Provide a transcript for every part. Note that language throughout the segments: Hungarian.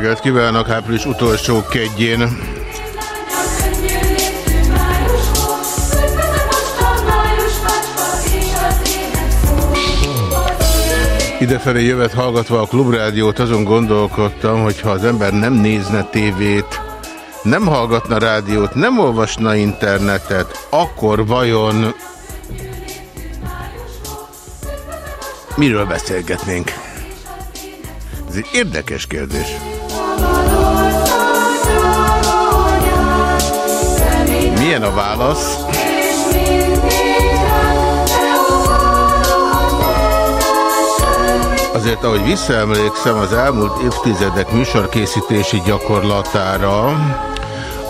reggelt kívánok, április utolsó kedjén. Idefelé jövet hallgatva a klubrádiót, azon gondolkodtam, hogy ha az ember nem nézne tévét, nem hallgatna rádiót, nem olvasna internetet, akkor vajon miről beszélgetnénk? Ez egy érdekes kérdés. Milyen a válasz? Azért, ahogy visszaemlékszem az elmúlt évtizedek műsorkészítési gyakorlatára,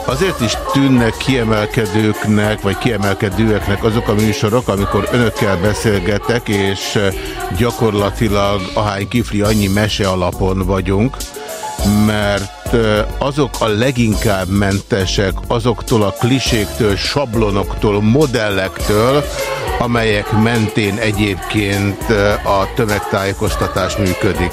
azért is tűnnek kiemelkedőknek, vagy kiemelkedőeknek azok a műsorok, amikor önökkel beszélgetek, és gyakorlatilag ahány kifli annyi mese alapon vagyunk, mert azok a leginkább mentesek azoktól a kliséktől, sablonoktól, modellektől, amelyek mentén egyébként a tömegtájékoztatás működik.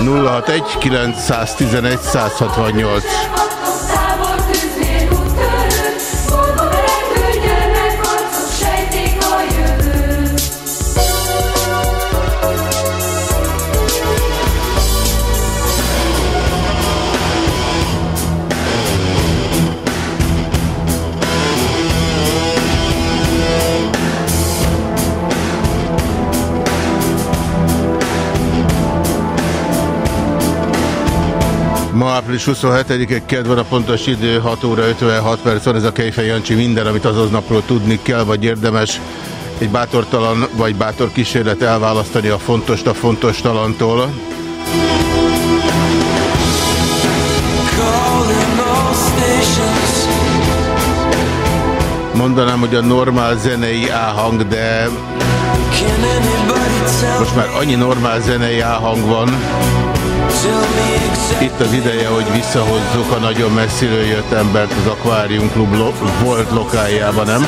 Nulla egy 911 168. Ma április 27-e kedden a pontos idő 6 óra 56 perc van, ez a Kejfej Jancsi minden, amit azaz napról tudni kell, vagy érdemes egy bátortalan vagy bátor kísérlet elválasztani a fontos a fontos talantól. Mondanám, hogy a normál zenei áhang, de most már annyi normál zenei áhang van, itt az ideje, hogy visszahozzuk a nagyon messziről jött embert az Aquarium Club lo volt lokájába, nem?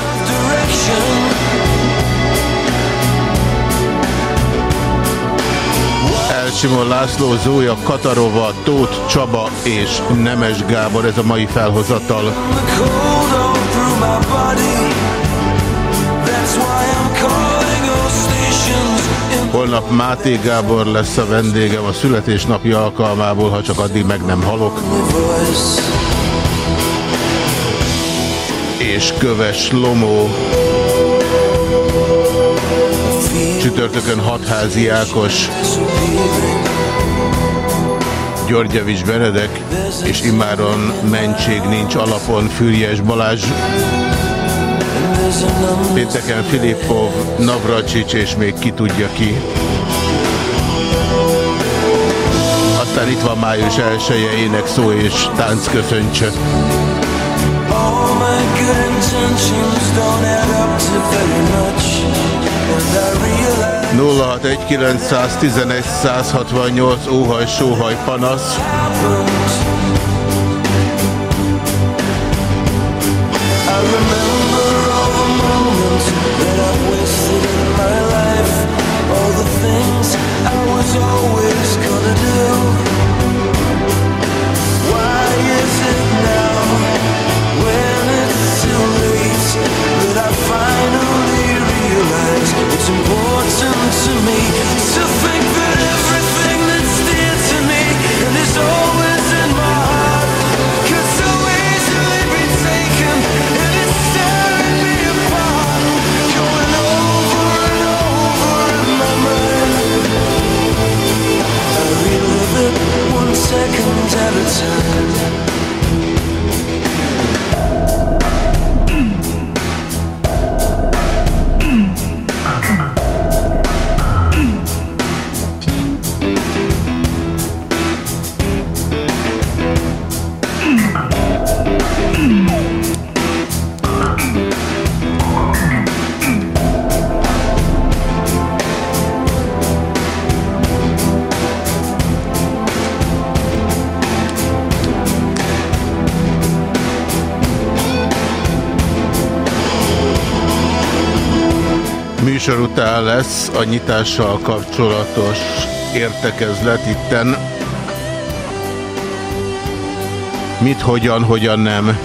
Elsimon László, Zója, Katarova, Tóth Csaba és Nemes Gábor, ez a mai felhozatal. Holnap Máté Gábor lesz a vendégem a születésnapi alkalmából, ha csak addig meg nem halok. És Köves Lomó. Csütörtökön Hatházi Ákos. Györgyevics Benedek, és imáron mentség nincs alapon Fürjes Balázs. Pénteken Filippov, Navracsics és még ki tudja ki. Aztán itt van május elsője ének szó és tánc köszöntse. Good intentions don't add up to very much And I realize 0619111 óhaj, sóhaj, panasz. I remember lesz a nyitással kapcsolatos értekezlet itten. Mit, hogyan, hogyan nem.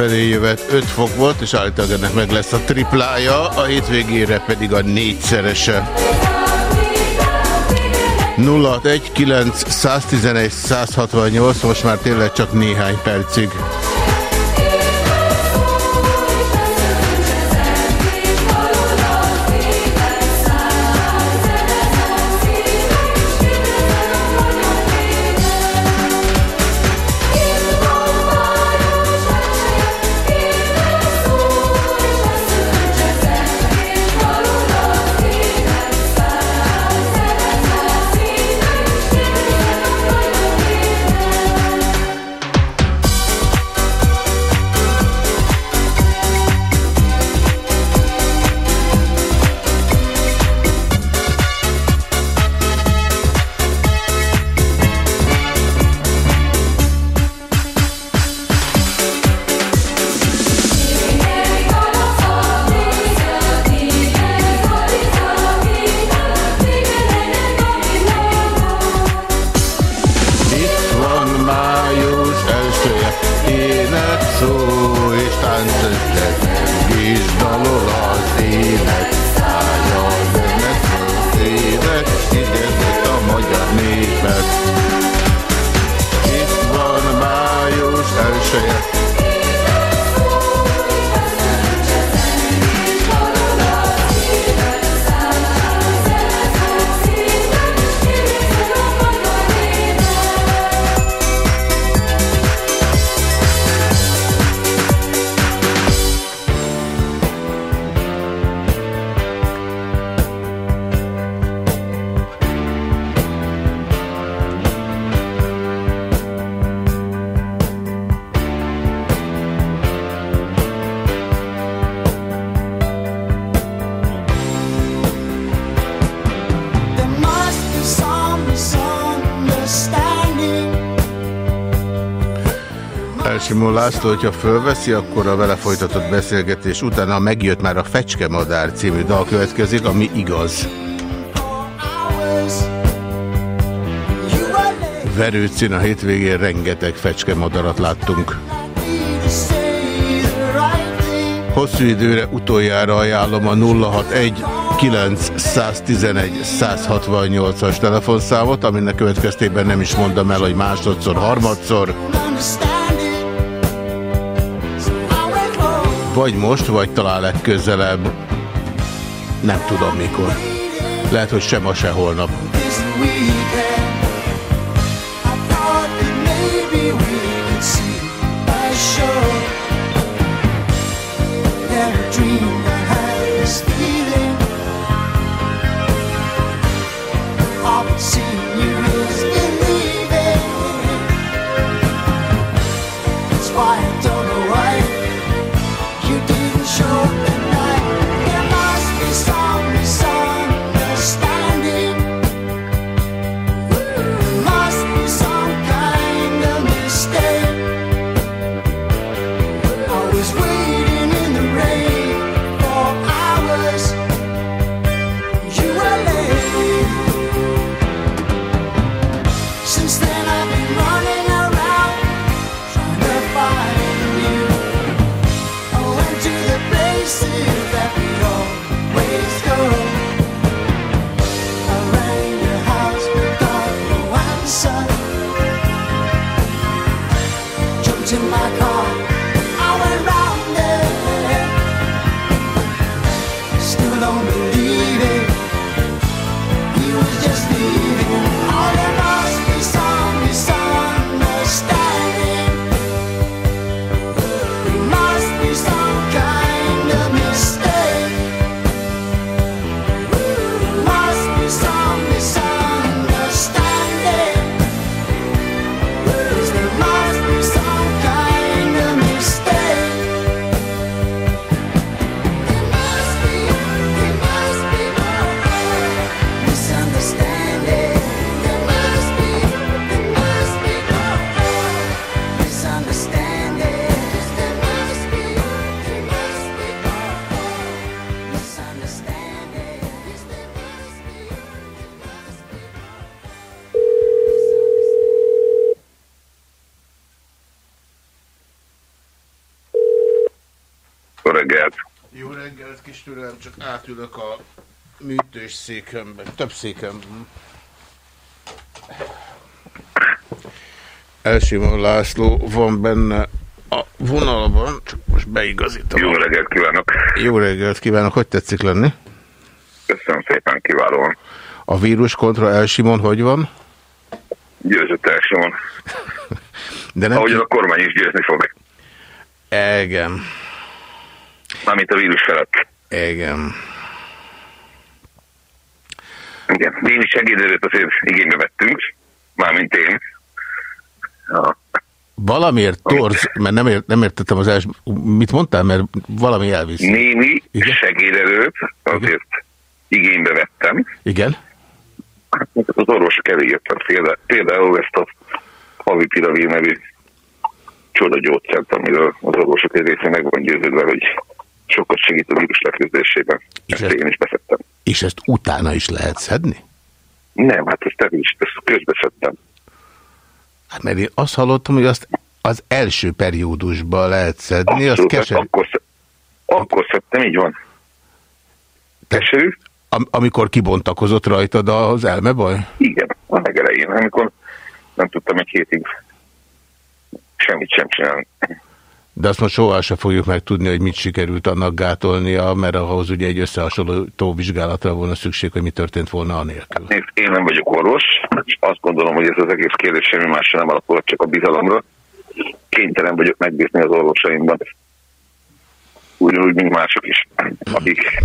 Felé jövet 5 fok volt, és állítólag ennek meg lesz a triplája, a hétvégére pedig a négyszerese. 061 9 111 168, most már tényleg csak néhány percig. Hogyha fölveszi, akkor a vele folytatott beszélgetés utána megjött már a Fecskemadár című dal következik, ami igaz. Verőcin a hétvégén rengeteg fecskemadarat láttunk. Hosszú időre utoljára ajánlom a 061 911 168-as telefonszámot, aminek következtében nem is mondom el, hogy másodszor, harmadszor. Vagy most, vagy talán legközelebb. Nem tudom mikor. Lehet, hogy sem ma, se holnap. Átülök a műtős székembe, több székemben. Elsimon László van benne a vonalban, csak most beigazítom. Jó reggelt kívánok! Jó reggelt kívánok, hogy tetszik lenni? Köszönöm szépen, kiválóan. A vírus kontra Elsimon hogy van? Győzött Elsimon. De nem Ahogy a kormány is győzni fog. Igen. Mármint a vírus felett. Igen. Igen, némi segédőt azért igénybe vettünk, mármint én. Ja. Valamiért torz, mert nem, ért, nem értettem az első, mit mondtál, mert valami elvisz. Némi Igen? segéderőt azért Igen? igénybe vettem. Igen? Hát az orvosok jöttem például, például ezt a havipiravir nevű csodagyógyszert, amiről az orvosok egy része meg van győződve, hogy sokat segít a vírus leküzdésében. Ezt, ezt én is beszedtem. És ezt utána is lehet szedni? Nem, hát ezt nem is, ezt közbeszedtem. Hát mert én azt hallottam, hogy azt az első periódusban lehet szedni, Abszolút, azt keser... akkor, akkor szedtem, így van. Keserű? Am amikor kibontakozott rajtad az elmebaj? Igen, a legelején, amikor nem tudtam egy hétig semmit sem csinálni. De azt most soha se fogjuk megtudni, hogy mit sikerült annak gátolnia, mert ahhoz ugye egy összehasonlító vizsgálatra volna szükség, hogy mi történt volna anélkül. Én nem vagyok orvos, és azt gondolom, hogy ez az egész kérdés semmi másra nem alapul, csak a bizalomra. Kénytelen vagyok megbízni az orvosaimban. Ugyanúgy, mint mások is, akik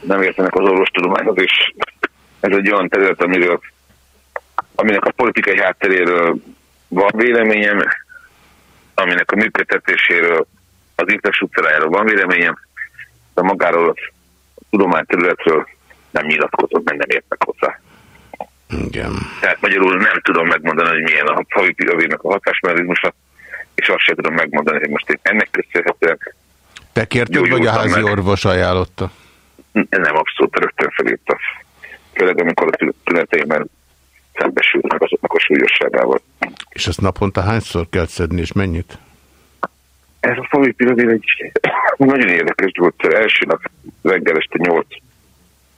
nem értenek az orvostudományhoz, és ez egy olyan terület, amiről, aminek a politikai hátteréről van véleményem, aminek a működtetéséről, az infrastruktúrájáról van véleményem, de magáról a tudományterületről nem nyilatkozott, meg nem értek hozzá. Igen. Tehát magyarul nem tudom megmondani, hogy milyen a favipiravírnak a hatásmechanizmusa. és azt sem tudom megmondani, hogy most én ennek köszönhetően... Te kérted, vagy a házi meg. orvos ajánlotta? Nem, abszolút rögtön felírta. Főleg amikor a tüneteiben szembesülnek azoknak a súlyosságával. És ezt naponta hányszor kell szedni, és mennyit? Ez a favipiravir egy nagyon érdekes dolog. Első nap reggel este 8,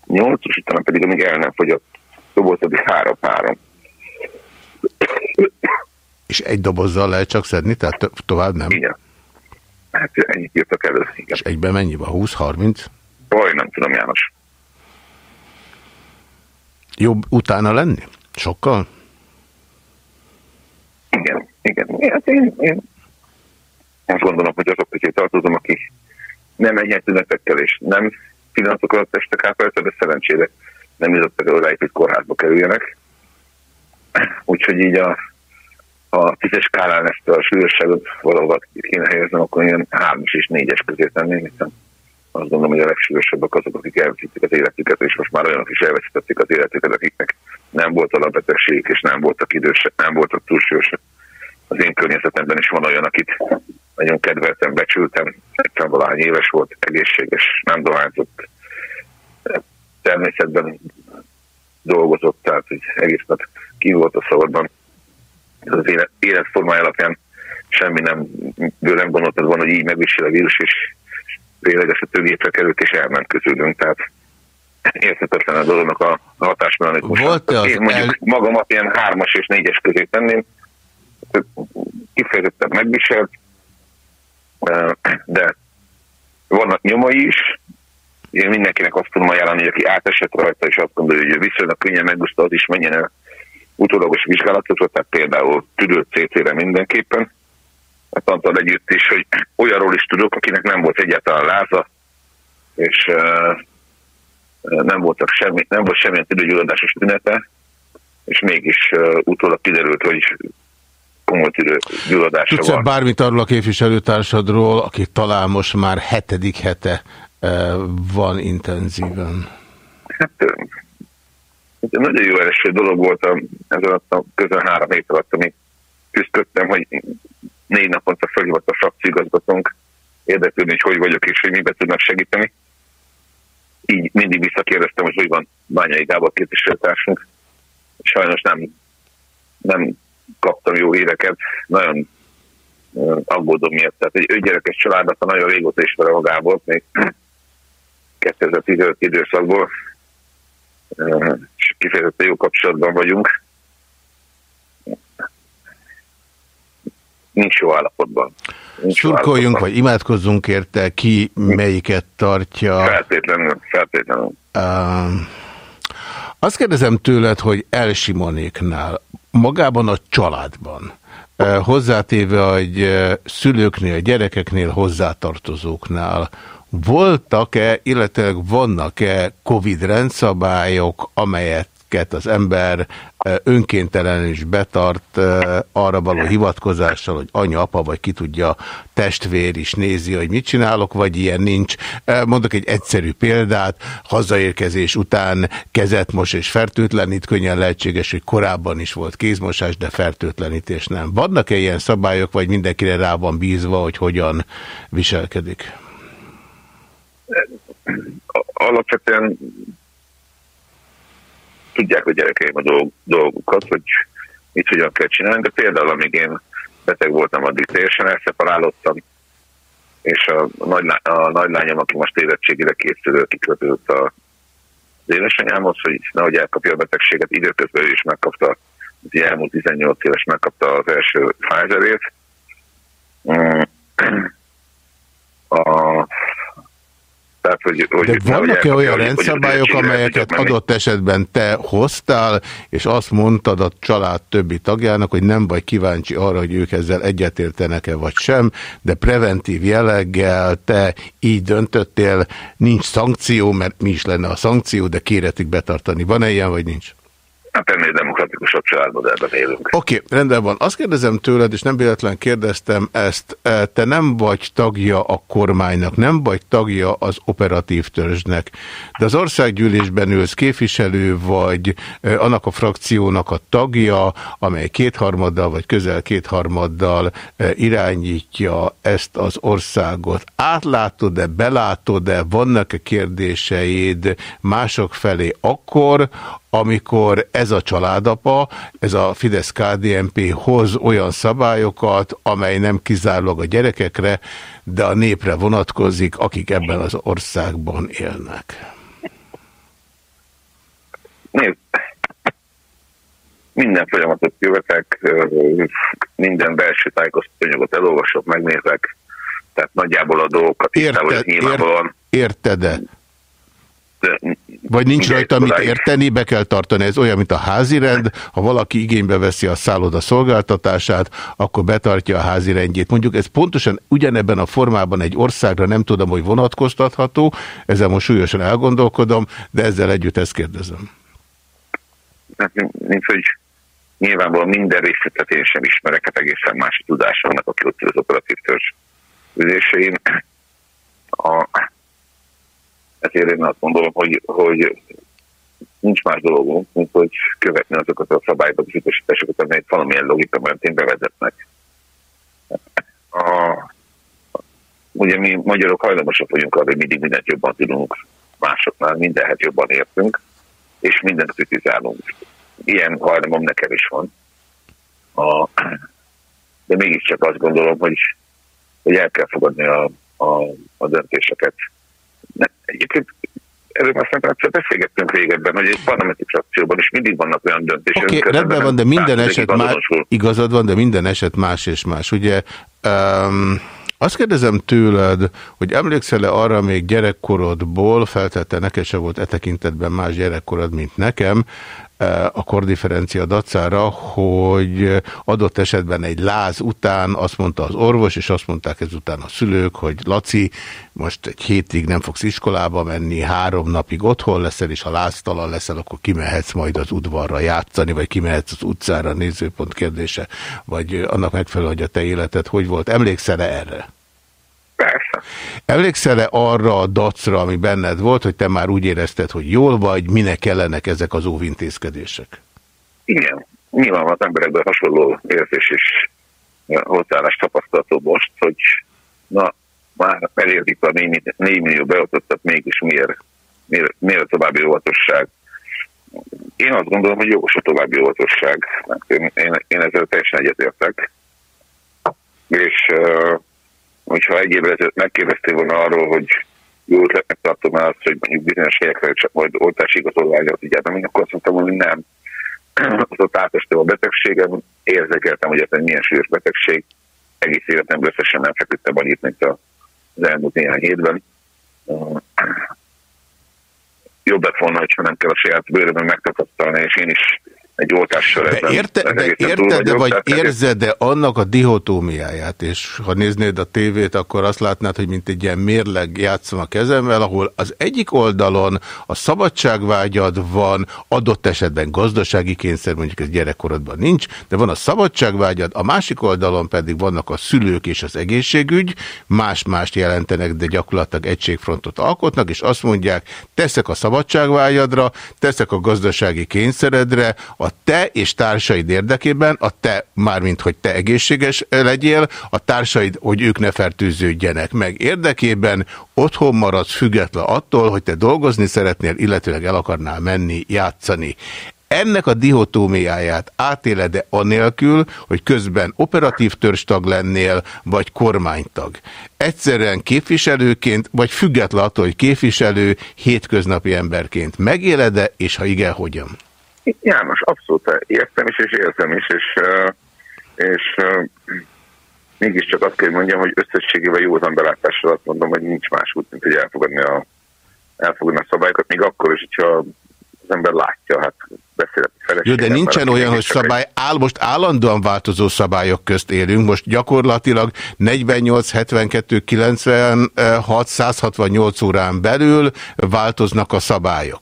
8 és utána pedig amíg el nem fogyott, doboz addig 3-3. És egy dobozzal lehet csak szedni, tehát tovább nem? Igen. Hát ennyit írtak elő. Igen. És egyben mennyi van? 20-30? Vaj, nem tudom, János. Jobb utána lenni? Sokkal? Igen, igen. Hát én, én azt gondolom, hogy azok közé tartozom, akik nem enyhe tünetekkel és nem pillanatokat testek át rajta, de szerencsére nem jutottak el odáig, hogy kórházba kerüljenek. Úgyhogy így a, a tízes skálán ezt a súlyosságot valahol kéne helyeznem, akkor ilyen hármas és négyes közé tenném, hiszen azt gondolom, hogy a legsúlyosabbak azok, akik elveszítik az életüket, és most már olyanok is elveszítették az életüket, akiknek nem volt alapbetegség, és nem voltak idősek, nem voltak túlsúlyosak. Az én környezetemben is van olyan, akit nagyon kedveltem, becsültem, 70 valahány éves volt, egészséges, nem dohányzott, természetben dolgozott, tehát hogy egész nap ki volt a szabadban. Az élet, életformája alapján semmi nem, nem gondoltad volna, hogy így megvisel a vírus, és végleges a tőgépre került, és elment közülünk, tehát érthetetlen a dolognak a hatásmechanizmusa. Volt -e az Én mondjuk el... magamat ilyen hármas és négyes közé tenném, kifejezetten megviselt, de vannak nyomai is, én mindenkinek azt tudom ajánlani, hogy aki átesett rajta, és azt gondolja, hogy viszonylag könnyen megúszta, az is menjen el utólagos vizsgálatokra, tehát például tüdő CT-re mindenképpen, hát Antal együtt is, hogy olyanról is tudok, akinek nem volt egyáltalán láza, és uh, nem, voltak semmi, nem volt semmilyen tüdőgyulladásos tünete, és mégis uh, utólag kiderült, hogy komoly tüdőgyulladása Tudsz van. bármit arról a képviselőtársadról, aki talán most már hetedik hete uh, van intenzíven? Hát ez egy nagyon jó első dolog volt ez alatt a közel három hét alatt, amit küzdöttem, hogy négy naponta felhívott a frakcióigazgatónk, érdeklődni, hogy hogy vagyok és hogy miben tudnak segíteni. Így mindig visszakérdeztem, hogy hogy van Bányai Gábor képviselőtársunk. Sajnos nem, nem kaptam jó híreket, nagyon aggódom miatt. Tehát egy ötgyerekes családnak a nagyon régóta ismerem a Gábort, még 2015 időszakból, és kifejezetten jó kapcsolatban vagyunk. Nincs jó állapotban. Nincs Szurkoljunk, vagy imádkozzunk érte, ki melyiket tartja. Feltétlenül, feltétlenül. Uh, azt kérdezem tőled, hogy Elsimonéknál, magában a családban, uh, hozzátéve, hogy uh, szülőknél, gyerekeknél, hozzátartozóknál, voltak-e, illetve vannak-e Covid rendszabályok, amelyet amiket az ember önkéntelen is betart arra való hivatkozással, hogy anya, apa, vagy ki tudja, testvér is nézi, hogy mit csinálok, vagy ilyen nincs. Mondok egy egyszerű példát, hazaérkezés után kezet mos és fertőtlenít, könnyen lehetséges, hogy korábban is volt kézmosás, de fertőtlenítés nem. Vannak-e ilyen szabályok, vagy mindenkire rá van bízva, hogy hogyan viselkedik? Alapvetően tudják a gyerekeim a dolgukat, hogy mit hogyan kell csinálni, de például amíg én beteg voltam, addig teljesen elszeparálódtam, és a, nagy, a nagylányom, aki most érettségére készülő, kikötött a az édesanyámhoz, hogy nehogy elkapja a betegséget, időközben ő is megkapta, az elmúlt 18 éves megkapta az első Pfizer-ét. Mm. A, tehát, hogy, hogy De vannak-e olyan rendszabályok, amelyeket adott esetben te hoztál, és azt mondtad a család többi tagjának, hogy nem vagy kíváncsi arra, hogy ők ezzel egyetértenek-e vagy sem, de preventív jelleggel te így döntöttél, nincs szankció, mert mi is lenne a szankció, de kéretik betartani. Van-e ilyen, vagy nincs? Hát ennél demokratikusabb családmodellben élünk. Oké, okay, rendben van. Azt kérdezem tőled, és nem véletlen kérdeztem ezt, e, te nem vagy tagja a kormánynak, nem vagy tagja az operatív törzsnek, de az országgyűlésben ülsz képviselő, vagy e, annak a frakciónak a tagja, amely kétharmaddal, vagy közel kétharmaddal e, irányítja ezt az országot. Átlátod-e, belátod-e, vannak-e kérdéseid mások felé akkor, amikor ez a családapa, ez a Fidesz-KDNP hoz olyan szabályokat, amely nem kizárólag a gyerekekre, de a népre vonatkozik, akik ebben az országban élnek. Nézd, minden folyamatot követek, minden belső tájékoztatóanyagot elolvasok, megnézek, tehát nagyjából a dolgokat Érted, nyilvánvalóan... Érted-e? Vagy nincs rajta mit érteni, be kell tartani. Ez olyan, mint a házirend. Ha valaki igénybe veszi a szálloda szolgáltatását, akkor betartja a házi rendjét. Mondjuk ez pontosan ugyanebben a formában egy országra nem tudom, hogy vonatkoztatható. Ezzel most súlyosan elgondolkodom, de ezzel együtt ezt kérdezem. Hát, nincs, hogy nyilvánvalóan minden részletet én sem ismerek, hát egészen más tudása annak, aki ott az operatív törzs ülésein. A, ezért én azt gondolom, hogy, hogy nincs más dologunk, mint hogy követni azokat a szabályokat és utasításokat, amelyek valamilyen logika mentén bevezetnek. A, ugye mi magyarok hajlamosak vagyunk arra, hogy mindig mindent jobban tudunk másoknál, mindenhez jobban értünk, és mindent kritizálunk. Ilyen hajlamom nekem is van. A, de mégiscsak azt gondolom, hogy, hogy el kell fogadni a, a, a döntéseket egyébként erről már szerintem beszélgettünk régebben, hogy egy parlamenti frakcióban is mindig vannak olyan döntések. Oké, okay, rendben van, de minden eset más, igazad van, de minden eset más és más. Ugye um, azt kérdezem tőled, hogy emlékszel-e arra még gyerekkorodból, feltette neked se volt e tekintetben más gyerekkorod, mint nekem, a kordifferencia dacára, hogy adott esetben egy láz után azt mondta az orvos, és azt mondták ezután a szülők, hogy Laci, most egy hétig nem fogsz iskolába menni, három napig otthon leszel, és ha láztalan leszel, akkor kimehetsz majd az udvarra játszani, vagy kimehetsz az utcára, nézőpont kérdése, vagy annak megfelelő, hogy a te életed hogy volt. Emlékszel-e erre? Emlékszel-e arra a dacra, ami benned volt, hogy te már úgy érezted, hogy jól vagy, minek kellenek ezek az óvintézkedések? Igen. Nyilván az emberekben hasonló érzés és hozzáállás tapasztalható most, hogy na, már elérdik a 4 millió beoltottat, mégis miért, miért, miért a további óvatosság. Én azt gondolom, hogy jogos a további óvatosság. Én, én, én ezzel teljesen egyetértek. És hogyha egy évvel ezelőtt megkérdeztél volna arról, hogy jó ötletnek tartom el azt, hogy mondjuk bizonyos helyekre csak majd oltási igazolványot ügyeltem, én akkor azt mondtam, hogy nem. Az ott átestem a betegségem, érzékeltem, hogy ez milyen súlyos betegség. Egész életemben összesen nem feküdtem annyit, mint az elmúlt néhány hétben. Jobb lett volna, hogyha nem kell a saját bőrömön megtapasztalni, és én is egy oltással de érte, de érted -e, vagy érzed-e annak a dihotómiáját, és ha néznéd a tévét, akkor azt látnád, hogy mint egy ilyen mérleg játszom a kezemmel, ahol az egyik oldalon a szabadságvágyad van, adott esetben gazdasági kényszer, mondjuk ez gyerekkorodban nincs, de van a szabadságvágyad, a másik oldalon pedig vannak a szülők és az egészségügy, más-mást jelentenek, de gyakorlatilag egységfrontot alkotnak, és azt mondják, teszek a szabadságvágyadra, teszek a gazdasági kényszeredre, a te és társaid érdekében, a te, mármint hogy te egészséges legyél, a társaid, hogy ők ne fertőződjenek meg érdekében, otthon maradsz független attól, hogy te dolgozni szeretnél, illetőleg el akarnál menni, játszani. Ennek a dihotómiáját átéled-e anélkül, hogy közben operatív törstag lennél, vagy kormánytag? Egyszerűen képviselőként, vagy független attól, hogy képviselő, hétköznapi emberként megéled-e, és ha igen, hogyan? János, abszolút értem is, és érzem is, és, és mégiscsak azt kell mondjam, hogy összességében jó az emberlátással azt mondom, hogy nincs más út, mint hogy elfogadni a, elfogadni a szabályokat, még akkor is, hogyha az ember látja, hát beszéleti Jó, de nincsen olyan, hogy szabály, áll, most állandóan változó szabályok közt élünk, most gyakorlatilag 48, 72, 96, 168 órán belül változnak a szabályok.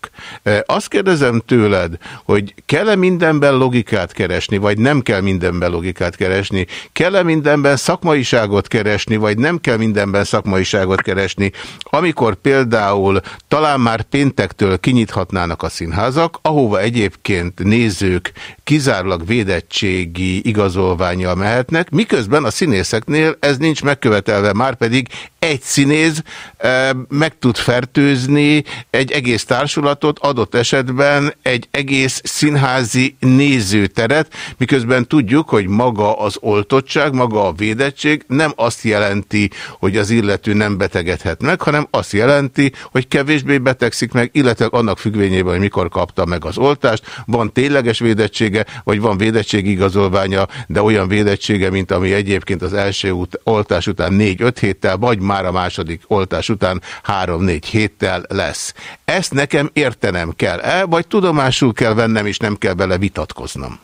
Azt kérdezem tőled, hogy kell-e mindenben logikát keresni, vagy nem kell mindenben logikát keresni? Kell-e mindenben szakmaiságot keresni, vagy nem kell mindenben szakmaiságot keresni? Amikor például talán már péntektől kinyithatnának a színházak, ahova egyébként nézők kizárólag védettségi igazolványjal mehetnek, miközben a színészeknél ez nincs megkövetelve, már pedig egy színész e, meg tud fertőzni egy egész társulatot, adott esetben egy egész színházi nézőteret, miközben tudjuk, hogy maga az oltottság, maga a védettség nem azt jelenti, hogy az illető nem betegedhet meg, hanem azt jelenti, hogy kevésbé betegszik meg, illetve annak függvényében, hogy mikor kapta meg az oltást, van tényleges védettsége, vagy van védettségi igazolványa, de olyan védettsége, mint ami egyébként az első út, oltás után 4-5 héttel, vagy már a második oltás után 3-4 héttel lesz. Ezt nekem értenem kell-e, vagy tudomásul kell vennem, és nem kell vele vitatkoznom?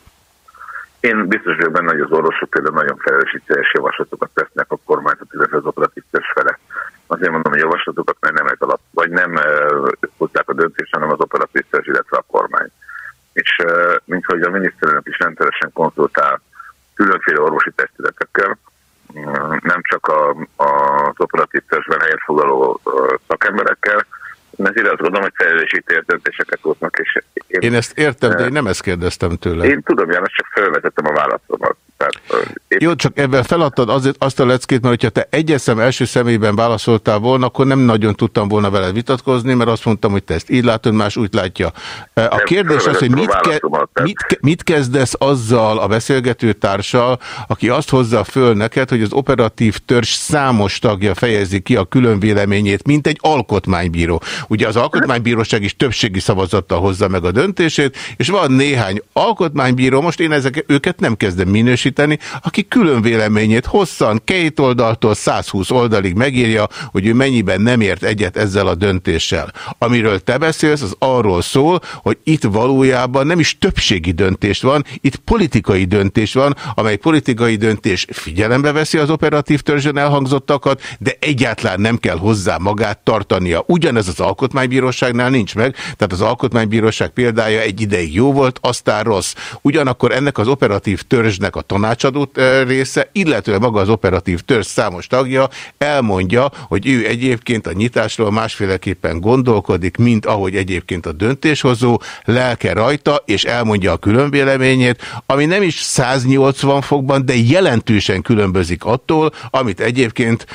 Én biztos vagyok benne, hogy az orvosok például nagyon felelősségteljes javaslatokat tesznek a kormányzat, illetve az operatív fele. Azért mondom, hogy javaslatokat, mert nem egy alap, vagy nem hozták a döntést, hanem az operatív illetve a kormány. És mint hogy a miniszterelnök is rendszeresen konzultál különféle orvosi testületekkel, nem csak a, a, az operatív testben helyet foglaló szakemberekkel, én ezért azt gondolom, hogy felelősségteljes döntéseket hoznak. És én, én ezt értem, de én nem ezt kérdeztem tőle. Én tudom, János, csak felvetettem a válaszomat. Tehát, én... Jó, csak ebben feladtad azért azt a leckét, mert hogyha te egyes szem első személyben válaszoltál volna, akkor nem nagyon tudtam volna vele vitatkozni, mert azt mondtam, hogy te ezt így látod, más úgy látja. A nem, kérdés az, hogy mit, ke mit, mit kezdesz azzal a beszélgető társal, aki azt hozza föl neked, hogy az operatív törzs számos tagja fejezi ki a külön véleményét, mint egy alkotmánybíró. Ugye az alkotmánybíróság is többségi szavazattal hozza meg a döntését, és van néhány alkotmánybíró, most én ezek, őket nem kezdem minősíteni, aki külön véleményét hosszan, két oldaltól 120 oldalig megírja, hogy ő mennyiben nem ért egyet ezzel a döntéssel. Amiről te beszélsz, az arról szól, hogy itt valójában nem is többségi döntés van, itt politikai döntés van, amely politikai döntés figyelembe veszi az operatív törzsön elhangzottakat, de egyáltalán nem kell hozzá magát tartania. Ugyanez az alkotmánybíróságnál nincs meg, tehát az alkotmánybíróság példája egy ideig jó volt, aztán rossz. Ugyanakkor ennek az operatív törzsnek a tanácsadó része, illetve maga az operatív törzs számos tagja elmondja, hogy ő egyébként a nyitásról másféleképpen gondolkodik, mint ahogy egyébként a döntéshozó, lelke rajta, és elmondja a különvéleményét, ami nem is 180 fokban, de jelentősen különbözik attól, amit egyébként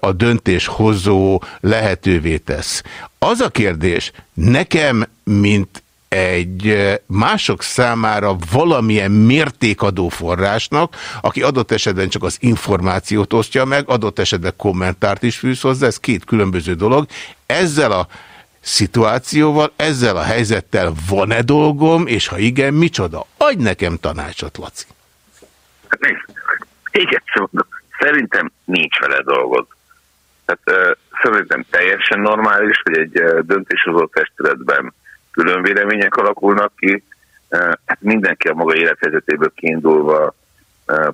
a döntéshozó lehetővé tesz. Az a kérdés, nekem, mint egy mások számára valamilyen mértékadó forrásnak, aki adott esetben csak az információt osztja meg, adott esetben kommentárt is fűz hozzá, ez két különböző dolog. Ezzel a szituációval, ezzel a helyzettel van-e dolgom, és ha igen, micsoda? Adj nekem tanácsot, Laci. Igen, szerintem nincs vele dolgod. Tehát uh, szerintem teljesen normális, hogy egy döntéshozó testületben külön vélemények alakulnak ki. Uh, mindenki a maga élethelyzetéből kiindulva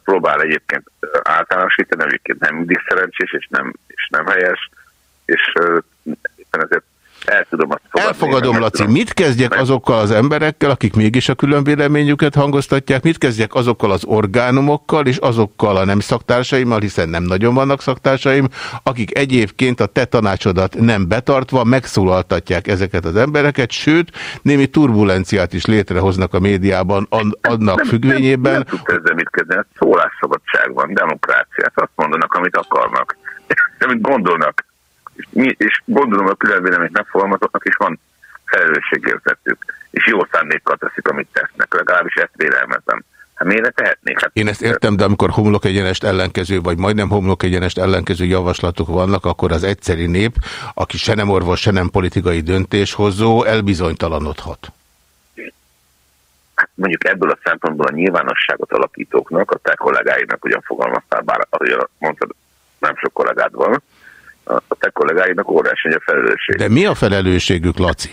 próbál egyébként általánosítani, egyébként nem mindig szerencsés, és nem, és nem helyes, és ezért el tudom azt fogadni. Elfogadom, Laci. Tudom. Mit kezdjek azokkal az emberekkel, akik mégis a különvéleményüket hangoztatják? Mit kezdjek azokkal az orgánumokkal és azokkal a nem szaktársaimmal, hiszen nem nagyon vannak szaktársaim, akik egyébként a te tanácsodat nem betartva megszólaltatják ezeket az embereket, sőt, némi turbulenciát is létrehoznak a médiában annak nem, függvényében. Nem, nem, nem ezzel mit kezdeni. Szólásszabadság van, demokráciát, azt mondanak, amit akarnak, amit gondolnak és, mi, és gondolom a különvéleményt megfogalmazóknak is van felelősségérzetük, és jó szándékkal teszik, amit tesznek, legalábbis ezt vélelmezem. Hát miért tehetnék? Hát, Én ezt értem, de amikor homlok egyenest ellenkező, vagy majdnem homlok egyenest ellenkező javaslatok vannak, akkor az egyszeri nép, aki se nem orvos, se nem politikai döntéshozó, elbizonytalanodhat. Hát mondjuk ebből a szempontból a nyilvánosságot alakítóknak, a te kollégáinak ugyan fogalmaztál, bár ahogy mondtad, nem sok kollégád van, a te kollégáinak óriási a felelősség. De mi a felelősségük, Laci?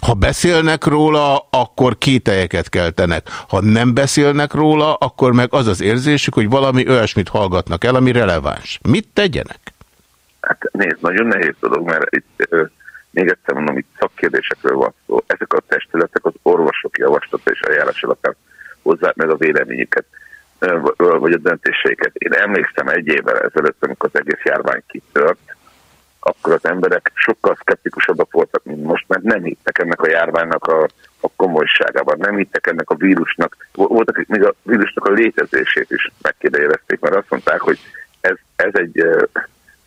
Ha beszélnek róla, akkor kételyeket keltenek. Ha nem beszélnek róla, akkor meg az az érzésük, hogy valami olyasmit hallgatnak el, ami releváns. Mit tegyenek? Hát nézd, nagyon nehéz dolog, mert itt még egyszer mondom, itt szakkérdésekről van szó. Ezek a testületek az orvosok javaslata és ajánlás alapján hozzák meg a véleményüket, vagy a döntéseiket. Én emlékszem egy évvel ezelőtt, amikor az egész járvány kitört, akkor az emberek sokkal szkeptikusabbak voltak, mint most, mert nem hittek ennek a járványnak a, a komolyságában, nem hittek ennek a vírusnak, voltak, még a vírusnak a létezését is megkérdezték, mert azt mondták, hogy ez, ez egy ö,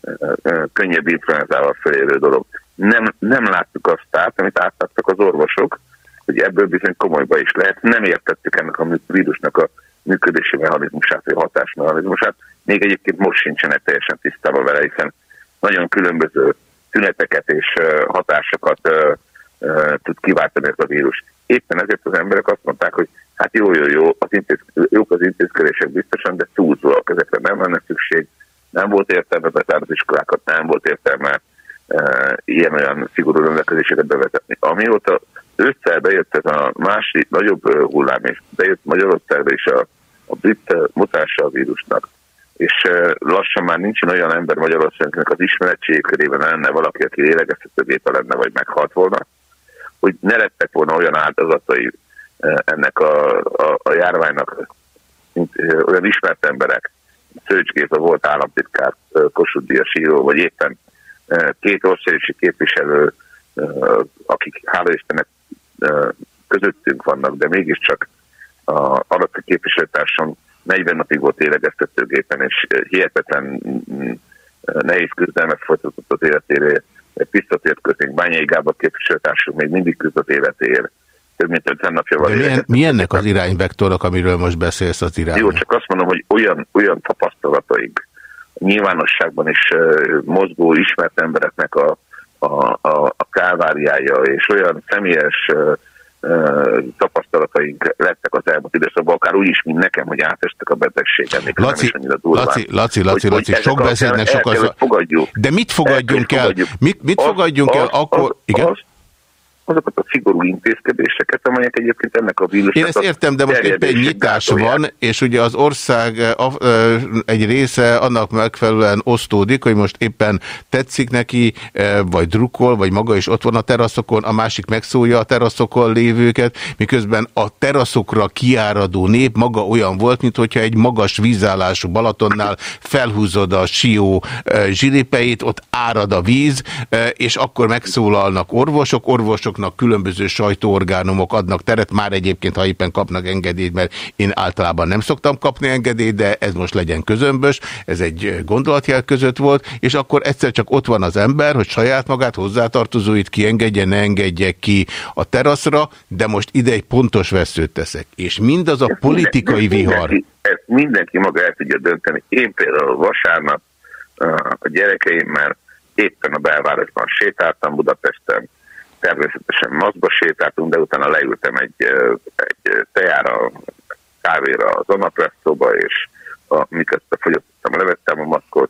ö, ö, könnyebb influenzával felérő dolog. Nem, nem láttuk azt át, amit átláttak az orvosok, hogy ebből bizony komolyba is lehet. Nem értettük ennek a vírusnak a működési mechanizmusát, vagy hatásmechanizmusát. Még egyébként most sincsenek teljesen tisztában vele, hiszen nagyon különböző tüneteket és hatásokat tud kiváltani ez a vírus. Éppen ezért az emberek azt mondták, hogy hát jó, jó, jó, az intéz, jók az intézkedések biztosan, de túlzóak, ezekre nem lenne szükség, nem volt értelme bezárni az iskolákat, nem volt értelme e, ilyen-olyan szigorú rendelkezéseket bevezetni. Amióta ősszel bejött ez a másik nagyobb hullám, és bejött Magyarországra is a, a brit mutása a vírusnak, és lassan már nincsen olyan ember Magyarországnak az ismeretség körében lenne valaki, aki lélegeztetőgépe lenne, vagy meghalt volna, hogy ne lettek volna olyan áldozatai ennek a, a, a járványnak, mint olyan ismert emberek, Szőcs a volt államtitkár, Kossuth Díjas vagy éppen két országosi képviselő, akik hála Istennek közöttünk vannak, de mégiscsak a alatti képviselőtársam 40 napig volt élegeztetőgépen, és hihetetlen mm, nehéz küzdelmet folytatott az életére. Visszatért közénk. Bányai Gábor képviselőtársunk még mindig küzd az életéért. Több mint 50 napja van. Milyen, milyennek az irányvektorok, amiről most beszélsz az irány? Jó, csak azt mondom, hogy olyan, olyan tapasztalataink nyilvánosságban is mozgó, ismert embereknek a, a, a, a káváriája, és olyan személyes uh, tapasztalataink lettek az elmúlt időszakban, akár úgy is, mint nekem, hogy átestek a betegségen. Laci, Laci, Laci, Laci, Laci, sok beszédnek sok az... De mit fogadjunk el? Mit, mit fogadjunk el akkor... Igen? Azokat a szigorú intézkedéseket, amelyek egyébként ennek a vírusnak... Én ezt értem, de most éppen egy nyitás van, és ugye az ország egy része annak megfelelően osztódik, hogy most éppen tetszik neki, vagy drukkol, vagy maga is ott van a teraszokon, a másik megszólja a teraszokon lévőket, miközben a teraszokra kiáradó nép maga olyan volt, mint hogyha egy magas vízállású Balatonnál felhúzod a sió zsilipeit, ott árad a víz, és akkor megszólalnak orvosok, orvosok pártoknak különböző sajtóorgánumok adnak teret, már egyébként, ha éppen kapnak engedélyt, mert én általában nem szoktam kapni engedélyt, de ez most legyen közömbös, ez egy gondolatjel között volt, és akkor egyszer csak ott van az ember, hogy saját magát hozzátartozóit kiengedje, ne engedje ki a teraszra, de most ide egy pontos veszőt teszek. És mindaz a politikai vihar. Mindenki, ezt mindenki maga el tudja dönteni. Én például vasárnap a gyerekeimmel éppen a belvárosban sétáltam Budapesten, természetesen maszkba sétáltunk, de utána leültem egy, egy tejára, kávéra az anapresszóba, és a, miközben fogyasztottam, levettem a maszkot,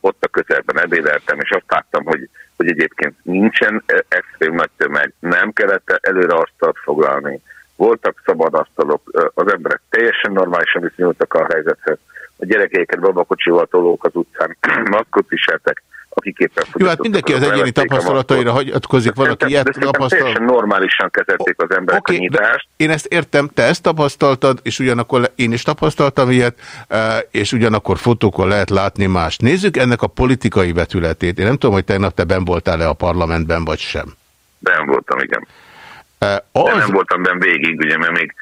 ott a közelben ebédeltem, és azt láttam, hogy, hogy egyébként nincsen extrém nagy tömeg, nem kellett előre asztalt foglalni, voltak szabad asztalok, az emberek teljesen normálisan viszonyultak a helyzethez, a gyerekeiket babakocsival tolók az utcán, maszkot viseltek, akik éppen Jó, hát mindenki az egyéni tapasztalataira hagyatkozik, valaki ilyet tapasztal. Normálisan kezelték az emberek okay, a nyitást. Én ezt értem, te ezt tapasztaltad, és ugyanakkor én is tapasztaltam ilyet, eh, és ugyanakkor fotókon lehet látni más. Nézzük ennek a politikai vetületét. Én nem tudom, hogy tegnap te ben voltál-e a parlamentben, vagy sem. Ben voltam, igen. Uh, az... De nem voltam benne végig, ugye, mert még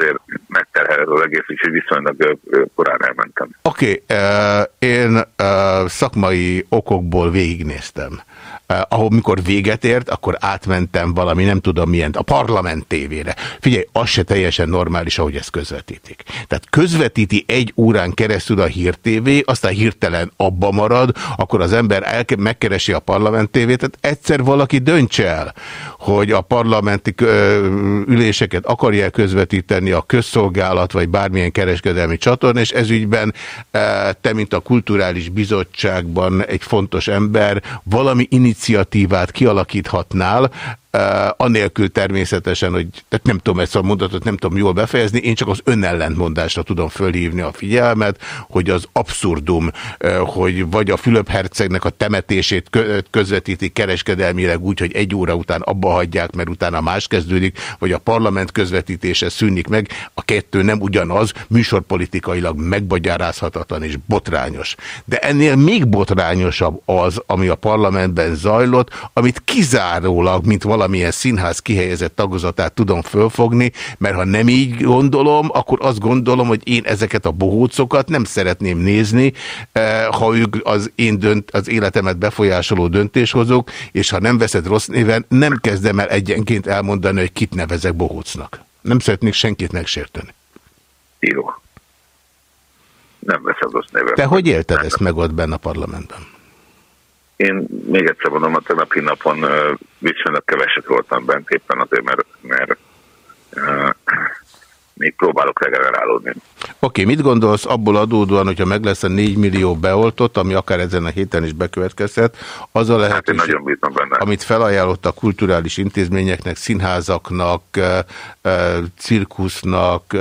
azért megterheled az egész, úgyhogy viszonylag korán elmentem. Oké, okay, én szakmai okokból végignéztem ahol mikor véget ért, akkor átmentem valami, nem tudom milyen, a parlament tévére. Figyelj, az se teljesen normális, ahogy ezt közvetítik. Tehát közvetíti egy órán keresztül a hírtévé, aztán hirtelen abba marad, akkor az ember el, megkeresi a parlament tévét, tehát egyszer valaki döntse el, hogy a parlamenti üléseket akarja közvetíteni a közszolgálat, vagy bármilyen kereskedelmi csatorna, és ezügyben te, mint a Kulturális Bizottságban egy fontos ember, valami iniciatívát kialakíthatnál, anélkül természetesen, hogy tehát nem tudom ezt a mondatot, nem tudom jól befejezni, én csak az önellentmondásra tudom fölhívni a figyelmet, hogy az abszurdum, hogy vagy a Fülöp-hercegnek a temetését közvetítik kereskedelmileg úgy, hogy egy óra után abba hagyják, mert utána más kezdődik, vagy a parlament közvetítése szűnik meg, a kettő nem ugyanaz, műsorpolitikailag megbagyarázhatatlan és botrányos. De ennél még botrányosabb az, ami a parlamentben zajlott, amit kizárólag, mint valamilyen színház kihelyezett tagozatát tudom fölfogni, mert ha nem így gondolom, akkor azt gondolom, hogy én ezeket a bohócokat nem szeretném nézni, eh, ha ők az én dönt, az életemet befolyásoló döntéshozók, és ha nem veszed rossz néven, nem kezdem el egyenként elmondani, hogy kit nevezek bohócnak. Nem szeretnék senkit megsérteni. Jó. Nem veszed rossz néven. Te hogy élted ezt meg ott benne a parlamentben? Én még egyszer mondom, a tegnapi napon viszonylag keveset voltam bent éppen azért, mert, mert uh, még próbálok regenerálódni. Oké, okay, mit gondolsz abból adódóan, hogyha meg lesz a 4 millió beoltott, ami akár ezen a héten is bekövetkezhet, az a lehetőség, hát benne. amit felajánlott a kulturális intézményeknek, színházaknak, cirkusznak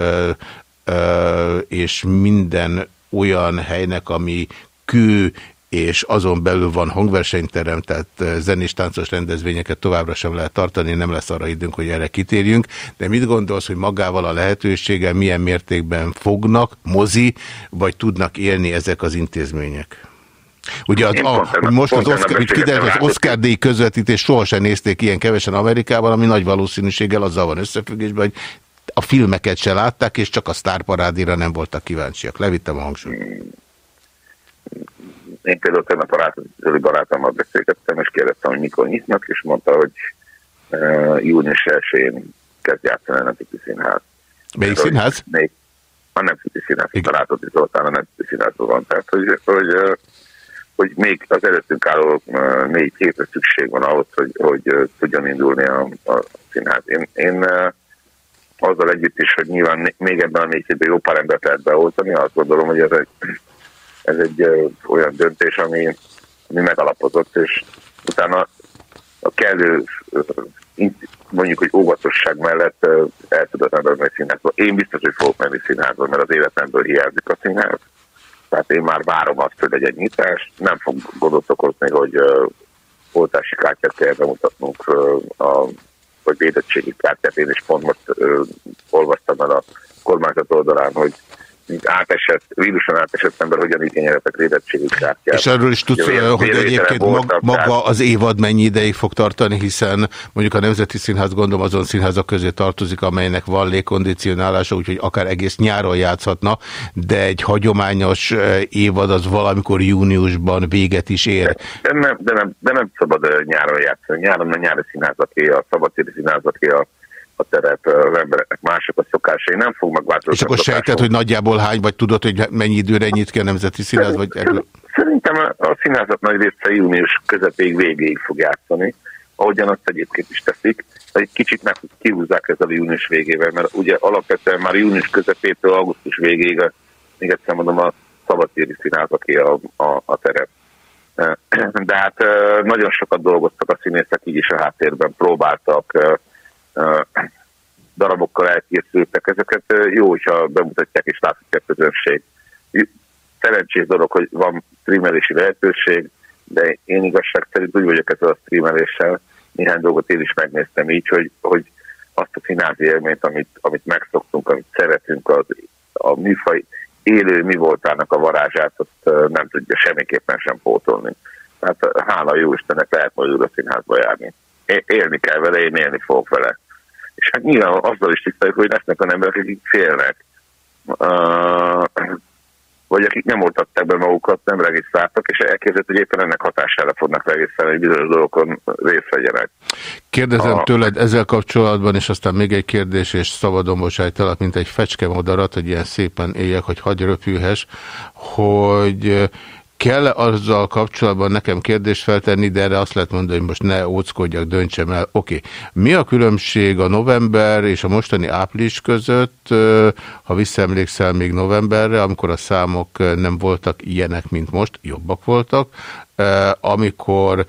és minden olyan helynek, ami kő és azon belül van hangversenyterem, tehát zenés táncos rendezvényeket továbbra sem lehet tartani, nem lesz arra időnk, hogy erre kitérjünk, de mit gondolsz, hogy magával a lehetőséggel milyen mértékben fognak, mozi, vagy tudnak élni ezek az intézmények? Ugye az, a, most az Oscar, kiderült, az Oscar díj közvetítés sohasem nézték ilyen kevesen Amerikában, ami nagy valószínűséggel azzal van összefüggésben, hogy a filmeket se látták, és csak a sztárparádira nem voltak kíváncsiak. Levittem a hangsúlyt. Én például tegnap a Rátóti barátommal beszélgettem, és kérdeztem, hogy mikor nyitnak, és mondta, hogy uh, június 1-én kezd játszani a Nemzeti Színház. Melyik színház? Még a Nemzeti Színház, a Rátóti Zoltán a Nemzeti Színházban van. Tehát, hogy, hogy, hogy még az előttünk álló négy hétre szükség van ahhoz, hogy, hogy tudjon indulni a, a színház. Én, én azzal együtt is, hogy nyilván még ebben a négy hétben jó pár embert lehet beoltani, azt gondolom, hogy ez egy ez egy olyan döntés, ami, ami megalapozott, és utána a kellő uh, mondjuk, hogy óvatosság mellett el tudod menni színházba. Én biztos, hogy fogok menni színházba, mert az életemből hiányzik a színház. Tehát én már várom azt, hogy egy nyitás. Nem fog gondot okozni, hogy uh, oltási kártyát kell bemutatnunk, uh, a, vagy védettségi kártyát. Én is pont most uh, olvastam el a kormányzat oldalán, hogy átesett, víruson átesett ember hogyan igényelhetek védettségi kártyát. És arról is tudsz, Ugye, hogy egyébként voltam, maga tehát... az évad mennyi ideig fog tartani, hiszen mondjuk a Nemzeti Színház gondolom azon színházak közé tartozik, amelynek van légkondicionálása, úgyhogy akár egész nyáron játszhatna, de egy hagyományos évad az valamikor júniusban véget is ér. De nem, de nem, de nem szabad nyáron játszani. Nyáron a nyári színházaké, a szabadtéri színházaké, a a teret, az embereknek mások a szokásai, nem fog megváltozni. És akkor sejted, hogy nagyjából hány, vagy tudod, hogy mennyi időre nyit ki a Nemzeti Színház? Vagy erről? Szerintem a színházat nagy része június közepéig végéig fog játszani, ahogyan azt egyébként is teszik, egy kicsit meg kihúzzák ez a június végével, mert ugye alapvetően már június közepétől augusztus végéig, még egyszer mondom, a szabadtéri színház, aki a, a, a terep. De hát nagyon sokat dolgoztak a színészek, így is a háttérben próbáltak darabokkal elkészültek. Ezeket jó, hogyha bemutatják és láthatják a közönség. Szerencsés dolog, hogy van streamelési lehetőség, de én igazság szerint úgy vagyok ezzel a streameléssel, néhány dolgot én is megnéztem így, hogy, hogy azt a színházi élményt, amit, amit megszoktunk, amit szeretünk, az, a műfaj élő mi voltának a varázsát, azt nem tudja semmiképpen sem pótolni. Tehát hála jó Istennek lehet majd a színházba járni. Élni kell vele, én élni fogok vele. És hát nyilván azzal is tiszteljük, hogy lesznek a emberek, akik félnek. Uh, vagy akik nem oltatták be magukat, nem regisztráltak, és elképzelt, hogy éppen ennek hatására fognak regisztrálni, hogy bizonyos dolgokon részt vegyenek. Kérdezem a... tőled ezzel kapcsolatban, és aztán még egy kérdés, és szabadon bocsájtalak, mint egy fecske madarat, hogy ilyen szépen éljek, hogy hagy röpülhess, hogy Kell -e azzal kapcsolatban nekem kérdést feltenni, de erre azt lehet mondani, hogy most ne óckodjak, döntsem el. Oké, mi a különbség a november és a mostani április között, ha visszaemlékszel még novemberre, amikor a számok nem voltak ilyenek, mint most, jobbak voltak, amikor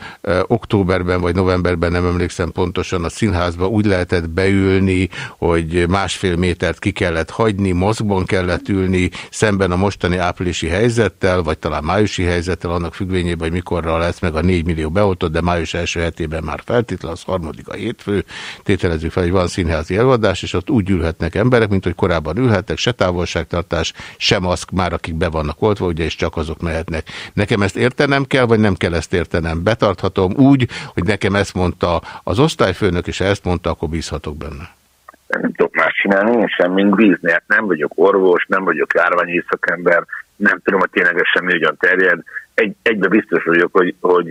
októberben vagy novemberben, nem emlékszem pontosan, a színházba úgy lehetett beülni, hogy másfél métert ki kellett hagyni, mozgban kellett ülni, szemben a mostani áprilisi helyzettel, vagy talán májusi helyzettel, annak függvényében, hogy mikorra lesz meg a 4 millió beoltott, de május első hetében már feltétlen, az harmadik a hétfő. Tételezzük fel, hogy van színházi előadás, és ott úgy ülhetnek emberek, mint hogy korábban ülhettek, se távolságtartás, se maszk már, akik be vannak oltva, ugye, és csak azok mehetnek. Nekem ezt értenem kell, vagy nem kell ezt értenem? Betarthatom úgy, hogy nekem ezt mondta az osztályfőnök, és ha ezt mondta, akkor bízhatok benne nem tudok más csinálni, én sem mind bízni. Hát nem vagyok orvos, nem vagyok járványi szakember, nem tudom, hogy ténylegesen mi ugyan terjed. Egy, egybe biztos vagyok, hogy, hogy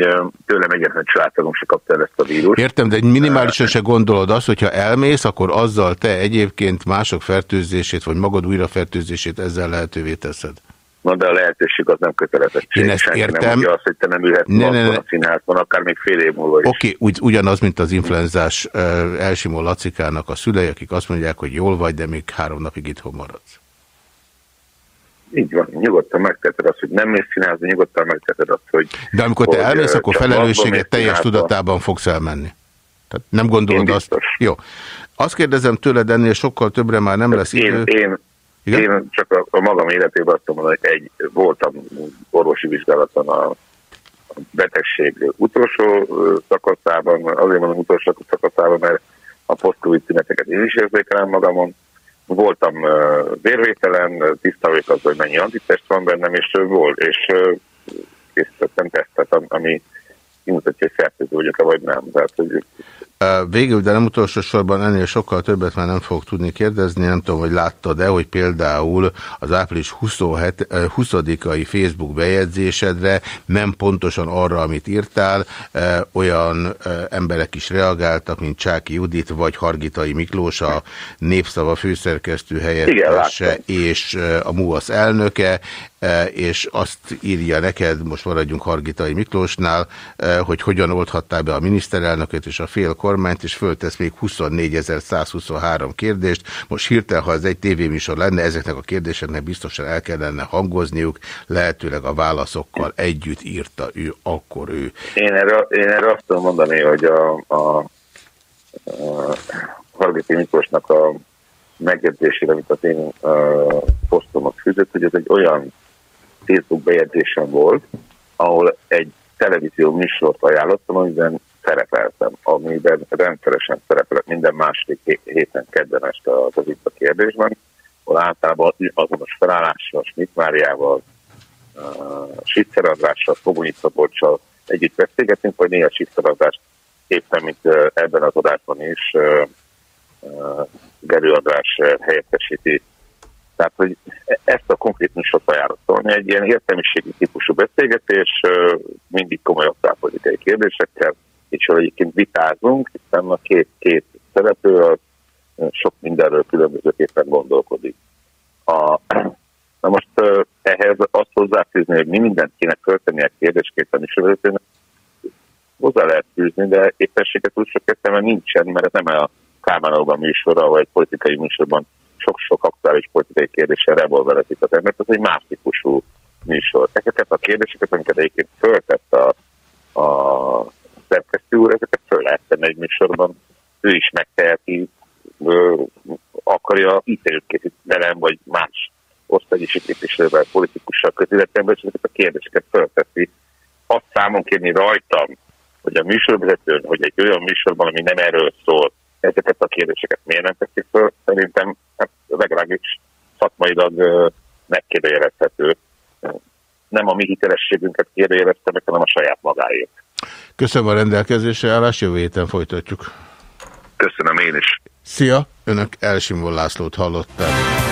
tőlem egyetlen családtagom se kapta el ezt a vírust. Értem, de minimálisan se gondolod azt, hogyha elmész, akkor azzal te egyébként mások fertőzését, vagy magad újrafertőzését ezzel lehetővé teszed. Na de a lehetőség az nem kötelezettség. Én ezt Senki értem. Nem mondja azt, hogy te nem ülhetsz ne, ne, ne. a színházban, akár még fél év múlva is. Oké, okay, ugyanaz, mint az influenzás uh, Elsimó Lacikának a szülei, akik azt mondják, hogy jól vagy, de még három napig itthon maradsz. Így van, nyugodtan megteheted azt, hogy nem mész színházni, nyugodtan megteheted azt, hogy... De amikor te elmész, akkor felelősséget teljes tudatában fogsz elmenni. Tehát nem gondolod azt... Jó. Azt kérdezem tőled, ennél sokkal többre már nem lesz idő. Én, én igen? Én csak a, a magam életében azt mondom, hogy egy, voltam orvosi vizsgálaton a betegség utolsó szakaszában, azért mondom utolsó szakaszában, mert a posztcovid tüneteket én is érzékelem magamon. Voltam vérvételen, tiszta vagyok az, hogy mennyi antitest van bennem, és volt, és készítettem tesztet, ami kimutatja, hogy fertőző vagyok-e, vagy nem. Tehát, hogy Végül, de nem utolsó sorban ennél sokkal többet már nem fogok tudni kérdezni, nem tudom, hogy láttad-e, hogy például az április 27, 20-ai Facebook bejegyzésedre nem pontosan arra, amit írtál, olyan emberek is reagáltak, mint Csáki Judit vagy Hargitai Miklós, a Népszava főszerkesztő helyettese és a MUASZ elnöke, és azt írja neked, most maradjunk Hargitai Miklósnál, hogy hogyan oldhattál be a miniszterelnököt és a fél kormányt, és föltesz még 24.123 kérdést. Most hirtelen, ha ez egy tévéműsor lenne, ezeknek a kérdéseknek biztosan el kellene hangozniuk, lehetőleg a válaszokkal együtt írta ő, akkor ő. Én erre, én erre azt tudom mondani, hogy a, a, a Hargiti Miklósnak a megjegyzésére, amit az én uh, posztomot fűzött, hogy ez egy olyan Facebook bejegyzésem volt, ahol egy televízió műsort ajánlottam, amiben szerepeltem, amiben rendszeresen szerepelek minden második héten kedden este az itt a kérdésben, ahol általában azonos felállással, Schmidt Máriával, Sitzer Andrással, Fogonyi Szabolcsal együtt beszélgetünk, vagy néha Sitzer éppen, mint ebben az adásban is, Gerő András helyettesíti. Tehát, hogy ezt a konkrét műsort ajánlottam, egy ilyen értelmiségi típusú beszélgetés, mindig komolyabb politikai kérdésekkel, ahol egyébként vitázunk, hiszen a két, két szereplő sok mindenről különbözőképpen gondolkodik. A, na most ehhez azt hozzáfűzni, hogy mi mindent kéne költeni a kérdésként a műsorvezetőnek, hozzá lehet fűzni, de éppenséget úgy sok értelme nincsen, mert ez nem a Kálmánóban műsora, vagy politikai műsorban sok-sok aktuális politikai kérdéssel revolverezik az embert, ez egy más típusú műsor. Ezeket a kérdéseket, amiket egyébként föltett a, a szerkesztő úr, ezeket föl lehet tenni egy műsorban. Ő is megteheti, akarja ítélőt készít velem, vagy más osztálygyisi képviselővel, politikussal közületemben, és ezeket a kérdéseket fölteszi. Azt számon kérni rajtam, hogy a műsorvezetőn, hogy egy olyan műsorban, ami nem erről szól, ezeket a kérdéseket miért nem teszik föl, szerintem hát legalábbis szakmailag megkérdőjelezhető. Nem a mi hitelességünket kérdőjelezte meg, hanem a saját magáért. Köszönöm a rendelkezésre állás, jövő héten folytatjuk. Köszönöm én is. Szia, Önök Elsimból Lászlót hallották.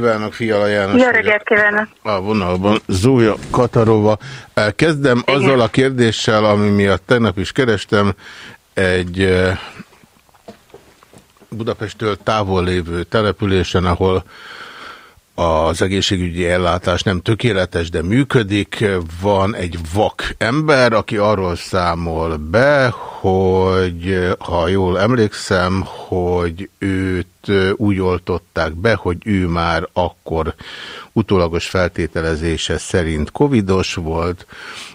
Kívánok, Fiala János. Jó reggelt kívánok. A vonalban Zója Katarova. Kezdem Igen. azzal a kérdéssel, ami miatt tegnap is kerestem. Egy Budapesttől távol lévő településen, ahol az egészségügyi ellátás nem tökéletes, de működik. Van egy vak ember, aki arról számol be, hogy ha jól emlékszem, hogy őt úgy oltották be, hogy ő már akkor utólagos feltételezése szerint covidos volt,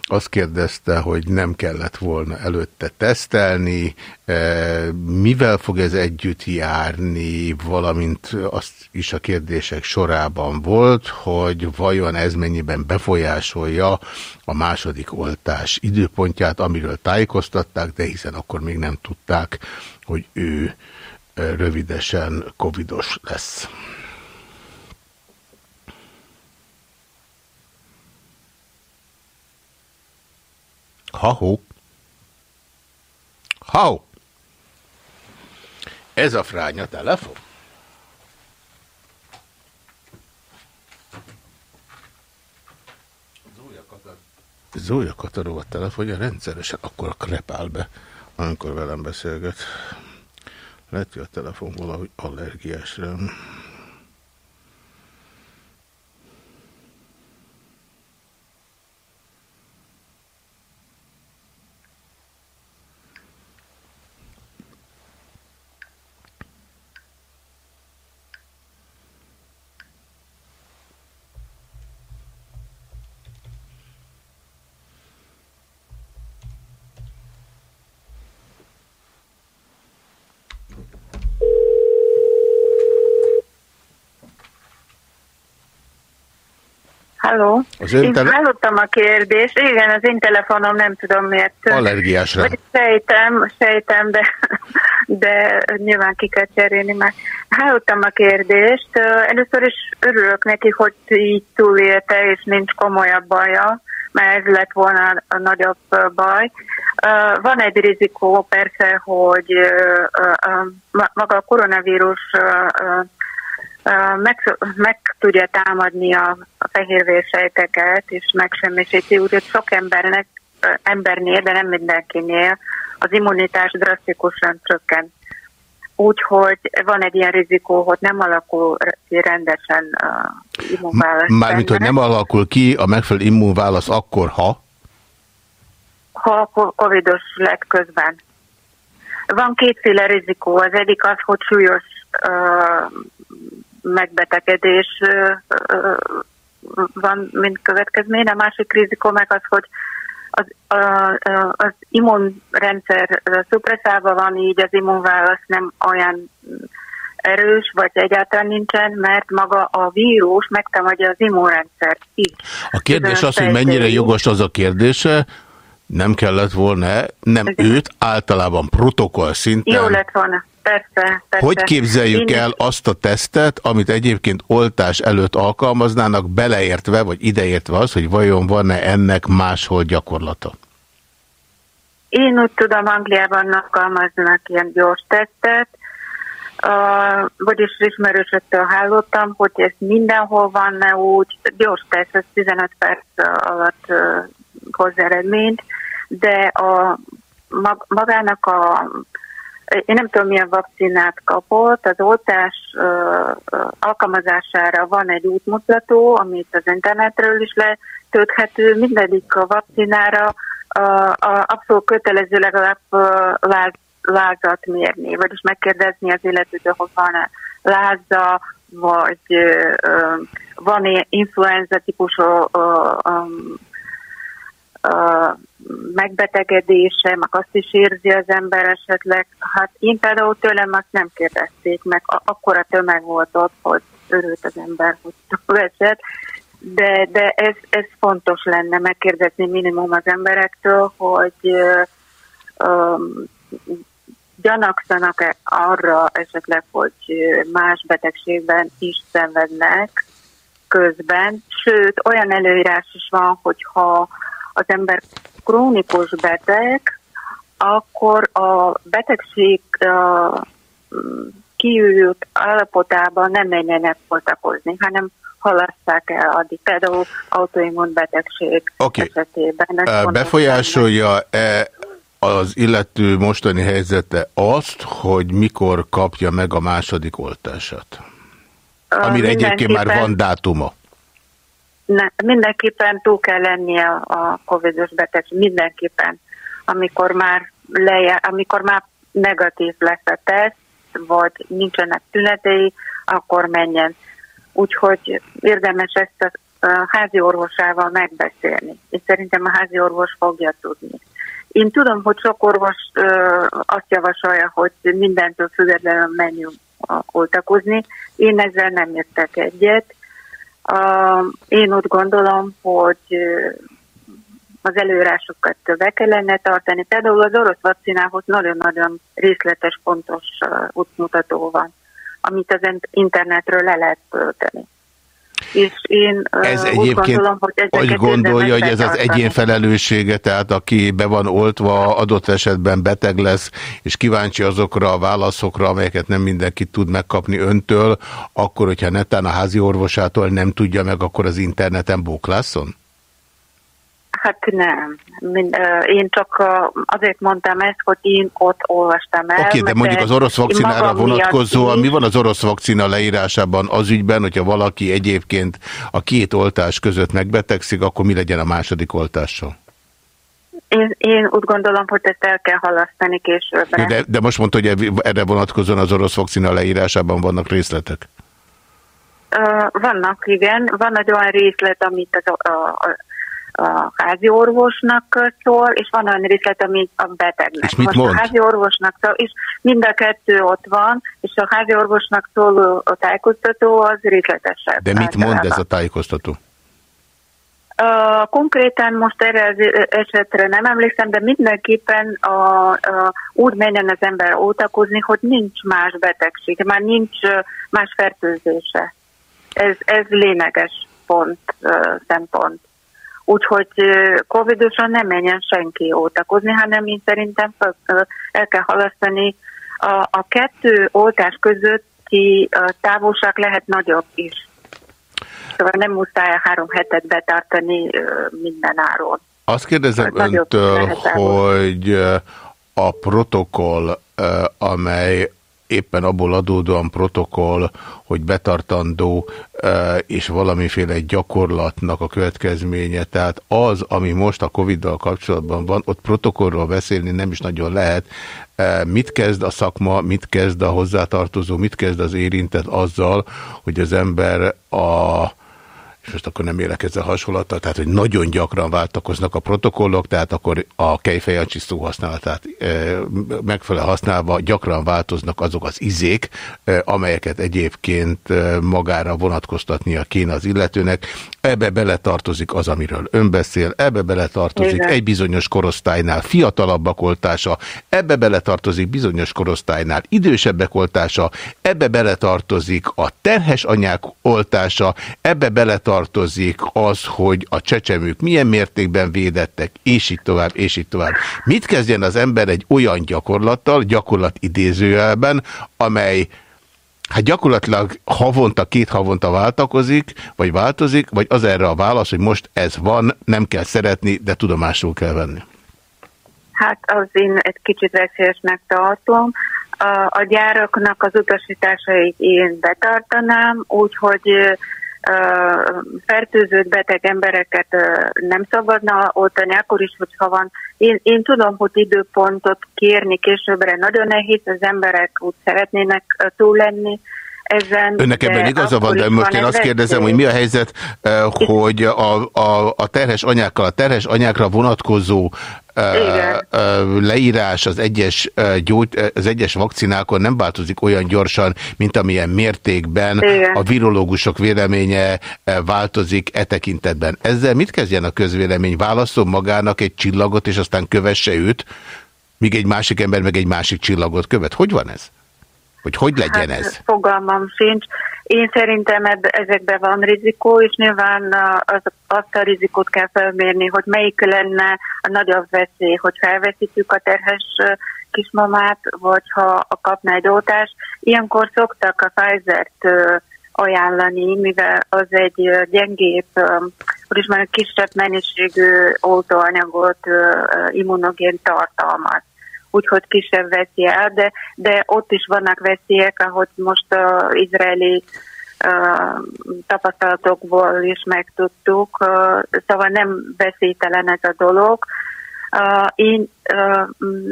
azt kérdezte, hogy nem kellett volna előtte tesztelni, e, mivel fog ez együtt járni, valamint azt is a kérdések sorában volt, hogy vajon ez mennyiben befolyásolja a második oltás időpontját, amiről tájékoztatták, de hiszen akkor még nem tudták, hogy ő e, rövidesen covidos lesz. Ha-ho. Ha-ho. Ez a fránya telefon. Zója Kataró a telefonja rendszeresen akkor krepál be, amikor velem beszélget. Lehet, hogy a telefon valahogy allergiás rám. Az én tele... hallottam a kérdést. Igen, az én telefonom nem tudom miért. Allergiásra. Sejtem, sejtem, de, de nyilván ki kell cserélni már. Hallottam a kérdést. Először is örülök neki, hogy így túlélte, és nincs komolyabb baja, mert ez lett volna a nagyobb baj. Van egy rizikó persze, hogy maga a koronavírus meg, meg tudja támadni a fehérvérsejteket, és megsemmisíti, úgyhogy sok embernek, embernél, de nem mindenkinél az immunitás drasztikusan csökken. Úgyhogy van egy ilyen rizikó, hogy nem alakul ki rendesen uh, immunválasz. Mármint, hogy nem alakul ki a megfelelő immunválasz akkor, ha? Ha covidos lett közben. Van kétféle rizikó. Az egyik az, hogy súlyos uh, megbetegedés van, mint következmény. A másik rizikó meg az, hogy az, az immunrendszer szupresszálva van, így az immunválasz nem olyan erős, vagy egyáltalán nincsen, mert maga a vírus megtámadja az immunrendszer is. A kérdés az, hogy mennyire jogos az a kérdése, nem kellett volna, nem Igen. őt, általában protokoll szinten. Jó lett volna. Persze, persze. Hogy képzeljük Én... el azt a tesztet, amit egyébként oltás előtt alkalmaznának, beleértve, vagy ideértve az, hogy vajon van-e ennek máshol gyakorlata? Én úgy tudom, Angliában alkalmaznak ilyen gyors tesztet, uh, vagyis ismerősöktől hallottam, hogy ez mindenhol van-e úgy, gyors teszt, ez 15 perc alatt uh, hoz eredményt, de a mag, magának a én nem tudom, milyen vakcinát kapott. Az oltás alkalmazására van egy útmutató, amit az internetről is letölthető. Mindegyik a vakcinára abszolút kötelező legalább láz, lázat mérni, vagyis megkérdezni az illetőtől, hogy van-e láza, vagy van-e influenza típusú megbetegedése, meg azt is érzi az ember esetleg. Hát én például tőlem azt nem kérdezték, meg akkora tömeg volt ott, hogy örült az ember, hogy esett. De, de ez, ez fontos lenne megkérdezni minimum az emberektől, hogy um, gyanakszanak-e arra esetleg, hogy más betegségben is szenvednek közben. Sőt, olyan előírás is van, hogyha ember krónikus beteg, akkor a betegség kiürült állapotában nem menjenek voltakozni, hanem halasszák el addig, például autoimmunbetegség okay. esetében. Befolyásolja-e az illető mostani helyzete azt, hogy mikor kapja meg a második oltását? Amire egyébként már van dátuma. Ne, mindenképpen túl kell lennie a Covid-os betegség, mindenképpen, amikor már, leje, amikor már negatív lesz a teszt, vagy nincsenek tünetei, akkor menjen. Úgyhogy érdemes ezt a házi orvosával megbeszélni, és szerintem a házi orvos fogja tudni. Én tudom, hogy sok orvos ö, azt javasolja, hogy mindentől függetlenül menjünk oltakozni. Én ezzel nem értek egyet. Én úgy gondolom, hogy az előírásokat be kellene tartani. Például az orosz vakcinához nagyon-nagyon részletes, pontos útmutató van, amit az internetről le lehet tölteni. És én ez úgy egyébként gondolom, hogy, hogy gondolja, hogy ez az egyén felelőssége, tehát aki be van oltva, adott esetben beteg lesz, és kíváncsi azokra a válaszokra, amelyeket nem mindenki tud megkapni öntől, akkor, hogyha netán a házi orvosától nem tudja meg, akkor az interneten bóklászon? Hát nem. Én csak azért mondtam ezt, hogy én ott olvastam el. Oké, okay, de mondjuk az orosz vakcinára vonatkozóan mi van az orosz vakcina leírásában az ügyben, hogyha valaki egyébként a két oltás között megbetegszik, akkor mi legyen a második oltással? Én, én úgy gondolom, hogy ezt el kell halasztani későbbre. De, de most mondta, hogy erre vonatkozóan az orosz vakcina leírásában vannak részletek? Vannak, igen. Van egy olyan részlet, amit az, a, a, a házi orvosnak szól, és van olyan részlet, ami a betegnek. És mit Most mond? a házi orvosnak szól, és mind a kettő ott van, és a házi orvosnak szóló a tájékoztató az részletesebb. De mit mond ez a tájékoztató? Uh, konkrétan most erre az esetre nem emlékszem, de mindenképpen a, a, úgy menjen az ember ótakozni, hogy nincs más betegség, már nincs más fertőzése. Ez, ez lényeges pont, uh, szempont. Úgyhogy covidosan nem menjen senki ótakozni, hanem én szerintem el kell halasztani. A, a kettő oltás közötti távolság lehet nagyobb is. Szóval nem muszáj három hetet betartani minden áron. Azt kérdezem öntől, hogy a protokoll, amely éppen abból adódóan protokoll, hogy betartandó és valamiféle gyakorlatnak a következménye. Tehát az, ami most a Covid-dal kapcsolatban van, ott protokollról beszélni nem is nagyon lehet. Mit kezd a szakma, mit kezd a hozzátartozó, mit kezd az érintett azzal, hogy az ember a és most akkor nem élek ezzel hasonlattal, tehát hogy nagyon gyakran váltakoznak a protokollok, tehát akkor a kejfejancsi szó használatát e, megfelelően használva gyakran változnak azok az izék, e, amelyeket egyébként magára vonatkoztatnia kéne az illetőnek. Ebbe beletartozik az, amiről ön beszél, ebbe beletartozik Igen. egy bizonyos korosztálynál fiatalabbak oltása, ebbe beletartozik bizonyos korosztálynál idősebbek oltása, ebbe beletartozik a terhes anyák oltása, ebbe beletartozik tartozik az, hogy a csecsemők milyen mértékben védettek, és így tovább, és így tovább. Mit kezdjen az ember egy olyan gyakorlattal, gyakorlat idézőjelben, amely Hát gyakorlatilag havonta, két havonta váltakozik, vagy változik, vagy az erre a válasz, hogy most ez van, nem kell szeretni, de tudomásul kell venni. Hát az én egy kicsit veszélyesnek tartom. A, a gyáraknak az utasításait én betartanám, úgyhogy fertőzött beteg embereket nem szabadna oltani, akkor is, hogyha van. Én, én tudom, hogy időpontot kérni későbbre nagyon nehéz, az emberek úgy szeretnének túl lenni, ezen. Önnek ebben igaza van, de most én azt kérdezem, hogy mi a helyzet, hogy a, a, a terhes anyákkal, a terhes anyákra vonatkozó igen. leírás az egyes, gyógy, az egyes vakcinákon nem változik olyan gyorsan, mint amilyen mértékben Igen. a virológusok véleménye változik e tekintetben. Ezzel mit kezdjen a közvélemény? Válaszol magának egy csillagot, és aztán kövesse őt, míg egy másik ember meg egy másik csillagot követ. Hogy van ez? Hogy hogy legyen hát, ez? Fogalmam sincs. Én szerintem ebbe, ezekben van rizikó, és nyilván az, azt a rizikót kell felmérni, hogy melyik lenne a nagyobb veszély, hogy felveszítjük a terhes kismamát, vagy ha kapna egy oltást. Ilyenkor szoktak a Pfizer-t ajánlani, mivel az egy gyengébb, hogy is már kisebb mennyiségű oltóanyagot, immunogén tartalmaz úgyhogy kisebb veszély, de, de ott is vannak veszélyek, ahogy most az izraeli uh, tapasztalatokból is megtudtuk, uh, szóval nem veszélytelen ez a dolog. Uh, én uh,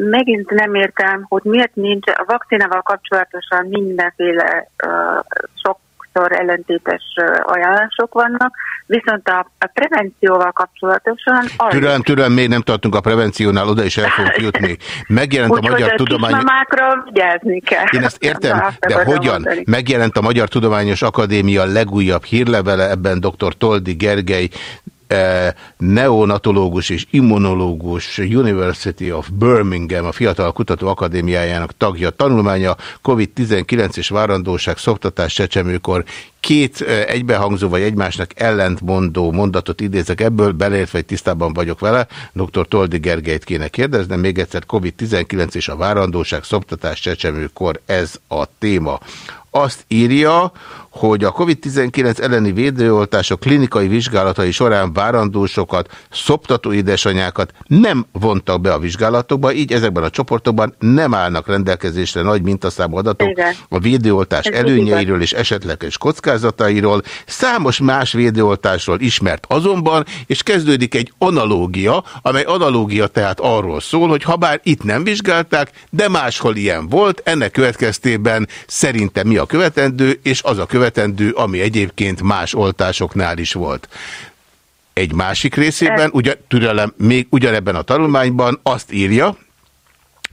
megint nem értem, hogy miért nincs a vakcinával kapcsolatosan mindenféle uh, sok sokszor ellentétes ajánlások vannak, viszont a, a prevencióval kapcsolatosan... Türelem, türelem, még nem tartunk a prevenciónál, oda is el fogunk jutni. Megjelent a Magyar a Tudomány... vigyázni kell. Én ezt értem, de hogyan? Mondani. Megjelent a Magyar Tudományos Akadémia legújabb hírlevele, ebben dr. Toldi Gergely neonatológus és immunológus University of Birmingham, a Fiatal Kutató Akadémiájának tagja. Tanulmánya COVID-19 és várandóság szoktatás csecsemőkor két egybehangzó vagy egymásnak ellentmondó mondatot idézek ebből, beleértve, hogy tisztában vagyok vele. Dr. Toldi Gergelyt kéne kérdeznem. Még egyszer COVID-19 és a várandóság szoktatás csecsemőkor ez a téma azt írja, hogy a COVID-19 elleni védőoltások klinikai vizsgálatai során várandósokat, szoptató édesanyákat nem vontak be a vizsgálatokba, így ezekben a csoportokban nem állnak rendelkezésre nagy mintaszámú adatok Igen. a védőoltás Ez előnyeiről és esetleges kockázatairól. Számos más védőoltásról ismert azonban, és kezdődik egy analógia, amely analógia tehát arról szól, hogy ha bár itt nem vizsgálták, de máshol ilyen volt, ennek következtében szerintem mi a követendő, és az a követendő, követendő, ami egyébként más oltásoknál is volt. Egy másik részében, ugyan, türelem, még ugyanebben a tanulmányban azt írja,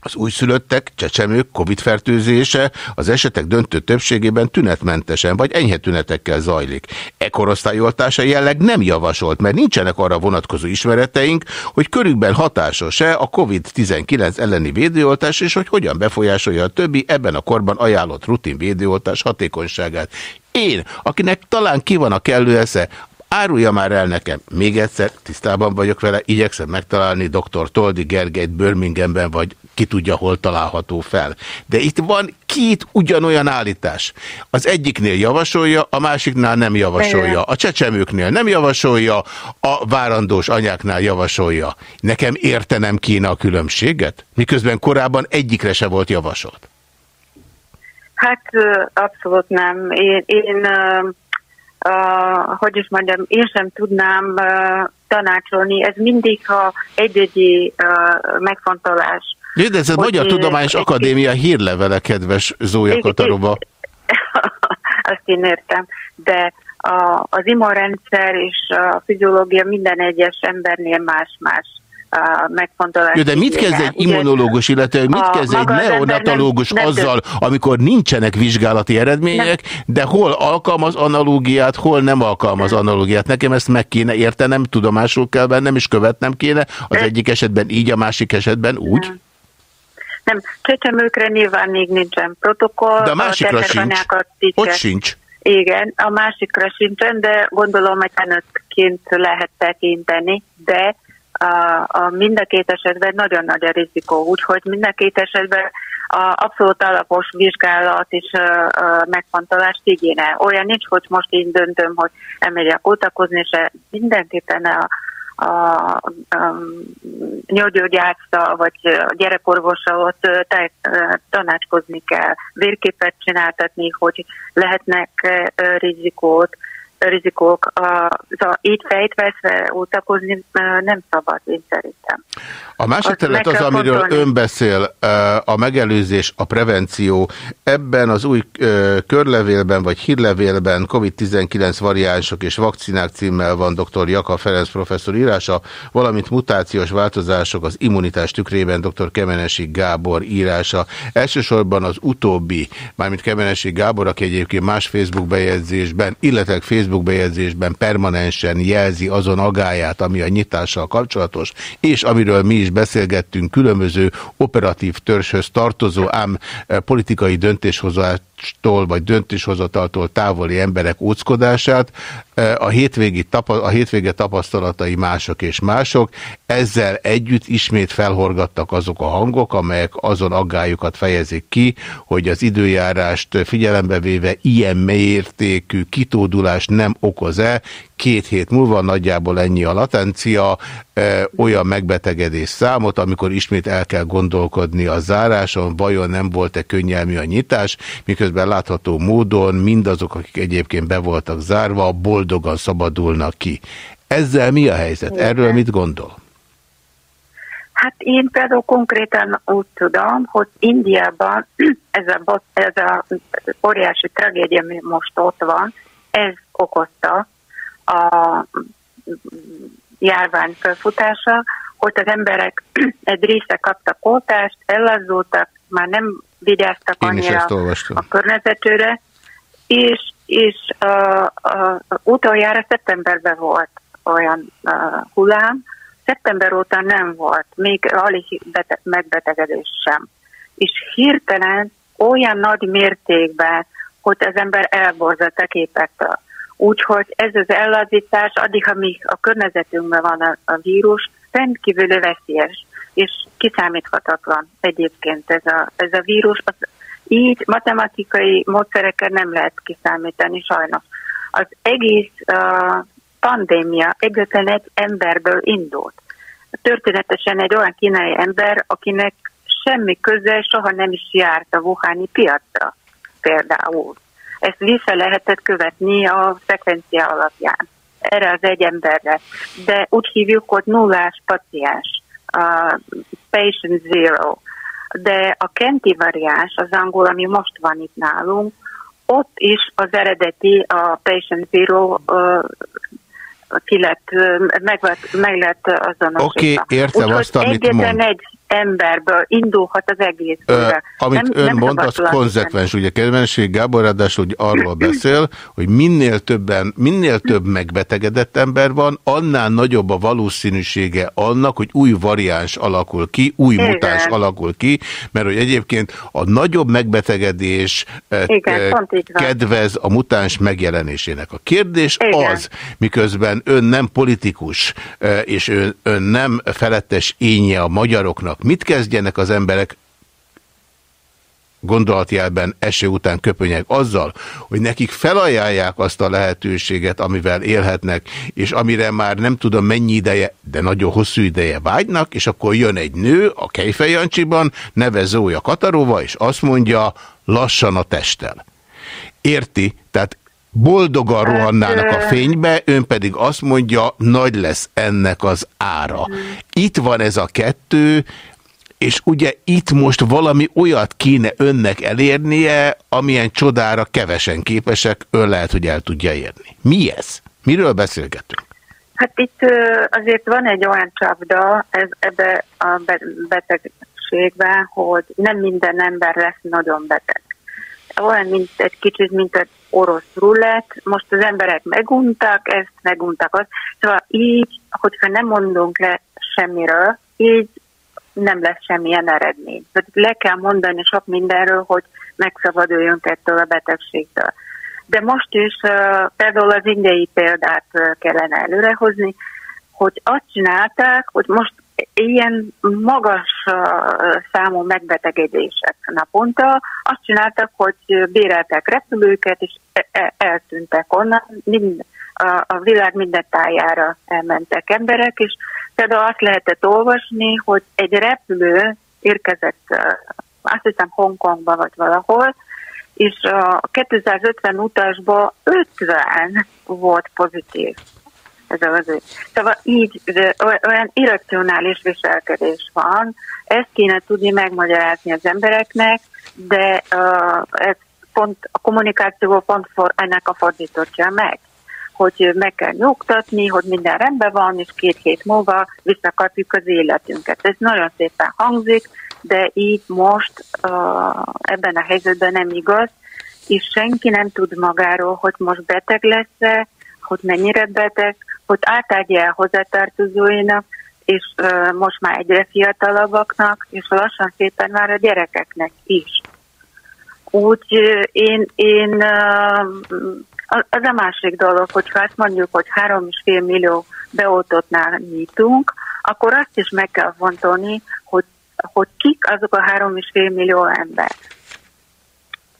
az újszülöttek, csecsemők, Covid-fertőzése az esetek döntő többségében tünetmentesen vagy enyhe tünetekkel zajlik. E korosztályoltása jelleg nem javasolt, mert nincsenek arra vonatkozó ismereteink, hogy körükben hatásos-e a Covid-19 elleni védőoltás, és hogy hogyan befolyásolja a többi ebben a korban ajánlott rutin védőoltás hatékonyságát. Én, akinek talán ki van a kellő esze, Árulja már el nekem. Még egyszer, tisztában vagyok vele, igyekszem megtalálni dr. Toldi Gergelyt Birminghamben, vagy ki tudja, hol található fel. De itt van két ugyanolyan állítás. Az egyiknél javasolja, a másiknál nem javasolja. A csecsemőknél nem javasolja, a várandós anyáknál javasolja. Nekem értenem kéne a különbséget? Miközben korábban egyikre se volt javasolt. Hát abszolút nem. Én, én uh, hogy is mondjam, én sem tudnám uh, tanácsolni. Ez mindig, ha egy-egy uh, megfontolás. De ez a Magyar Tudományos Akadémia hírlevele, kedves Zója Katarova. Azt én értem, de a, az immunrendszer és a fiziológia minden egyes embernél más-más megfontolás. Jó, de mit kezd egy immunológus, illetve mit kezd egy neonatológus nem, azzal, nem, amikor nincsenek vizsgálati eredmények, nem. de hol alkalmaz analógiát, hol nem alkalmaz analógiát. Nekem ezt meg kéne értenem, tudomásul kell bennem, és követnem kéne, az de... egyik esetben így, a másik esetben úgy. Nem. Nem, csecsemőkre nyilván még nincsen protokoll. De a másikra a sincs. Ott sincs. Igen, a másikra sincsen, de gondolom, hogy felnőttként lehet tekinteni, de a, a mind a két esetben nagyon nagy a rizikó, úgyhogy mind a két esetben a abszolút alapos vizsgálat és a, a megfontolást igényel. Olyan nincs, hogy most én döntöm, hogy elmegyek kutakozni, és mindenképpen a, a, a nyolgyógyászta vagy a gyerekorvosa ott te, tanácskozni kell, vérképet csináltatni, hogy lehetnek rizikót, rizikók. A, így fejtveszve utakozni nem szabad, én szerintem. A másik terület az, amiről fontolni. ön beszél, a megelőzés, a prevenció. Ebben az új körlevélben vagy hírlevélben COVID-19 variánsok és vakcinák címmel van dr. Jaka Ferenc professzor írása, valamint mutációs változások az immunitás tükrében dr. Kemenesi Gábor írása. Elsősorban az utóbbi, mármint Kemenesi Gábor, aki egyébként más Facebook bejegyzésben, illetve Facebook Facebook bejegyzésben permanensen jelzi azon agáját, ami a nyitással kapcsolatos, és amiről mi is beszélgettünk, különböző operatív törzshöz tartozó, ám eh, politikai döntéshozástól vagy döntéshozataltól távoli emberek óckodását. A, hétvégi tapa, a hétvége tapasztalatai mások és mások. Ezzel együtt ismét felhorgattak azok a hangok, amelyek azon aggályokat fejezik ki, hogy az időjárást figyelembe véve ilyen mértékű kitódulás nem okoz-e, két hét múlva nagyjából ennyi a latencia, olyan megbetegedés számot, amikor ismét el kell gondolkodni a záráson, vajon nem volt-e könnyelmű a nyitás, miközben látható módon mindazok, akik egyébként be voltak zárva, boldogan szabadulnak ki. Ezzel mi a helyzet? Erről mit gondol? Hát én például konkrétan úgy tudom, hogy Indiában ez a, ez a óriási tragédia, ami most ott van, ez okozta a járvány felfutása, hogy az emberek egy része kaptak oltást, ellazultak, már nem vigyáztak annyira a környezetőre, és, és uh, uh, utoljára szeptemberben volt olyan uh, hullám, szeptember óta nem volt, még alig bete- megbetegedés sem. És hirtelen olyan nagy mértékben, hogy az ember elborzott a képektől. Úgyhogy ez az ellazítás, addig, amíg a környezetünkben van a, a vírus, rendkívül veszélyes, és kiszámíthatatlan egyébként ez a, ez a vírus. Az, így matematikai módszerekkel nem lehet kiszámítani sajnos. Az egész uh, pandémia egyetlen egy emberből indult. Történetesen egy olyan kínai ember, akinek semmi köze, soha nem is járt a Wuhani piacra például. Ezt vissza lehetett követni a szekvencia alapján. Erre az egy emberre. De úgy hívjuk, hogy nullás paciens, uh, patient zero. De a kenti variáns, az angol, ami most van itt nálunk, ott is az eredeti a patient zero uh, ki lett, meg, meg lett azonosítva. Oké, okay, értem Úgy, azt, amit mond. egy emberből indulhat az egész. Ö, amit nem, ön nem mond, az konzekvens. Ugye kedvenség Gábor ráadásul ugye arról beszél, hogy minél, többen, minél több megbetegedett ember van, annál nagyobb a valószínűsége annak, hogy új variáns alakul ki, új Igen. mutáns alakul ki, mert hogy egyébként a nagyobb megbetegedés Igen, kedvez a mutáns megjelenésének. A kérdés Igen. az, miközben ön nem politikus, és ön, ön nem felettes énje a magyaroknak, Mit kezdjenek az emberek gondolatjelben eső után köpönyeg azzal, hogy nekik felajánlják azt a lehetőséget, amivel élhetnek, és amire már nem tudom mennyi ideje, de nagyon hosszú ideje vágynak, és akkor jön egy nő a Kejfejancsiban, neve Zója Katarova, és azt mondja, lassan a testtel. Érti? Tehát boldogan hát, rohannának a fénybe, ön pedig azt mondja, nagy lesz ennek az ára. Itt van ez a kettő, és ugye itt most valami olyat kéne önnek elérnie, amilyen csodára kevesen képesek, ön lehet, hogy el tudja érni. Mi ez? Miről beszélgetünk? Hát itt azért van egy olyan csapda ez, ebbe a betegségben, hogy nem minden ember lesz nagyon beteg. Olyan, mint egy kicsit, mint egy orosz rulett, most az emberek meguntak ezt, meguntak azt. Szóval így, hogyha nem mondunk le semmiről, így nem lesz semmilyen eredmény. Tehát le kell mondani sok mindenről, hogy megszabaduljunk ettől a betegségtől. De most is például az indiai példát kellene előrehozni, hogy azt csinálták, hogy most ilyen magas számú megbetegedések naponta, azt csináltak, hogy béreltek repülőket, és e, e, eltűntek onnan, mind, a, a világ minden tájára elmentek emberek, és például azt lehetett olvasni, hogy egy repülő érkezett, azt hiszem Hongkongba vagy valahol, és a 250 utasból 50 volt pozitív. Ez az Szóval így olyan irracionális viselkedés van, ezt kéne tudni megmagyarázni az embereknek, de uh, ez pont, a kommunikációval pont for, ennek a fordítottja meg hogy meg kell nyugtatni, hogy minden rendben van, és két hét múlva visszakapjuk az életünket. Ez nagyon szépen hangzik, de így most uh, ebben a helyzetben nem igaz, és senki nem tud magáról, hogy most beteg lesz-e, hogy mennyire beteg, hogy átadja a hozzátartozóinak, és uh, most már egyre fiatalabbaknak, és lassan szépen már a gyerekeknek is. Úgy én, én uh, az a másik dolog, hogyha azt mondjuk, hogy 3,5 millió beoltottnál nyitunk, akkor azt is meg kell fontolni, hogy, hogy kik azok a 3,5 millió ember.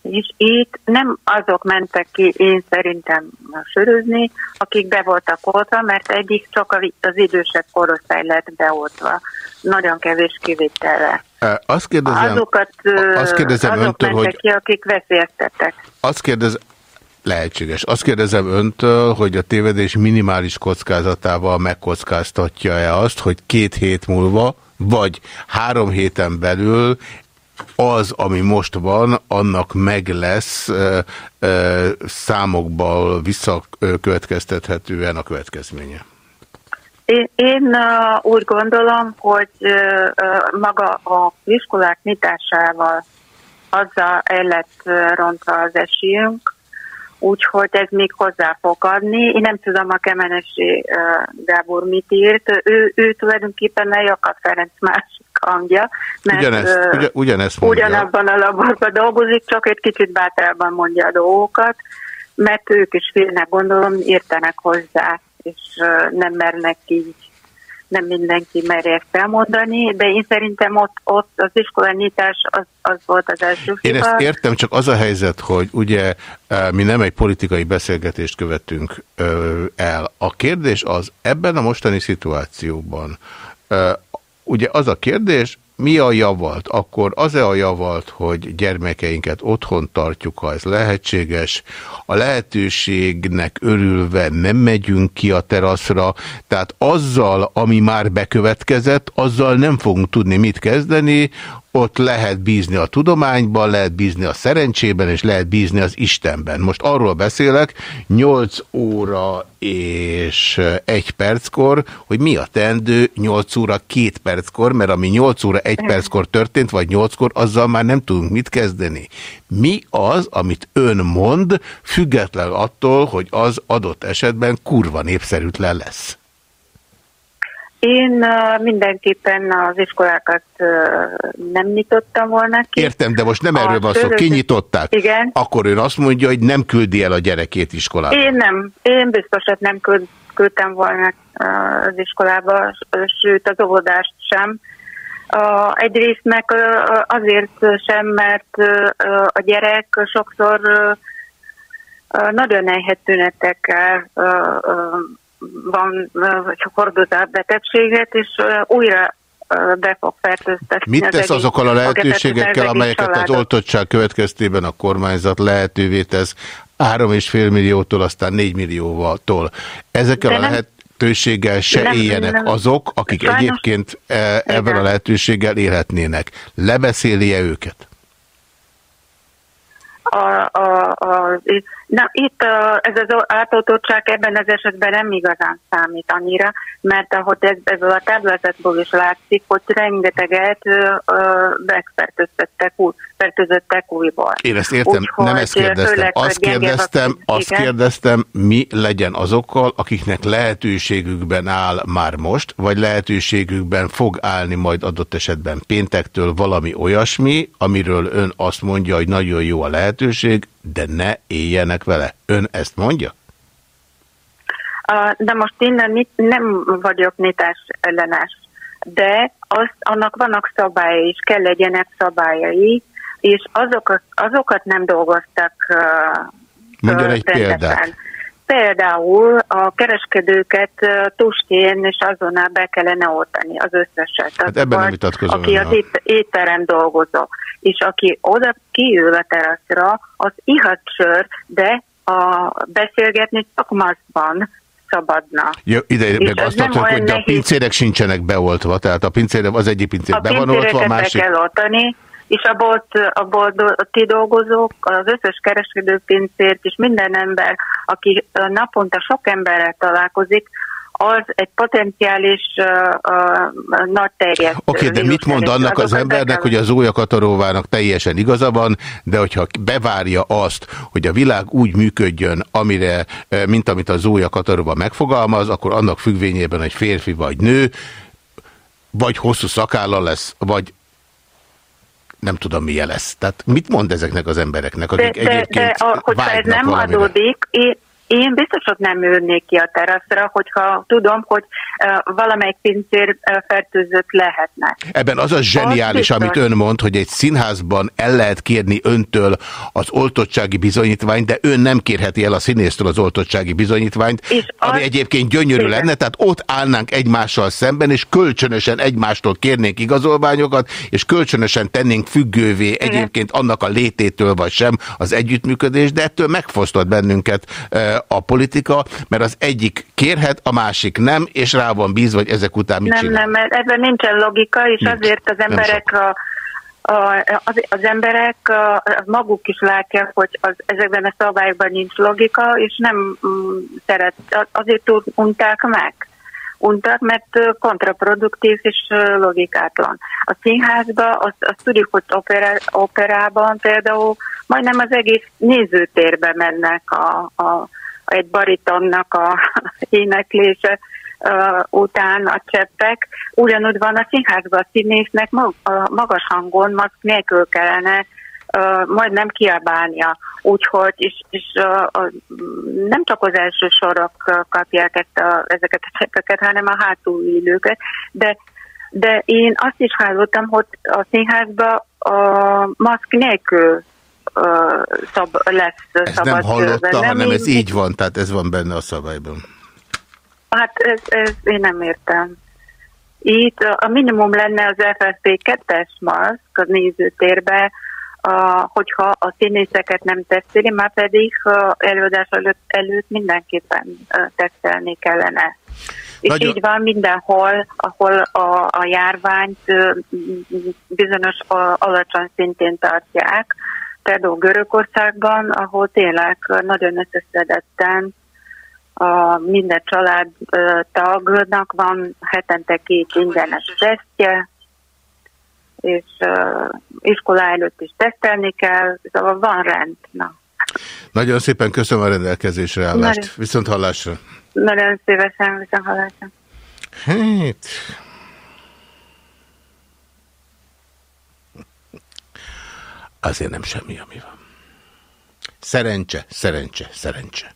És itt nem azok mentek ki, én szerintem sörözni, akik be voltak oltva, mert egyik csak az idősebb korosztály lett beoltva. Nagyon kevés kivételre. Azt kérdezem, Azokat, azt kérdezem azok öntől, hogy... ki, akik veszélyeztettek. Azt kérdez, Lehetséges. Azt kérdezem öntől, hogy a tévedés minimális kockázatával megkockáztatja-e azt, hogy két hét múlva, vagy három héten belül az, ami most van, annak meg lesz e, e, számokból visszakövetkeztethetően a következménye. Én, én úgy gondolom, hogy maga a iskolák nyitásával azzal el lett rontva az esélyünk, úgyhogy ez még hozzá fog adni. Én nem tudom, a Kemenesi Gábor mit írt. Ő, ő tulajdonképpen a Jakab Ferenc másik hangja, mert ugyanezt, ugyan, ugyanezt mondja. ugyanabban a laborban dolgozik, csak egy kicsit bátrában mondja a dolgokat, mert ők is félnek, gondolom, értenek hozzá, és nem mernek így nem mindenki merje ezt elmondani, de én szerintem ott, ott az iskolanyítás az, az volt az első Én ezt értem, csak az a helyzet, hogy ugye e, mi nem egy politikai beszélgetést követünk el. A kérdés az ebben a mostani szituációban, e, ugye az a kérdés, mi a javalt? Akkor az-e a javalt, hogy gyermekeinket otthon tartjuk, ha ez lehetséges? A lehetőségnek örülve nem megyünk ki a teraszra, tehát azzal, ami már bekövetkezett, azzal nem fogunk tudni mit kezdeni, ott lehet bízni a tudományban, lehet bízni a szerencsében, és lehet bízni az Istenben. Most arról beszélek, 8 óra és 1 perckor, hogy mi a tendő 8 óra 2 perckor, mert ami 8 óra 1 perckor történt, vagy 8-kor, azzal már nem tudunk mit kezdeni. Mi az, amit ön mond, független attól, hogy az adott esetben kurva népszerűtlen lesz? Én mindenképpen az iskolákat nem nyitottam volna ki. Értem, de most nem erről van szó, kinyitották. Igen. Akkor ön azt mondja, hogy nem küldi el a gyerekét iskolába. Én nem. Én biztosan nem küld, küldtem volna az iskolába, sőt az óvodást sem. Egyrészt meg azért sem, mert a gyerek sokszor nagyon nehéz tünetekkel van, vagy hordozza a betegséget, és újra be fog fertőztetni. Mit tesz az azokkal a lehetőségekkel, amelyeket az oltottság következtében a kormányzat lehetővé tesz 3,5 milliótól, aztán 4 millióval? Ezekkel a lehetőséggel se nem, éljenek nem, azok, akik sajnos, egyébként e, ebben a lehetőséggel élhetnének. Lebeszéli-e őket? A, a, a, Na, itt ez az átoltottság ebben az esetben nem igazán számít annyira, mert ahogy ez, ebből a táblázatból is látszik, hogy rengeteget megfertőztettek uh, fertőzöttek újból. Én ezt értem, Úgyhogy nem ezt kérdeztem. Főleg, azt kérdeztem, azt kérdeztem, mi legyen azokkal, akiknek lehetőségükben áll már most, vagy lehetőségükben fog állni majd adott esetben péntektől valami olyasmi, amiről ön azt mondja, hogy nagyon jó a lehetőség, de ne éljenek vele. Ön ezt mondja? De most én nem vagyok nyitás ellenes, de az, annak vannak szabályai is, kell legyenek szabályai, és azokat, azokat nem dolgoztak Mondjon egy példát. Például a kereskedőket tustén és azonnal be kellene oltani az összeset. Hát ebben nem vitatkozom. Aki az étterem dolgozó, és aki oda kiül a teraszra, az ihat sör, de a beszélgetni csak maszkban szabadna. Jó, ide meg azt tartom, hogy a pincérek sincsenek beoltva, tehát a pincérek az egyik pincér be van oltva, a másik... kell oltani, és a bolt, a bolti dolgozók, az összes kereskedőpincért és minden ember, aki naponta sok emberrel találkozik, az egy potenciális uh, uh, nagy terjedt. Oké, okay, de mit mond annak az embernek, hogy az Kataróvának teljesen igaza van, de hogyha bevárja azt, hogy a világ úgy működjön, amire, mint amit a Zója Kataróva megfogalmaz, akkor annak függvényében egy férfi vagy nő, vagy hosszú szakálla lesz, vagy nem tudom milyen lesz. Tehát mit mond ezeknek az embereknek, akik de, de, egyébként de, hogyha ez nem valamire? adódik, én, én biztos, hogy nem ülnék ki a teraszra, hogyha tudom, hogy uh, valamelyik pincér uh, fertőzött lehetne. Ebben az a zseniális, az amit ön mond, hogy egy színházban el lehet kérni öntől az oltottsági bizonyítványt, de ön nem kérheti el a színésztől az oltottsági bizonyítványt, és ami az... egyébként gyönyörű igen. lenne, tehát ott állnánk egymással szemben, és kölcsönösen egymástól kérnénk igazolványokat, és kölcsönösen tennénk függővé igen. egyébként annak a lététől vagy sem az együttműködés, de ettől megfosztott bennünket a politika, mert az egyik kérhet, a másik nem, és rá van bízva, hogy ezek után mit Nem, csinál. nem, mert ebben nincsen logika, és Nincs. azért az emberek a, a, az, az emberek a, maguk is látják, hogy az, ezekben a szabályokban nincs logika, és nem mm, szeret, azért unták meg. Untak, mert kontraproduktív és logikátlan. A színházban azt, azt tudjuk, hogy opera, operában például majdnem az egész nézőtérbe mennek a, a egy baritonnak a éneklése uh, után a cseppek. Ugyanúgy van a színházban a színésznek mag, a magas hangon, maszk nélkül kellene uh, majd nem kiabálnia. Úgyhogy és, és uh, nem csak az első sorok kapják ezt a, ezeket a cseppeket, hanem a hátul ülőket, de de én azt is hallottam, hogy a színházban a maszk nélkül szab, lesz Ezt szabad nem hallotta, nem hanem ez így van, tehát ez van benne a szabályban. Hát ez, ez én nem értem. Itt a minimum lenne az FFP 2-es maszk a nézőtérbe, a, hogyha a színészeket nem teszteli, már pedig a előadás előtt, előtt mindenképpen tesztelni kellene. És Nagyon... így van mindenhol, ahol a, a járványt bizonyos alacsony szintén tartják, például Görögországban, ahol tényleg nagyon összeszedetten a minden család tagnak van hetente két ingyenes tesztje, és uh, iskola előtt is tesztelni kell, szóval van rend. Na. Nagyon szépen köszönöm a rendelkezésre állást. Nagyon, viszont hallásra. Nagyon szívesen, viszont hallásra. Hát... azért nem semmi, ami van. Szerencse, szerencse, szerencse.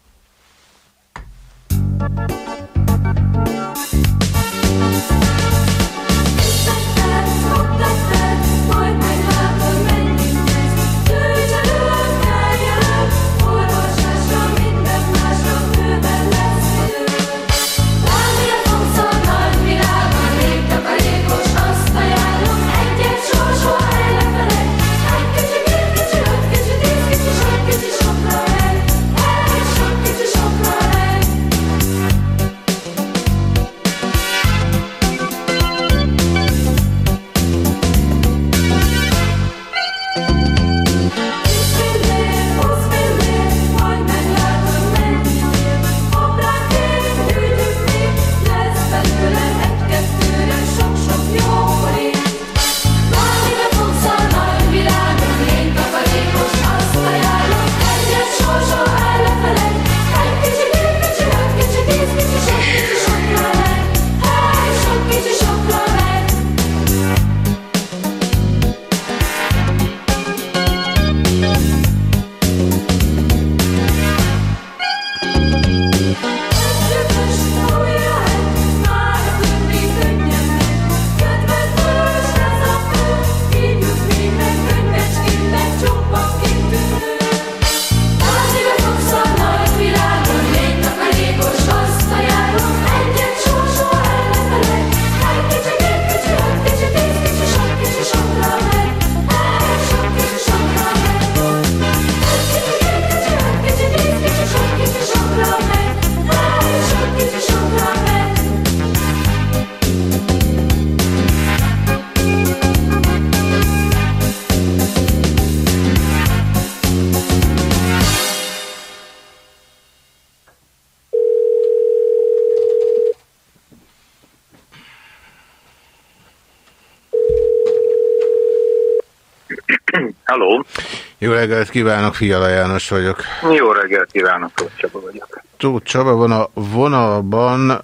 Jó reggelt kívánok, Fiala János vagyok. Jó reggelt kívánok, Tóth Csaba vagyok. Tóth Csaba van a vonalban,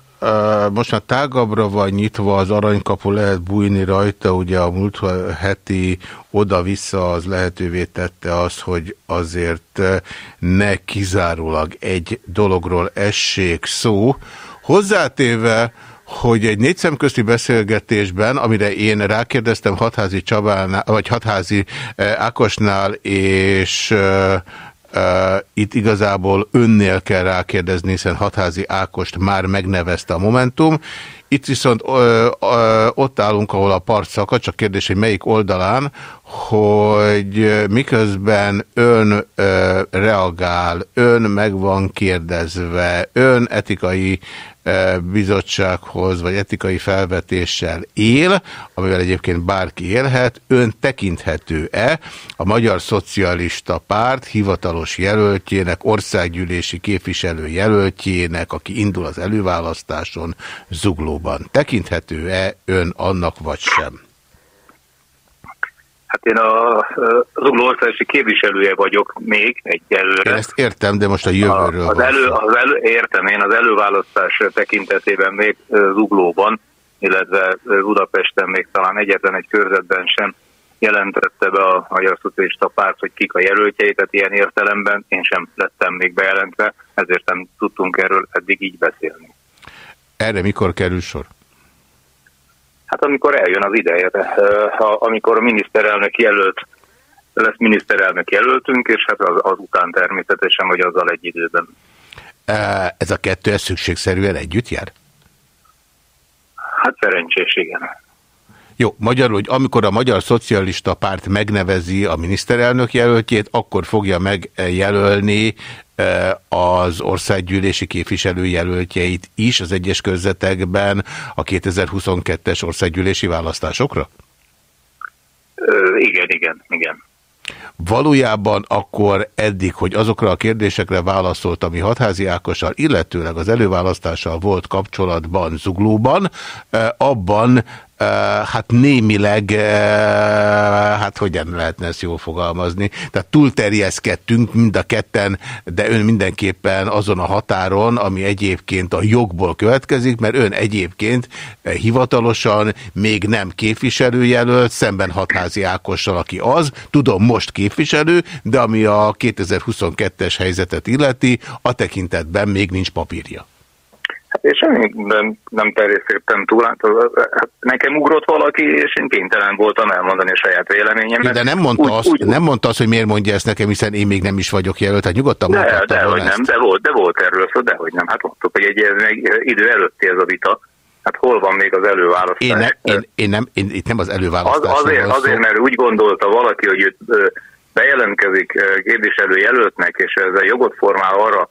most már tágabbra van nyitva, az aranykapu lehet bújni rajta, ugye a múlt heti oda-vissza az lehetővé tette az, hogy azért ne kizárólag egy dologról essék szó. Hozzátéve, hogy egy négy szemközti beszélgetésben, amire én rákérdeztem Hatházi Csabánál, vagy Hatházi Ákosnál, és Uh, itt igazából önnél kell rákérdezni, hiszen Hatházi Ákost már megnevezte a Momentum. Itt viszont ö, ö, ott állunk, ahol a part szakad, csak kérdés, hogy melyik oldalán, hogy miközben ön ö, reagál, ön meg van kérdezve, ön etikai bizottsághoz, vagy etikai felvetéssel él, amivel egyébként bárki élhet, ön tekinthető-e a Magyar Szocialista Párt hivatalos jelöltjének, országgyűlési képviselő jelöltjének, aki indul az előválasztáson zuglóban. Tekinthető-e ön annak vagy sem? Hát én a, az országosi képviselője vagyok még egyelőre. Én ezt értem, de most a jövőről a, az, elő, az elő, Értem, én az előválasztás tekintetében még Zuglóban, illetve Budapesten még talán egyetlen egy körzetben sem jelentette be a Magyar Szocialista Párt, hogy kik a jelöltjei, tehát ilyen értelemben én sem lettem még bejelentve, ezért nem tudtunk erről eddig így beszélni. Erre mikor kerül sor? Hát amikor eljön az ideje, amikor a miniszterelnök jelölt, lesz miniszterelnök jelöltünk, és hát az, azután természetesen, vagy azzal egy időben. Ez a kettő ez szükségszerűen együtt jár? Hát szerencsés, igen. Jó, magyarul, hogy amikor a Magyar Szocialista Párt megnevezi a miniszterelnök jelöltjét, akkor fogja megjelölni az országgyűlési képviselőjelöltjeit is az egyes körzetekben a 2022-es országgyűlési választásokra? Ö, igen, igen, igen. Valójában akkor eddig, hogy azokra a kérdésekre válaszolt, ami Hatházi Ákossal, illetőleg az előválasztással volt kapcsolatban Zuglóban, abban hát némileg, hát hogyan lehetne ezt jól fogalmazni, tehát túlterjeszkedtünk mind a ketten, de ön mindenképpen azon a határon, ami egyébként a jogból következik, mert ön egyébként hivatalosan még nem képviselőjelölt, szemben Hatházi Ákossal, aki az, tudom most képviselő, de ami a 2022-es helyzetet illeti, a tekintetben még nincs papírja. És semmi nem, nem terjesztettem túl. Hát, hát nekem ugrott valaki, és én kénytelen voltam elmondani a saját véleményemet. De nem mondta, úgy, azt, úgy, nem mondta azt, hogy miért mondja ezt nekem, hiszen én még nem is vagyok jelölt. Tehát nyugodtan de, de, hogy nem, de volt, de volt erről szó, de hogy nem. Hát mondtuk, hogy egy idő előtti ez a vita. Hát hol van még az előválasztás? Én, ne, én, én nem, én, itt nem az előválasztás. Az, azért, azért, mert úgy gondolta valaki, hogy bejelentkezik képviselő jelöltnek, és ezzel jogot formál arra,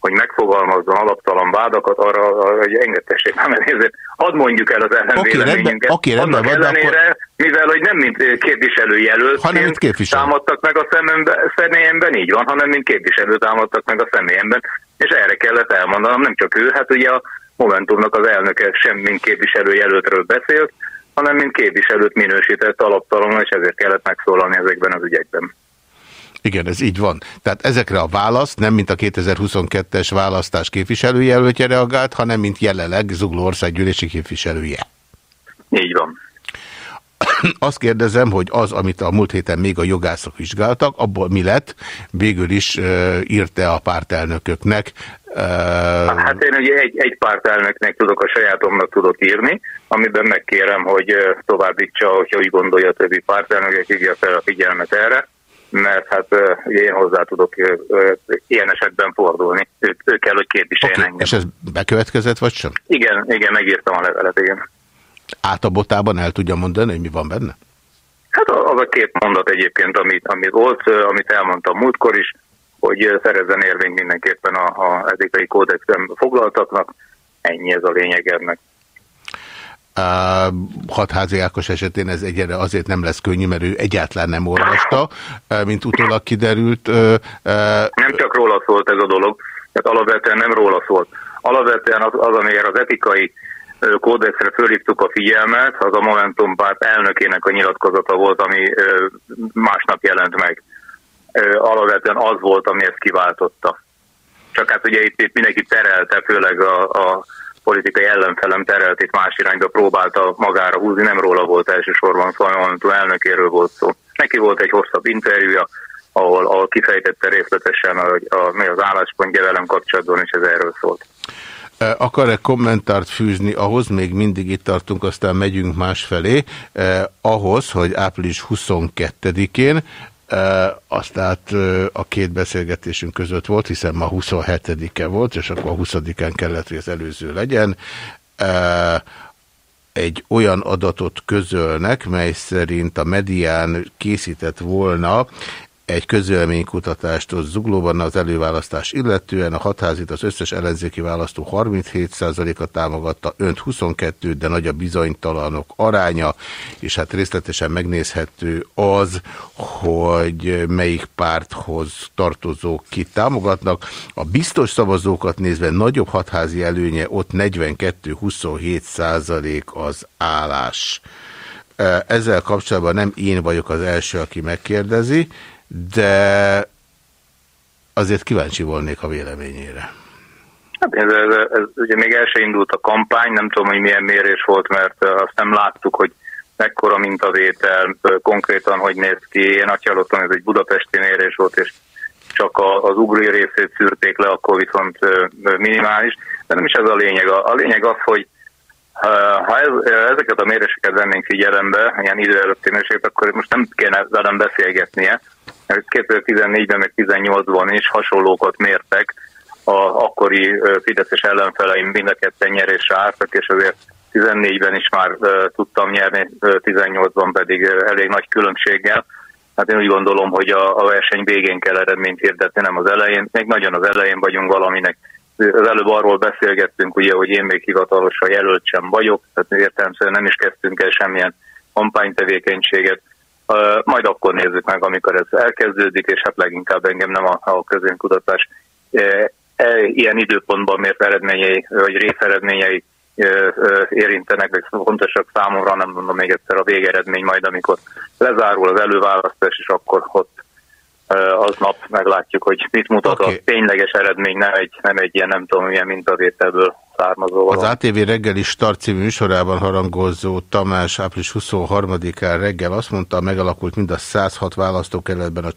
hogy megfogalmazzon alaptalan vádakat, arra, hogy engedtessék már ezért hadd mondjuk el az ellenvéleményünket. Okay, Annak rendben, ellenére, akkor... mivel hogy nem mint képviselő jelölt, hanem mint képviselő. támadtak meg a szemembe, személyemben, így van, hanem mint képviselő támadtak meg a személyemben, és erre kellett elmondanom, nem csak ő, hát ugye a Momentumnak az elnöke sem mint képviselő jelöltről beszélt, hanem mint képviselőt minősített alaptalanul, és ezért kellett megszólalni ezekben az ügyekben. Igen, ez így van. Tehát ezekre a választ nem mint a 2022-es választás képviselőjelöltje reagált, hanem mint jelenleg Zugló országgyűlési képviselője. Így van. Azt kérdezem, hogy az, amit a múlt héten még a jogászok vizsgáltak, abból mi lett? Végül is uh, írta a pártelnököknek. Uh... Hát én ugye egy, egy pártelnöknek tudok, a sajátomnak tudok írni, amiben megkérem, hogy továbbítsa, hogyha úgy gondolja a többi pártelnökek, hívja fel a figyelmet erre mert hát ugye én hozzá tudok ilyen esetben fordulni. Ő, ő kell, hogy képviseljen okay. engem. És ez bekövetkezett, vagy sem? Igen, igen, megírtam a levelet, igen. Átabotában el tudja mondani, hogy mi van benne? Hát az a két mondat egyébként, amit, amit volt, amit elmondtam múltkor is, hogy szerezzen érvényt mindenképpen a, a etikai kódexben foglaltaknak. Ennyi ez a lényeg ennek. Hatházi Ákos esetén ez egyre azért nem lesz könnyű, mert ő egyáltalán nem olvasta, mint utólag kiderült. Nem csak róla szólt ez a dolog, tehát alapvetően nem róla szólt. Alapvetően az, az amiért az etikai kódexre fölhívtuk a figyelmet, az a Momentum párt elnökének a nyilatkozata volt, ami másnap jelent meg. Alapvetően az volt, ami ezt kiváltotta. Csak hát ugye itt, itt mindenki terelte, főleg a, a politikai ellenfelem terelt itt más irányba próbálta magára húzni, nem róla volt elsősorban szó, hanem elnökéről volt szó. Neki volt egy hosszabb interjúja, ahol, ahol kifejtette részletesen, hogy a, mi az álláspontja velem kapcsolatban, és ez erről szólt. Akar-e kommentárt fűzni ahhoz, még mindig itt tartunk, aztán megyünk másfelé, eh, ahhoz, hogy április 22-én E, azt tehát a két beszélgetésünk között volt, hiszen ma 27-e volt, és akkor a 20-án kellett, hogy az előző legyen. Egy olyan adatot közölnek, mely szerint a medián készített volna egy közölménykutatást ott Zuglóban az előválasztás illetően. A hatházit az összes ellenzéki választó 37%-a támogatta, önt 22, de nagy a bizonytalanok aránya, és hát részletesen megnézhető az, hogy melyik párthoz tartozók ki támogatnak. A biztos szavazókat nézve nagyobb hatházi előnye, ott 42-27% az állás. Ezzel kapcsolatban nem én vagyok az első, aki megkérdezi, de azért kíváncsi volnék a véleményére. Hát ez, ez, ez, ez ugye még el se indult a kampány, nem tudom, hogy milyen mérés volt, mert azt nem láttuk, hogy mekkora mintavétel, konkrétan hogy néz ki. Én azt hallottam, ez egy budapesti mérés volt, és csak az ugri részét szűrték le, akkor viszont minimális. De nem is ez a lényeg. A lényeg az, hogy ha ez, ezeket a méréseket vennénk figyelembe, ilyen idő előtti méréseket, akkor most nem kéne velem beszélgetnie, 2014-ben meg 2018-ban is hasonlókat mértek, a akkori Fideszes ellenfeleim mind a ketten nyerésre álltak, és azért 14-ben is már tudtam nyerni, uh, 18-ban pedig elég nagy különbséggel. Hát én úgy gondolom, hogy a, a verseny végén kell eredményt hirdetni, nem az elején. Még nagyon az elején vagyunk valaminek. Az előbb arról beszélgettünk, ugye, hogy én még hivatalosan jelölt sem vagyok, tehát értelemszerűen nem is kezdtünk el semmilyen kampánytevékenységet. Majd akkor nézzük meg, amikor ez elkezdődik, és hát leginkább engem nem a, a közönkutatás e, ilyen időpontban miért eredményei, vagy részeredményei érintenek, vagy fontosak számomra, nem mondom még egyszer a végeredmény majd, amikor lezárul az előválasztás, és akkor ott aznap meglátjuk, hogy mit mutat okay. a tényleges eredmény, nem egy, nem egy ilyen nem tudom milyen mintavételből származó. Az ATV reggeli start című műsorában harangozó Tamás április 23-án reggel azt mondta, megalakult mind a 106 választókerületben a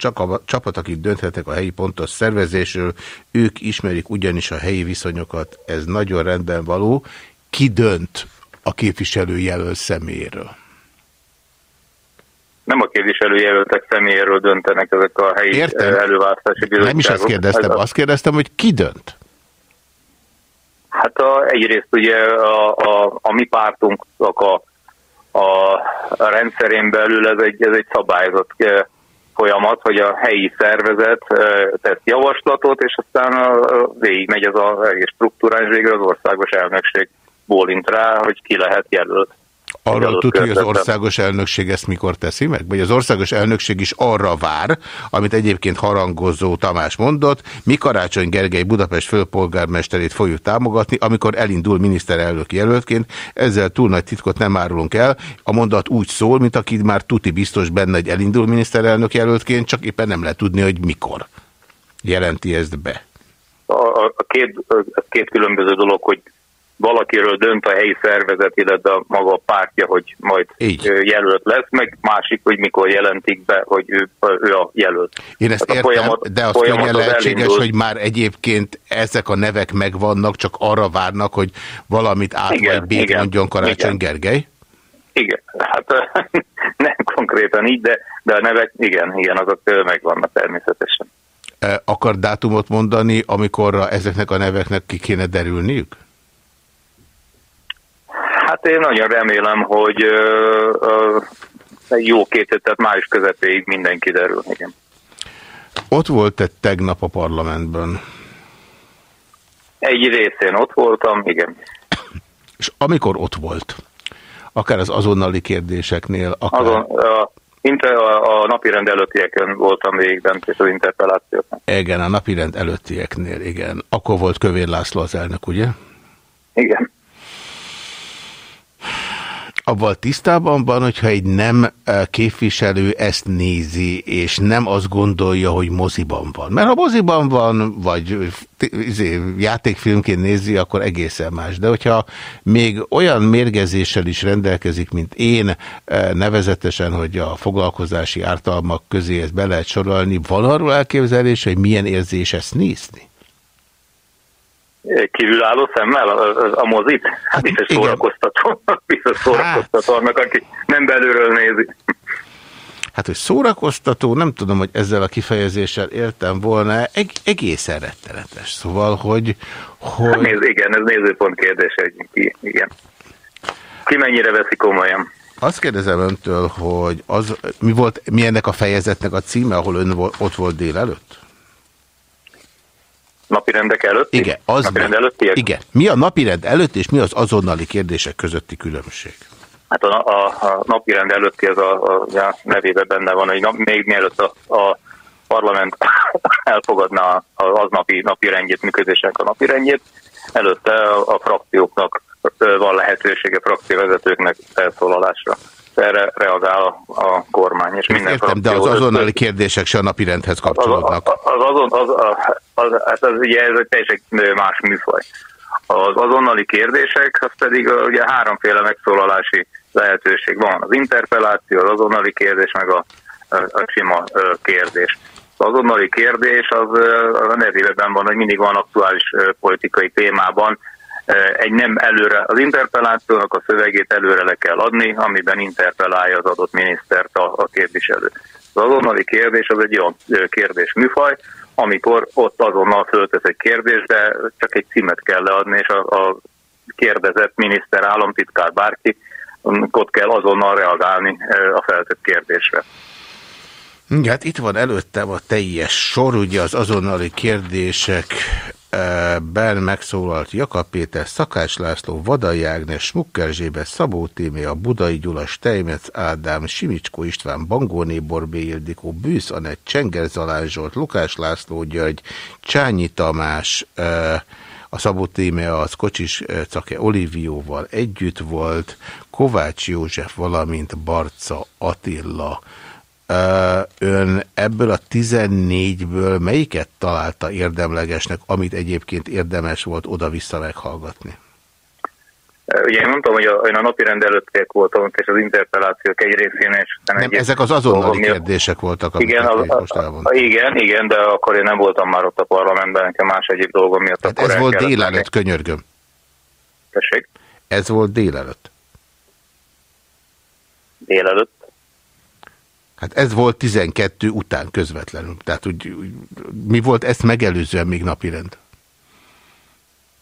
csapat, akik dönthetnek a helyi pontos szervezésről, ők ismerik ugyanis a helyi viszonyokat, ez nagyon rendben való. Ki dönt a képviselő jelölt személyéről? Nem a képviselőjelöltek személyéről döntenek ezek a helyi Értem. előválasztási bizottságok. Nem is ezt kérdeztem, azt kérdeztem, hogy ki dönt? Hát a, egyrészt ugye a, a, a mi pártunknak a, a, a rendszerén belül ez egy, ez egy szabályzott folyamat, hogy a helyi szervezet tesz javaslatot, és aztán a, végig megy ez az egész struktúrán, és végül az országos elnökség bólint rá, hogy ki lehet jelölt. Arra tud, hogy az országos elnökség ezt mikor teszi meg? Vagy az országos elnökség is arra vár, amit egyébként harangozó Tamás mondott, mi Karácsony Gergely Budapest főpolgármesterét fogjuk támogatni, amikor elindul miniszterelnök jelöltként, ezzel túl nagy titkot nem árulunk el. A mondat úgy szól, mint aki már tuti biztos benne, hogy elindul miniszterelnök jelöltként, csak éppen nem lehet tudni, hogy mikor. Jelenti ezt be? A, a, két, a két különböző dolog, hogy valakiről dönt a helyi szervezet, illetve a maga a pártja, hogy majd Így. jelölt lesz, meg másik, hogy mikor jelentik be, hogy ő, ő a jelölt. Én ezt értem, folyamat, de az könnyen lehetséges, elindult. hogy már egyébként ezek a nevek megvannak, csak arra várnak, hogy valamit át igen, vagy B mondjon Karácsony igen. Gergely? Igen, hát nem konkrétan így, de, de a nevek, igen, igen, azok megvannak természetesen. Akar dátumot mondani, amikor ezeknek a neveknek ki kéne derülniük? Hát én nagyon remélem, hogy egy jó két hét, tehát május közepéig minden kiderül. Igen. Ott volt-e tegnap a parlamentben? Egy részén ott voltam, igen. És amikor ott volt, akár az azonnali kérdéseknél, akár... Azon, a, a, a napirend előttieken voltam végben, és az interpelációknak. Igen, a napirend előttieknél, igen. Akkor volt Kövér László az elnök, ugye? Igen. Abban tisztában van, hogyha egy nem képviselő ezt nézi, és nem azt gondolja, hogy moziban van. Mert ha moziban van, vagy izé, játékfilmként nézi, akkor egészen más. De hogyha még olyan mérgezéssel is rendelkezik, mint én, nevezetesen, hogy a foglalkozási ártalmak közé ezt be lehet sorolni, van arról elképzelés, hogy milyen érzés ezt nézni? Kívülálló szemmel a, a mozit? Hát biztos szórakoztató, biztos szórakoztató annak, aki nem belülről nézi. Hát, hogy szórakoztató, nem tudom, hogy ezzel a kifejezéssel éltem volna, eg egészen rettenetes. Szóval, hogy... hogy... Hát nézd, igen, ez nézőpont kérdése, ki, igen. Ki mennyire veszi komolyan? Azt kérdezem öntől, hogy az, mi volt, mi ennek a fejezetnek a címe, ahol ön ott volt délelőtt? Napirendek előtt? Igen, az napirend előtti? Igen. Mi a napirend előtt, és mi az azonnali kérdések közötti különbség? Hát a, a, a napirend előtti az a, a, a nevében benne van, hogy nap, még mielőtt a, a parlament elfogadná az aznapi napirendjét, működésnek a napirendjét, előtte a, a frakcióknak van lehetősége frakcióvezetőknek felszólalásra erre reagál a, a kormány. És minden Értem, de az azonnali kérdések se a napirendhez kapcsolódnak. Az, az, azon, az, az, az, hát az, ugye ez egy teljesen más műfaj. Az azonnali kérdések, az pedig ugye háromféle megszólalási lehetőség van. Az interpelláció, az azonnali kérdés, meg a, a, a sima kérdés. Az azonnali kérdés az a nevében van, hogy mindig van aktuális politikai témában egy nem előre, az interpellációnak a szövegét előre le kell adni, amiben interpellálja az adott minisztert a, a képviselő. Az azonnali kérdés az egy olyan kérdés műfaj, amikor ott azonnal föltesz egy kérdést, de csak egy címet kell leadni, és a, a kérdezett miniszter, államtitkár, bárki, ott kell azonnal reagálni a feltett kérdésre. Hát itt van előttem a teljes sor, ugye az azonnali kérdések Ben megszólalt Jakab Péter, Szakás László, Vadai Ágnes, Smukker Zsébe, Szabó Témé, a Budai Gyula, Steinmetz Ádám, Simicskó István, Bangóné Borbé Ildikó, Bűsz Anett, Csenger Zalán Zsolt, Lukás László György, Csányi Tamás, a Szabó Témé az Kocsis Cake Olivióval együtt volt, Kovács József, valamint Barca Attila, Ön ebből a 14-ből melyiket találta érdemlegesnek, amit egyébként érdemes volt oda-vissza meghallgatni? Ugye én mondtam, hogy a, én a napi rend előttiek voltam, és az interpellációk egy részén is. Nem, egy ezek az azonnali kérdések voltak, igen, az, most elmondtam. Igen, igen, de akkor én nem voltam már ott a parlamentben, nekem más egyéb dolgom miatt. Hát ez volt délelőtt, könyörgöm. Tessék? Ez volt délelőtt. Délelőtt? Hát ez volt 12 után közvetlenül. Tehát úgy, úgy, mi volt ezt megelőzően még napirend?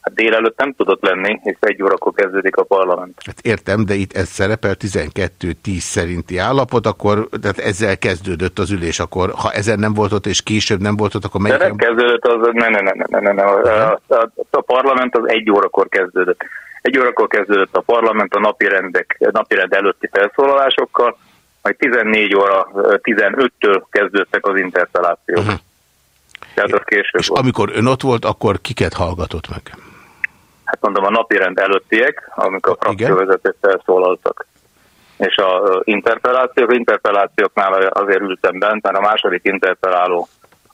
Hát délelőtt nem tudott lenni, és egy órakor kezdődik a parlament. Hát értem, de itt ez szerepel 12-10 szerinti állapot, akkor tehát ezzel kezdődött az ülés, akkor ha ezen nem volt ott, és később nem volt ott, akkor melyik... De nem kezdődött, az, ne, ne, ne, ne, ne, ne. A, a, a parlament az egy órakor kezdődött. Egy órakor kezdődött a parlament a napirendek, napirend előtti felszólalásokkal, majd 14 óra 15-től kezdődtek az interpelációk. Uh mhm. -huh. Tehát az később És volt. amikor ön ott volt, akkor kiket hallgatott meg? Hát mondom, a napirend előttiek, amikor a frakcióvezetők felszólaltak. És a interpelációk, interpelációknál azért ültem bent, mert a második interpeláló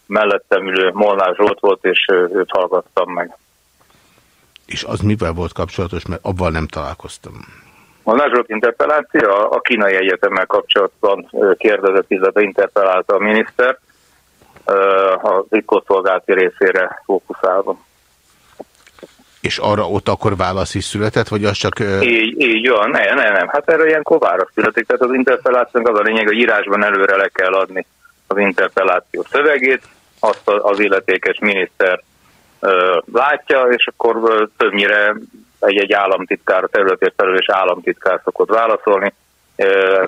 mellettem ülő Molnár Zsolt volt, és őt hallgattam meg. És az mivel volt kapcsolatos, mert abban nem találkoztam? A második interpeláció a kínai egyetemmel kapcsolatban kérdezett, illetve interpelálta a miniszter a titkosszolgálati részére fókuszálva. És arra ott akkor válasz is született, vagy az csak... Így, így van, nem, nem, nem. Hát erre ilyenkor válasz születik. Tehát az interpelációnak az a lényeg, hogy írásban előre le kell adni az interpeláció szövegét, azt az illetékes miniszter látja, és akkor többnyire egy-egy államtitkár, a területért felelős államtitkár szokott válaszolni.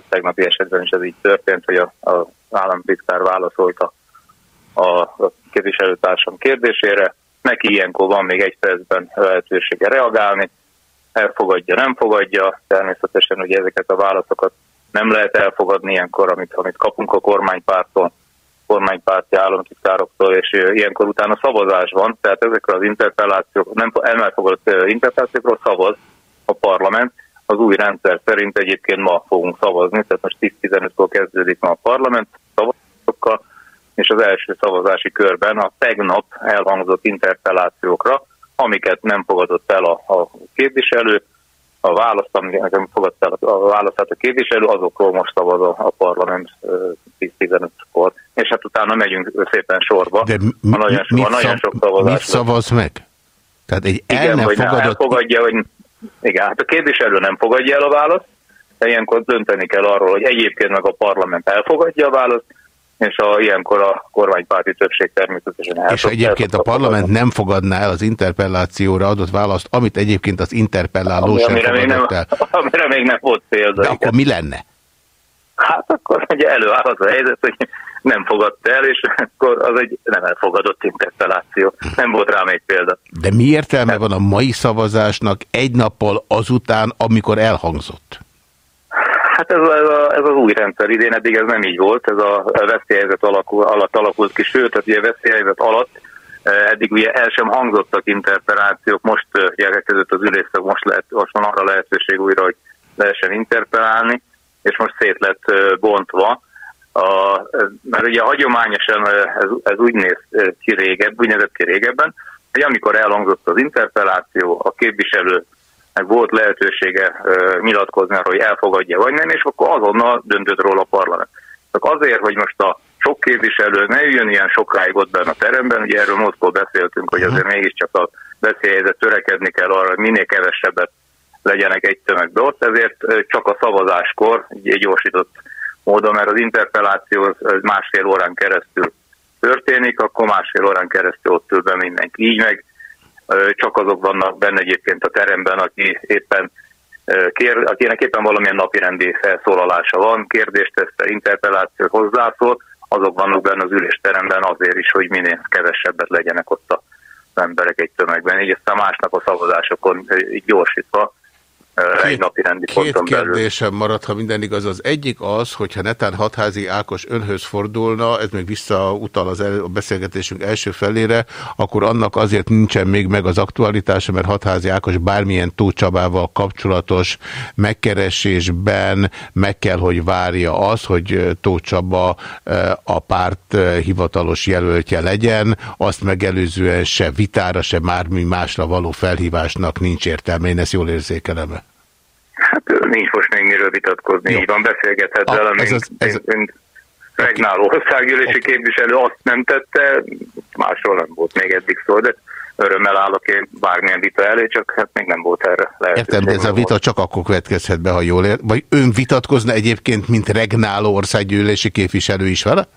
Tegnapi esetben is ez így történt, hogy az államtitkár válaszolt a, a képviselőtársam kérdésére. Neki ilyenkor van még egy percben lehetősége reagálni, elfogadja, nem fogadja. Természetesen ugye ezeket a válaszokat nem lehet elfogadni ilyenkor, amit, amit kapunk a kormánypártól kormánypárti államtitkároktól, és ilyenkor utána szavazás van, tehát ezekre az interpellációk, nem elfogadott interpellációkról szavaz a parlament, Az új rendszer szerint egyébként ma fogunk szavazni, tehát most 10-15-kor kezdődik ma a parlament szavazatokkal, és az első szavazási körben a tegnap elhangzott interpellációkra, amiket nem fogadott el a, a képviselő, a választ, amiket nem fogadott el a választát a képviselő, azokról most szavaz a, a parlament 10-15-kor. És hát utána megyünk szépen sorba. De mi, a nagyon, mit, a nagyon sok szavazás. Mit szavaz meg? Tehát egy el igen, nem fogadott... elfogadja, vagy igen, hát a képviselő nem fogadja el a választ, de ilyenkor dönteni kell arról, hogy egyébként meg a parlament elfogadja a választ, és a, ilyenkor a kormánypárti többség természetesen. És egyébként a parlament nem fogadná el az interpellációra adott választ, amit egyébként az interpelláló Ami, sem amire még nem, el. Amire még nem volt példa. De akkor mi lenne? Hát akkor ugye előáll az a helyzet, hogy nem fogadta el, és akkor az egy nem elfogadott interpelláció. Nem volt rám egy példa. De mi értelme van a mai szavazásnak egy nappal azután, amikor elhangzott? Hát ez, ez, a, ez az új rendszer idén, eddig ez nem így volt, ez a veszélyhelyzet alakul, alatt alakult ki, sőt, tehát ugye veszélyhelyzet alatt e, eddig ugye el sem hangzottak interpelációk, most elkezdődött az ülésszak, most, lehet, most van arra lehetőség újra, hogy lehessen interpelálni, és most szét lett e, bontva, a, mert ugye hagyományosan ez, ez úgy néz ki régebb, úgy nézett ki régebben, hogy amikor elhangzott az interpeláció, a képviselő meg volt lehetősége nyilatkozni arra, hogy elfogadja vagy nem, és akkor azonnal döntött róla a parlament. Csak azért, hogy most a sok képviselő ne jön ilyen sokáig ott benne a teremben, ugye erről múltkor beszéltünk, hogy azért mégiscsak a beszélyhelyzet törekedni kell arra, hogy minél kevesebbet legyenek egy tömegbe ott, ezért csak a szavazáskor egy gyorsított módon, mert az interpelláció az másfél órán keresztül történik, akkor másfél órán keresztül ott ül be mindenki. Így meg csak azok vannak benne egyébként a teremben, aki éppen kér, akinek éppen valamilyen napirendi felszólalása van, kérdést tesz, interpelláció hozzászól, azok vannak benne az ülésteremben azért is, hogy minél kevesebbet legyenek ott az emberek egy tömegben. Így aztán másnap a szavazásokon gyorsítva két, egy napi rendi Két kérdésem marad, ha minden igaz. Az egyik az, hogyha netán hatházi Ákos önhöz fordulna, ez még visszautal az el, a beszélgetésünk első felére, akkor annak azért nincsen még meg az aktualitása, mert hatházi Ákos bármilyen Tócsabával kapcsolatos megkeresésben meg kell, hogy várja az, hogy Tócsaba a párt hivatalos jelöltje legyen, azt megelőzően se vitára, se mármi másra való felhívásnak nincs értelme. Én ezt jól érzékelem -e. Nincs most még miről vitatkozni, Jó. így van, beszélgethet vele, mint, ez, ez, mint regnáló országgyűlési képviselő azt nem tette, másról nem volt még eddig szó, de örömmel állok én bármilyen vita elé, csak hát még nem volt erre lehetőség. Értem, de ez a vita csak akkor következhet be, ha jól ér. Vagy ön vitatkozna egyébként, mint regnáló országgyűlési képviselő is vele?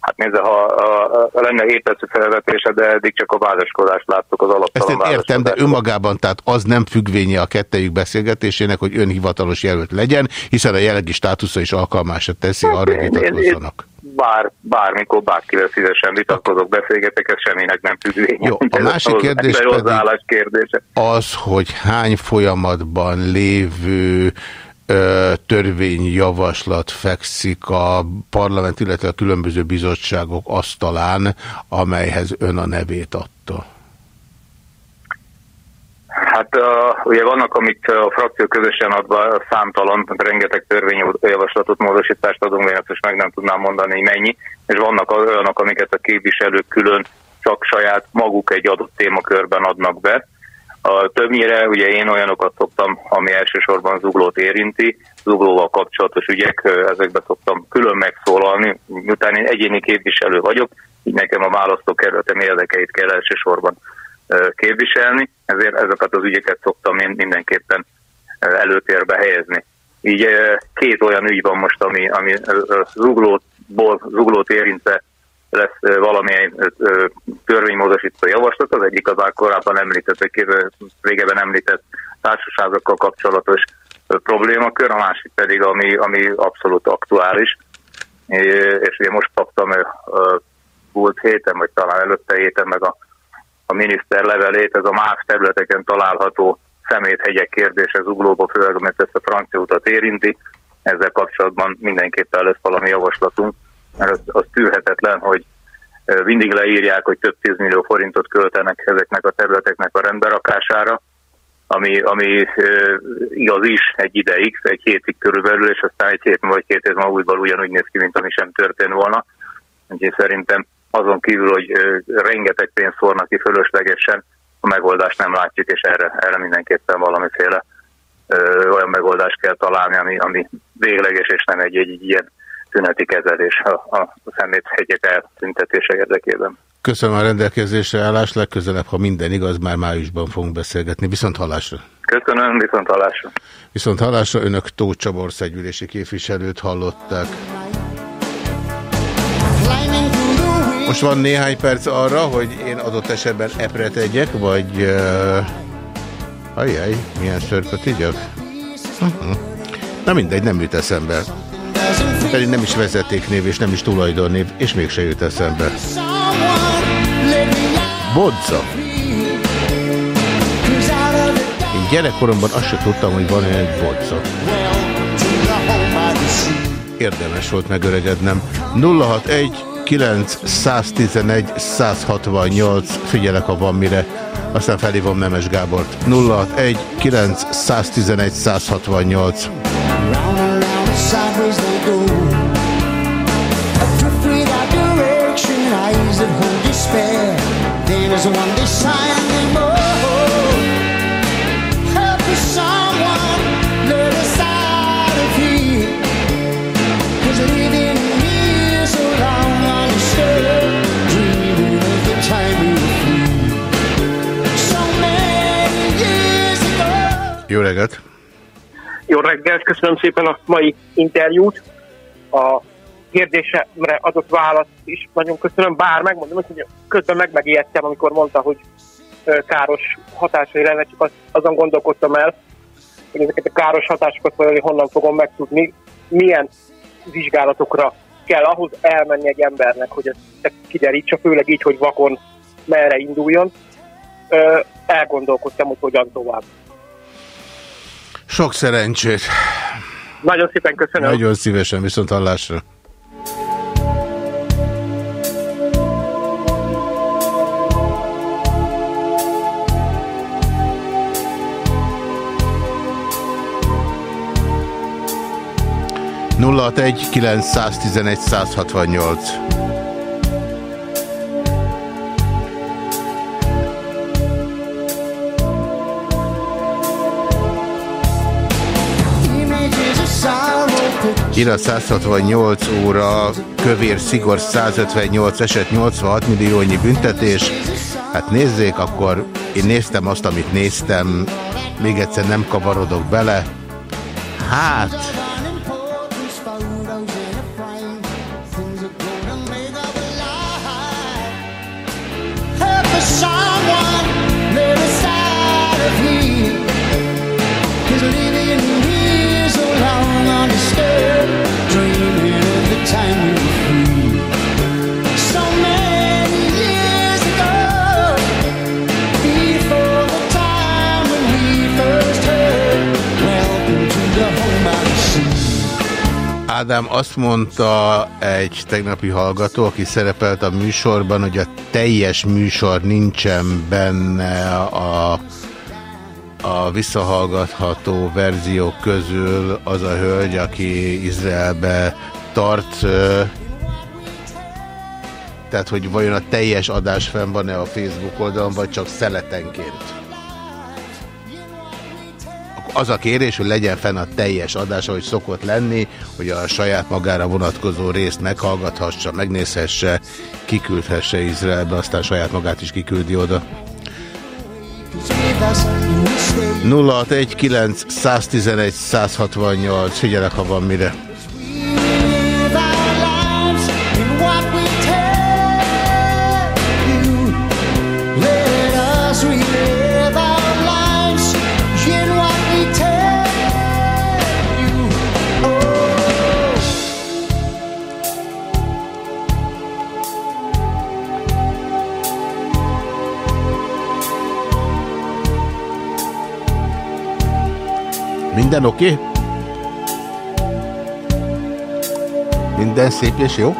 Hát nézze, ha a, a lenne 7 percű felvetése, de eddig csak a vázaskodást láttuk az alaptalan Ezt én értem, de önmagában, tehát az nem függvénye a kettejük beszélgetésének, hogy ön hivatalos jelölt legyen, hiszen a jelenlegi státusza is alkalmásra teszi hát arra, hogy vitatkozzanak. Bár, bármikor bárkivel szívesen vitatkozok, beszélgetek, ez semminek nem függvénye. Jó, a másik az, kérdés pedig kérdése. az, hogy hány folyamatban lévő törvényjavaslat fekszik a parlament, illetve a különböző bizottságok asztalán, amelyhez ön a nevét adta? Hát uh, ugye vannak, amit a frakció közösen adva számtalan, rengeteg törvényjavaslatot, módosítást adunk, én ezt is meg nem tudnám mondani, mennyi, és vannak olyanok, amiket a képviselők külön csak saját maguk egy adott témakörben adnak be, a, többnyire ugye én olyanokat szoktam, ami elsősorban zuglót érinti, zuglóval kapcsolatos ügyek, ezekbe szoktam külön megszólalni, miután én egyéni képviselő vagyok, így nekem a választókerületem érdekeit kell elsősorban képviselni, ezért ezeket az ügyeket szoktam én mindenképpen előtérbe helyezni. Így két olyan ügy van most, ami, ami zuglótból, zuglót érintve lesz valamilyen törvénymódosító javaslat. Az egyik az korábban említett, vagy régebben említett társaságokkal kapcsolatos problémakör, a másik pedig, ami, ami abszolút aktuális. És ugye most kaptam múlt héten, vagy talán előtte héten meg a, a miniszter levelét, ez a más területeken található szeméthegyek kérdése zuglóba, főleg mert ezt a francia utat érinti. Ezzel kapcsolatban mindenképpen lesz valami javaslatunk mert az, az tűrhetetlen, hogy mindig leírják, hogy több tízmillió forintot költenek ezeknek a területeknek a rendberakására, ami, ami igaz is egy ideig, egy hétig körülbelül, és aztán egy hét vagy két év múlva újból ugyanúgy néz ki, mint ami sem történt volna. Úgyhogy szerintem azon kívül, hogy rengeteg pénzt fornak ki fölöslegesen, a megoldást nem látjuk, és erre, erre mindenképpen valamiféle olyan megoldást kell találni, ami, ami végleges, és nem egy, egy, egy ilyen tüneti kezelés a, a szeméthegyek eltüntetése érdekében. Köszönöm a rendelkezésre állást, legközelebb, ha minden igaz, már májusban fogunk beszélgetni. Viszont hallásra! Köszönöm, viszont hallásra! Viszont hallásra önök Tóth Csaba országgyűlési képviselőt hallották. Most van néhány perc arra, hogy én adott esetben epre tegyek, vagy... Uh, ajjaj, milyen szörpöt igyak? Uh -huh. Na mindegy, nem jut eszembe. Pedig nem is vezetéknév, és nem is tulajdonnév, és mégse jut eszembe. Bodza. Én gyerekkoromban azt sem tudtam, hogy van egy bodza. Érdemes volt megöregednem. 061 9 111 168 figyelek, ha van mire. Aztán felhívom Nemes Gábort. 061 9 111 168 sideways they go. Adrift without direction, eyes that hold despair. There is one anymore. Help me, someone, let us out of here. Cause living me is long dreaming of the time we were free. So many years ago. Jó reggelt! Jó reggelt, köszönöm szépen a mai interjút. A kérdésemre adott választ is nagyon köszönöm, bár megmondom, hogy közben meg megijedtem, amikor mondta, hogy káros hatásai lenne, csak azon gondolkodtam el, hogy ezeket a káros hatásokat valahogy honnan fogom megtudni, milyen vizsgálatokra kell ahhoz elmenni egy embernek, hogy ezt kiderítsa, főleg így, hogy vakon merre induljon. Elgondolkodtam, hogy hogyan tovább. Sok szerencsét! Nagyon szépen köszönöm. Nagyon szívesen, viszont hallásra. Nulla egy 911 168 Irat 168 óra, kövér szigor 158 eset, 86 milliónyi büntetés. Hát nézzék, akkor én néztem azt, amit néztem, még egyszer nem kavarodok bele. Hát... Ádám azt mondta egy tegnapi hallgató, aki szerepelt a műsorban, hogy a teljes műsor nincsen benne a, a visszahallgatható verziók közül az a hölgy, aki Izraelbe tart, tehát hogy vajon a teljes adás fenn van-e a Facebook oldalon, vagy csak szeletenként az a kérés, hogy legyen fenn a teljes adás, ahogy szokott lenni, hogy a saját magára vonatkozó részt meghallgathassa, megnézhesse, kiküldhesse Izraelbe, aztán saját magát is kiküldi oda. 0619 111 168, figyelek, ha van mire. Minden oké? Okay? Minden szép és jó?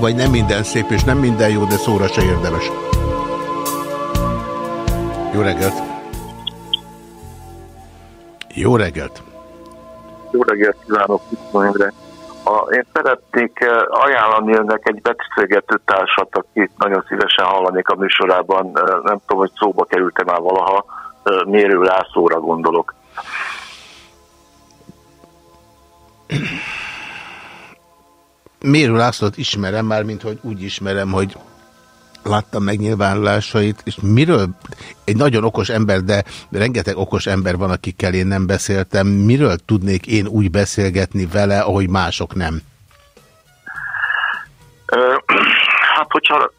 Vagy nem minden szép, és nem minden jó, de szóra se érdemes. Jó reggelt! Jó reggelt! Jó reggelt kívánok. A, én szeretnék eh, ajánlani önnek egy beszélgető társat, akit nagyon szívesen hallanék a műsorában. Eh, nem tudom, hogy szóba került-e már valaha, eh, Mérő Lászlóra gondolok. Mérő Lászlót ismerem már, mint hogy úgy ismerem, hogy láttam megnyilvánulásait, és miről, egy nagyon okos ember, de rengeteg okos ember van, akikkel én nem beszéltem, miről tudnék én úgy beszélgetni vele, ahogy mások nem? Hát, hogyha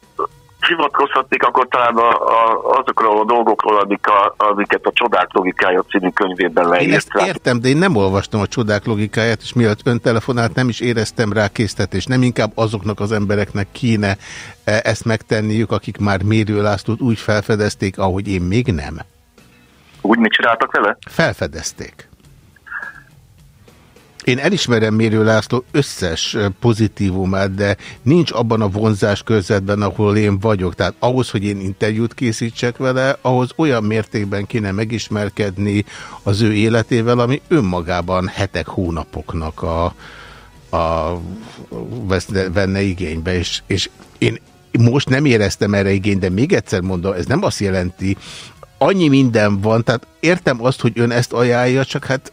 hivatkozhatnék, akkor talán a, a, azokról a dolgokról, amik a, amiket a Csodák logikája című könyvében leírt. Én ezt értem, de én nem olvastam a Csodák logikáját, és mielőtt ön telefonált, nem is éreztem rá késztetés. Nem inkább azoknak az embereknek kéne e, ezt megtenniük, akik már Mérő Lászlót úgy felfedezték, ahogy én még nem. Úgy mit csináltak vele? Felfedezték. Én elismerem Mérő László összes pozitívumát, de nincs abban a vonzás körzetben, ahol én vagyok. Tehát ahhoz, hogy én interjút készítsek vele, ahhoz olyan mértékben kéne megismerkedni az ő életével, ami önmagában hetek, hónapoknak a, a venne igénybe. És, és én most nem éreztem erre igényt, de még egyszer mondom, ez nem azt jelenti, annyi minden van, tehát értem azt, hogy ön ezt ajánlja, csak hát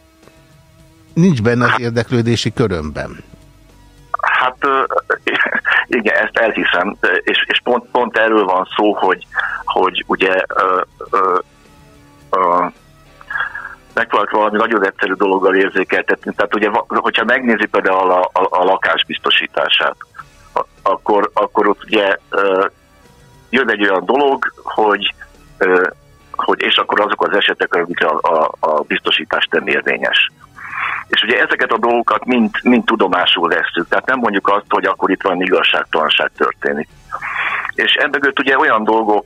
nincs benne az érdeklődési körömben. Hát igen, ezt elhiszem, és, és pont, pont erről van szó, hogy, hogy ugye ö, valami nagyon egyszerű dologgal érzékeltetni. Tehát ugye, hogyha megnézi például a, a, a lakás biztosítását, akkor, akkor ott ugye ö, jön egy olyan dolog, hogy, ö, hogy és akkor azok az esetek, amikre a, a, a biztosítás nem érvényes. És ugye ezeket a dolgokat mind, mind tudomásul veszük. Tehát nem mondjuk azt, hogy akkor itt van igazságtalanság történik. És emögött ugye olyan dolgok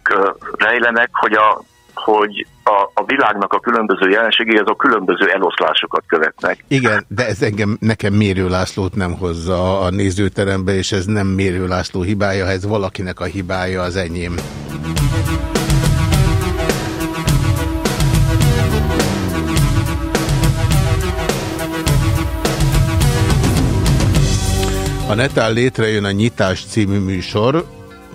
rejlenek, hogy a, hogy a, a világnak a különböző jelenségei azok különböző eloszlásokat követnek. Igen, de ez engem, nekem Mérő Lászlót nem hozza a nézőterembe, és ez nem Mérő László hibája, ez valakinek a hibája az enyém. Ha netán létrejön a Nyitás című műsor,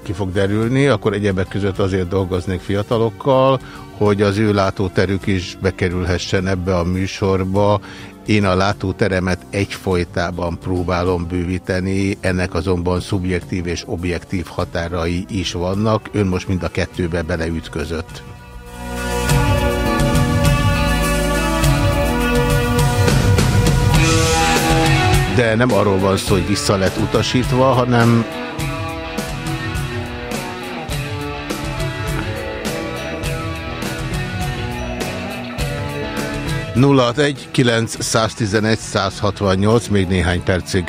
ki fog derülni, akkor egyebek között azért dolgoznék fiatalokkal, hogy az ő látóterük is bekerülhessen ebbe a műsorba. Én a látóteremet egyfolytában próbálom bővíteni, ennek azonban szubjektív és objektív határai is vannak. Ön most mind a kettőbe beleütközött. De nem arról van szó, hogy vissza lett utasítva, hanem egy 911 168 még néhány percig.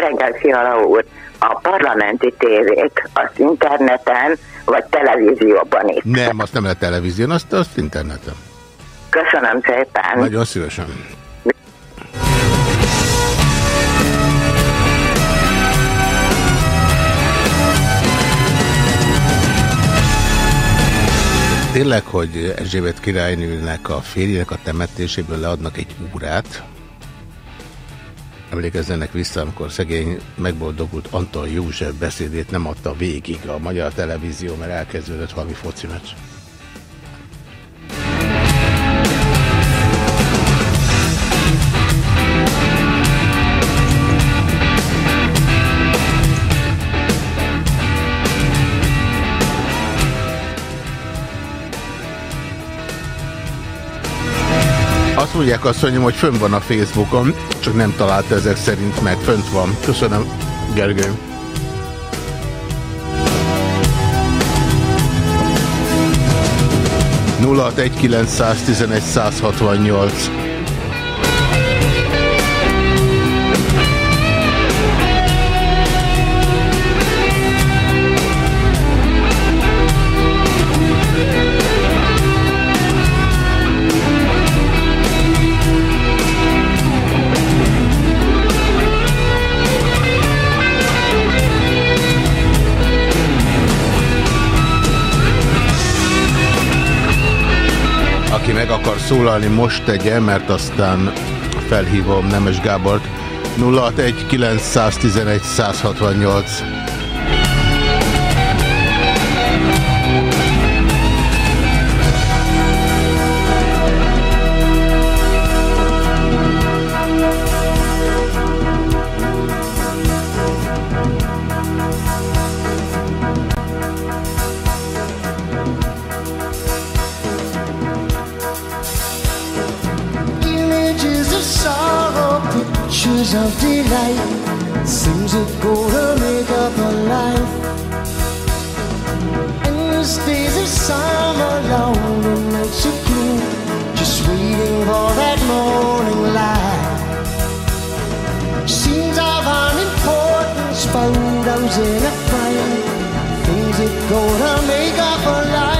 Reggelt, Fiala úr! A parlamenti tévék azt interneten vagy televízióban is? Nem, azt nem lehet televízión, azt, azt interneten. Köszönöm szépen! Nagyon szívesen! Tényleg, hogy Erzsébet királynőnek a férjének a temetéséből leadnak egy órát, Emlékezzenek vissza, amikor szegény megboldogult Antal József beszédét nem adta végig a magyar televízió, mert elkezdődött valami foci. tudják azt mondjam, hogy fönn van a Facebookon, csak nem találta ezek szerint meg. Fönt van. Köszönöm, Gergő. nulla 168 meg akar szólalni, most tegye, mert aztán felhívom Nemes Gábort. 061 911 168 of delight. Seems that gonna make up a life. Endless days of summer long and nights of gloom Just waiting for that morning light. Scenes of unimportance found out in a fire Things that gonna make up a life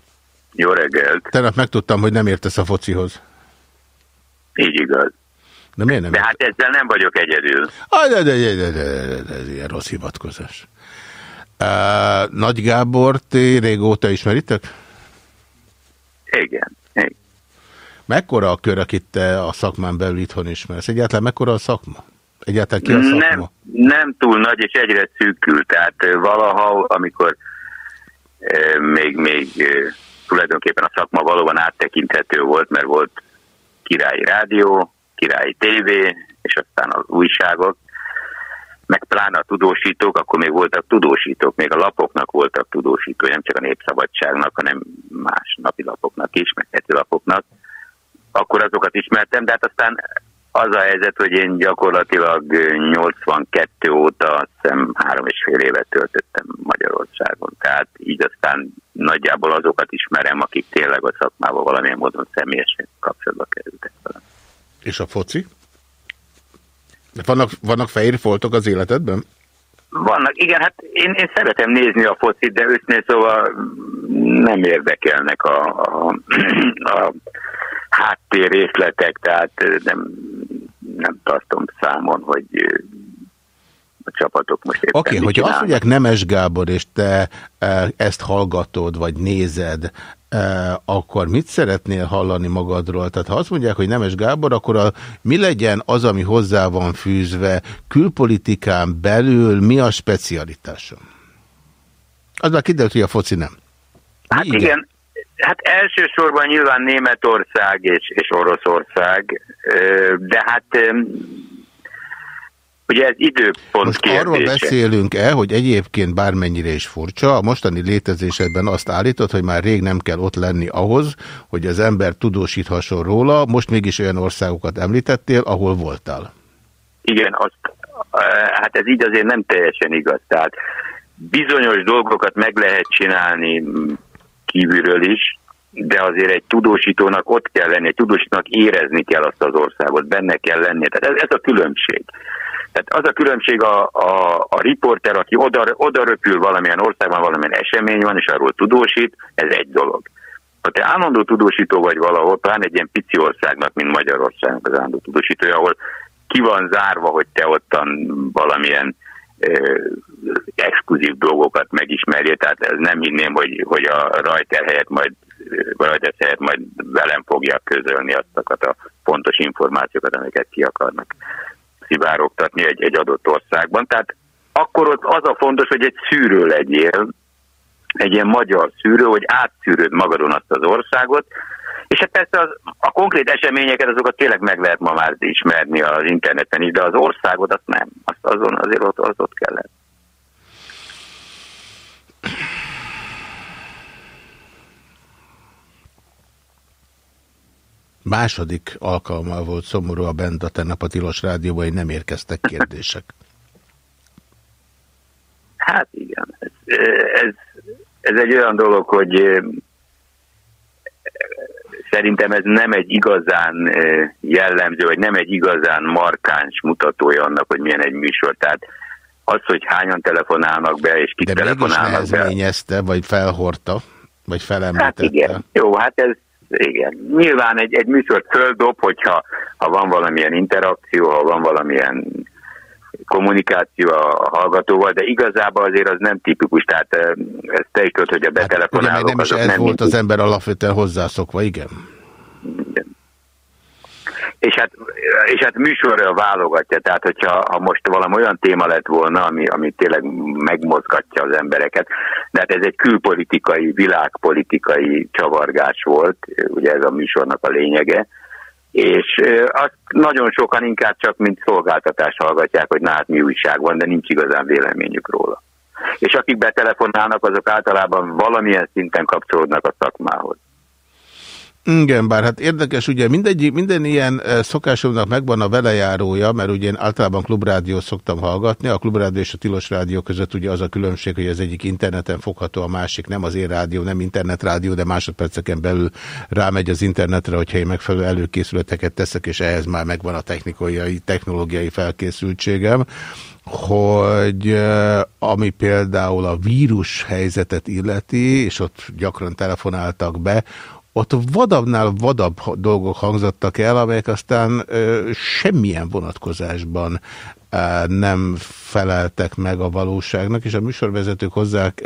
Jó reggelt! Tegnap megtudtam, hogy nem értesz a focihoz. Így igaz. De miért nem? De hát ezzel nem vagyok egyedül. Ah, de, de, de, de, de, de, de, ez ilyen rossz hivatkozás. Uh, Nagy Gábor, ti régóta ismeritek? Igen. Igen. Mekkora a kör, akit te a szakmán belül itthon ismersz? Egyáltalán mekkora a szakma? Egyáltalán ki a szakma? Nem, nem túl nagy, és egyre szűkül. Tehát valaha, amikor még, még tulajdonképpen a szakma valóban áttekinthető volt, mert volt királyi rádió, királyi tévé, és aztán az újságok, meg pláne a tudósítók, akkor még voltak tudósítók, még a lapoknak voltak tudósítók, nem csak a Népszabadságnak, hanem más napi lapoknak is, meg heti lapoknak. Akkor azokat ismertem, de hát aztán az a helyzet, hogy én gyakorlatilag 82 óta szem három és fél évet töltöttem Magyarországon. Tehát így aztán nagyjából azokat ismerem, akik tényleg a szakmával valamilyen módon személyesen kapcsolatba kerültek velem. És a foci? Vannak, vannak fehér foltok az életedben? Vannak, igen, hát én, én szeretem nézni a focit, de őszintén szóval nem érdekelnek a, a, a háttér részletek, tehát nem, nem tartom számon, hogy a csapatok most éppen Oké, okay, hogyha azt mondják Nemes Gábor, és te ezt hallgatod, vagy nézed, akkor mit szeretnél hallani magadról? Tehát ha azt mondják, hogy Nemes Gábor, akkor a, mi legyen az, ami hozzá van fűzve külpolitikán belül, mi a specialitása? Az már kiderült, hogy a foci nem. Hát igen, igen Hát elsősorban nyilván Németország és, és Oroszország, de hát ugye ez időpont Most kérdése. arról beszélünk-e, hogy egyébként bármennyire is furcsa, a mostani létezésedben azt állított, hogy már rég nem kell ott lenni ahhoz, hogy az ember tudósíthasson róla, most mégis olyan országokat említettél, ahol voltál. Igen, azt, hát ez így azért nem teljesen igaz. Tehát bizonyos dolgokat meg lehet csinálni kívülről is, de azért egy tudósítónak ott kell lenni, egy tudósítónak érezni kell azt az országot, benne kell lennie. Tehát ez, ez a különbség. Tehát az a különbség a, a, a riporter, aki oda, oda röpül valamilyen országban, valamilyen esemény van, és arról tudósít, ez egy dolog. Ha te állandó tudósító vagy valahol, pláne egy ilyen pici országnak, mint Magyarországnak az állandó tudósítója, ahol ki van zárva, hogy te ottan valamilyen exkluzív dolgokat megismerje, tehát nem hinném, hogy, hogy a rajter helyett majd hogy ezt majd velem fogják közölni azokat a fontos információkat, amiket ki akarnak szivárogtatni egy, egy adott országban. Tehát akkor ott az a fontos, hogy egy szűrő legyél, egy ilyen magyar szűrő, hogy átszűrőd magadon azt az országot, és hát persze az, a konkrét eseményeket azokat tényleg meg lehet ma már ismerni az interneten is, de az országot azt nem. Azt azon azért ott, az ott kellett. Második alkalommal volt szomorú a bent a tennap a Tilos Rádióban, hogy nem érkeztek kérdések. Hát igen, ez, ez, ez egy olyan dolog, hogy szerintem ez nem egy igazán jellemző, vagy nem egy igazán markáns mutatója annak, hogy milyen egy műsor. Tehát az, hogy hányan telefonálnak be, és kik De telefonálnak be. vagy felhordta, vagy felemlítette. Hát igen. Jó, hát ez igen. Nyilván egy, egy műsort földob, hogyha ha van valamilyen interakció, ha van valamilyen kommunikáció a hallgatóval, de igazából azért az nem tipikus, tehát ez te is tudod, hogy a betelefonálók hát, ugye, nem is ez nem volt az ember alapvetően hozzászokva, igen. igen. És hát, és hát műsorra válogatja, tehát hogyha ha most valami olyan téma lett volna, ami, ami tényleg megmozgatja az embereket, de hát ez egy külpolitikai, világpolitikai csavargás volt, ugye ez a műsornak a lényege, és azt nagyon sokan inkább csak mint szolgáltatást hallgatják, hogy na hát mi újság van, de nincs igazán véleményük róla. És akik betelefonálnak, azok általában valamilyen szinten kapcsolódnak a szakmához. Igen, bár hát érdekes, ugye mindegy, minden ilyen eh, szokásomnak megvan a velejárója, mert ugye én általában klubrádió szoktam hallgatni, a klubrádió és a tilos rádió között ugye az a különbség, hogy az egyik interneten fogható, a másik nem az én rádió, nem internetrádió, de másodperceken belül rámegy az internetre, hogyha én megfelelő előkészületeket teszek, és ehhez már megvan a technikai, technológiai felkészültségem hogy eh, ami például a vírus helyzetet illeti, és ott gyakran telefonáltak be, ott vadabbnál vadabb dolgok hangzottak el, amelyek aztán ö, semmilyen vonatkozásban nem feleltek meg a valóságnak, és a műsorvezetők hozzák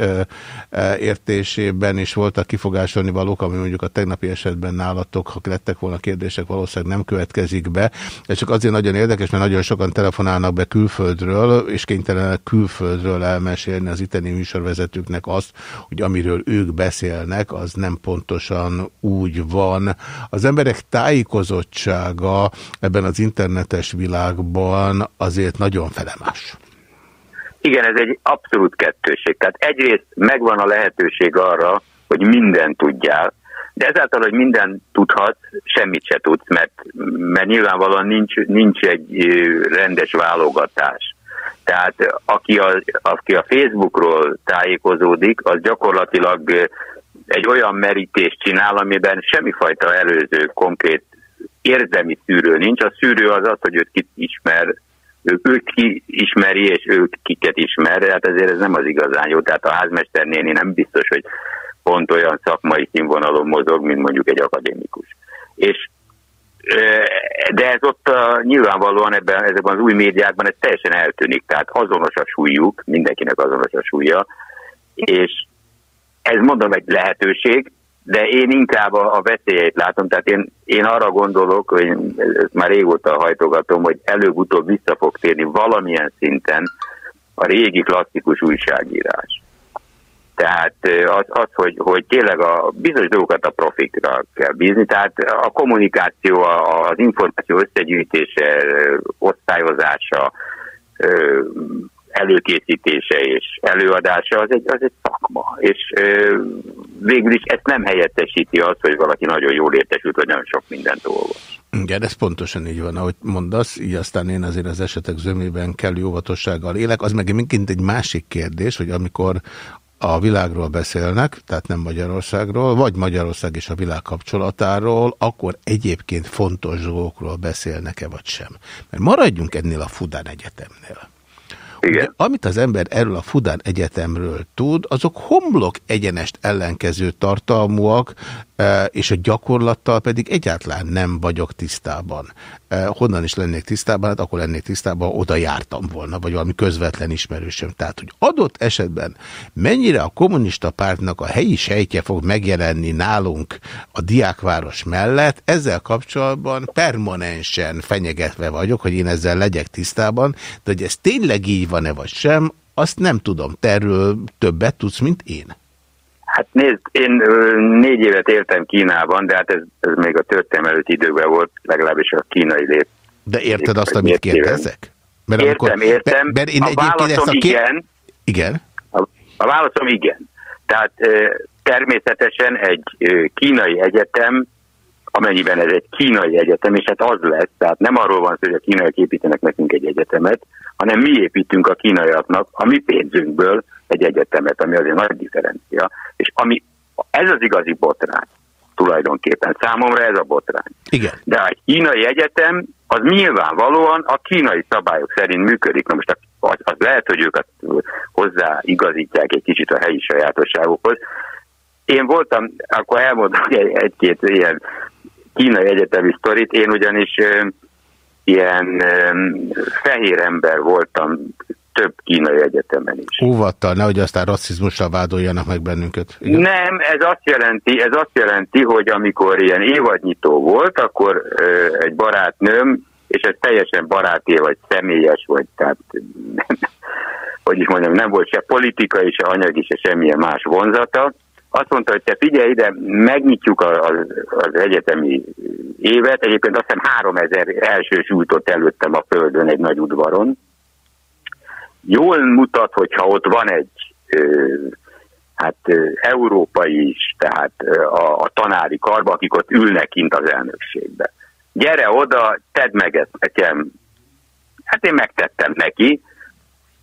értésében is voltak kifogásolni valók, ami mondjuk a tegnapi esetben nálatok, ha lettek volna kérdések, valószínűleg nem következik be. Ez csak azért nagyon érdekes, mert nagyon sokan telefonálnak be külföldről, és kénytelenek külföldről elmesélni az itteni műsorvezetőknek azt, hogy amiről ők beszélnek, az nem pontosan úgy van. Az emberek tájékozottsága ebben az internetes világban azért nagyon felemás. Igen, ez egy abszolút kettőség. Tehát egyrészt megvan a lehetőség arra, hogy mindent tudjál, de ezáltal, hogy minden tudhatsz, semmit se tudsz, mert, mert nyilvánvalóan nincs, nincs egy rendes válogatás. Tehát aki a, aki a Facebookról tájékozódik, az gyakorlatilag egy olyan merítést csinál, amiben semmifajta előző konkrét érzelmi szűrő nincs. A szűrő az az, hogy őt kit ismer, ő, őt ki ismeri, és ők kiket ismer, hát ezért ez nem az igazán jó. Tehát a házmester néni nem biztos, hogy pont olyan szakmai színvonalon mozog, mint mondjuk egy akadémikus. És de ez ott nyilvánvalóan ebben, ezekben az új médiákban ez teljesen eltűnik, tehát azonos a súlyuk, mindenkinek azonos a súlya, és ez mondom egy lehetőség, de én inkább a, a veszélyeit látom, tehát én, én arra gondolok, hogy ezt már régóta hajtogatom, hogy előbb-utóbb vissza fog térni valamilyen szinten a régi klasszikus újságírás. Tehát az, az hogy, hogy tényleg a bizonyos dolgokat a profikra kell bízni, tehát a kommunikáció, az információ összegyűjtése, osztályozása, előkészítése és előadása az egy, az egy szakma, és végül is ezt nem helyettesíti az, hogy valaki nagyon jól értesült, vagy nagyon sok mindent olvas. Igen, ez pontosan így van, ahogy mondasz, így aztán én azért az esetek zömében kell óvatossággal élek. Az meg minként egy másik kérdés, hogy amikor a világról beszélnek, tehát nem Magyarországról, vagy Magyarország és a világ kapcsolatáról, akkor egyébként fontos dolgokról beszélnek-e vagy sem. Mert maradjunk ennél a Fudán Egyetemnél. Igen. amit az ember erről a Fudán Egyetemről tud, azok homlok egyenest ellenkező tartalmúak, és a gyakorlattal pedig egyáltalán nem vagyok tisztában. Honnan is lennék tisztában? Hát akkor lennék tisztában, oda jártam volna, vagy valami közvetlen ismerősöm. Tehát, hogy adott esetben mennyire a kommunista pártnak a helyi sejtje fog megjelenni nálunk a diákváros mellett, ezzel kapcsolatban permanensen fenyegetve vagyok, hogy én ezzel legyek tisztában, de hogy ez tényleg így van-e vagy sem, azt nem tudom. Te erről többet tudsz, mint én. Hát nézd, én négy évet éltem Kínában, de hát ez, ez még a történelem előtt időben volt, legalábbis a kínai lép. De érted azt, amit kérdezek? Mert értem, amikor, értem. Mert én a válaszom a igen. Igen? A, a válaszom igen. Tehát természetesen egy kínai egyetem, amennyiben ez egy kínai egyetem, és hát az lesz, tehát nem arról van szó, hogy a kínaiak építenek nekünk egy egyetemet, hanem mi építünk a kínaiaknak a mi pénzünkből egy egyetemet, ami azért nagy differencia, és ami ez az igazi botrány tulajdonképpen. Számomra ez a botrány. Igen. De a kínai egyetem az nyilvánvalóan a kínai szabályok szerint működik. Na most az, az lehet, hogy ők hozzá igazítják egy kicsit a helyi sajátosságokhoz. Én voltam, akkor elmondom egy-két ilyen kínai egyetemi sztorit, én ugyanis ilyen fehér ember voltam több kínai egyetemen is. Óvattal, nehogy aztán rasszizmussal vádoljanak meg bennünket. Igen? Nem, ez azt jelenti, ez azt jelenti, hogy amikor ilyen évadnyitó volt, akkor ö, egy barátnőm, és ez teljesen baráté, vagy személyes, vagy tehát nem, hogy is mondjam, nem volt se politikai, se anyagi, se semmilyen más vonzata. Azt mondta, hogy te figyelj ide, megnyitjuk az, az egyetemi évet, egyébként azt hiszem 3000 első sújtott előttem a földön egy nagy udvaron, jól mutat, hogyha ott van egy hát európai is, tehát a, a tanári karba, akik ott ülnek kint az elnökségbe. Gyere oda, tedd meg ezt nekem. Hát én megtettem neki,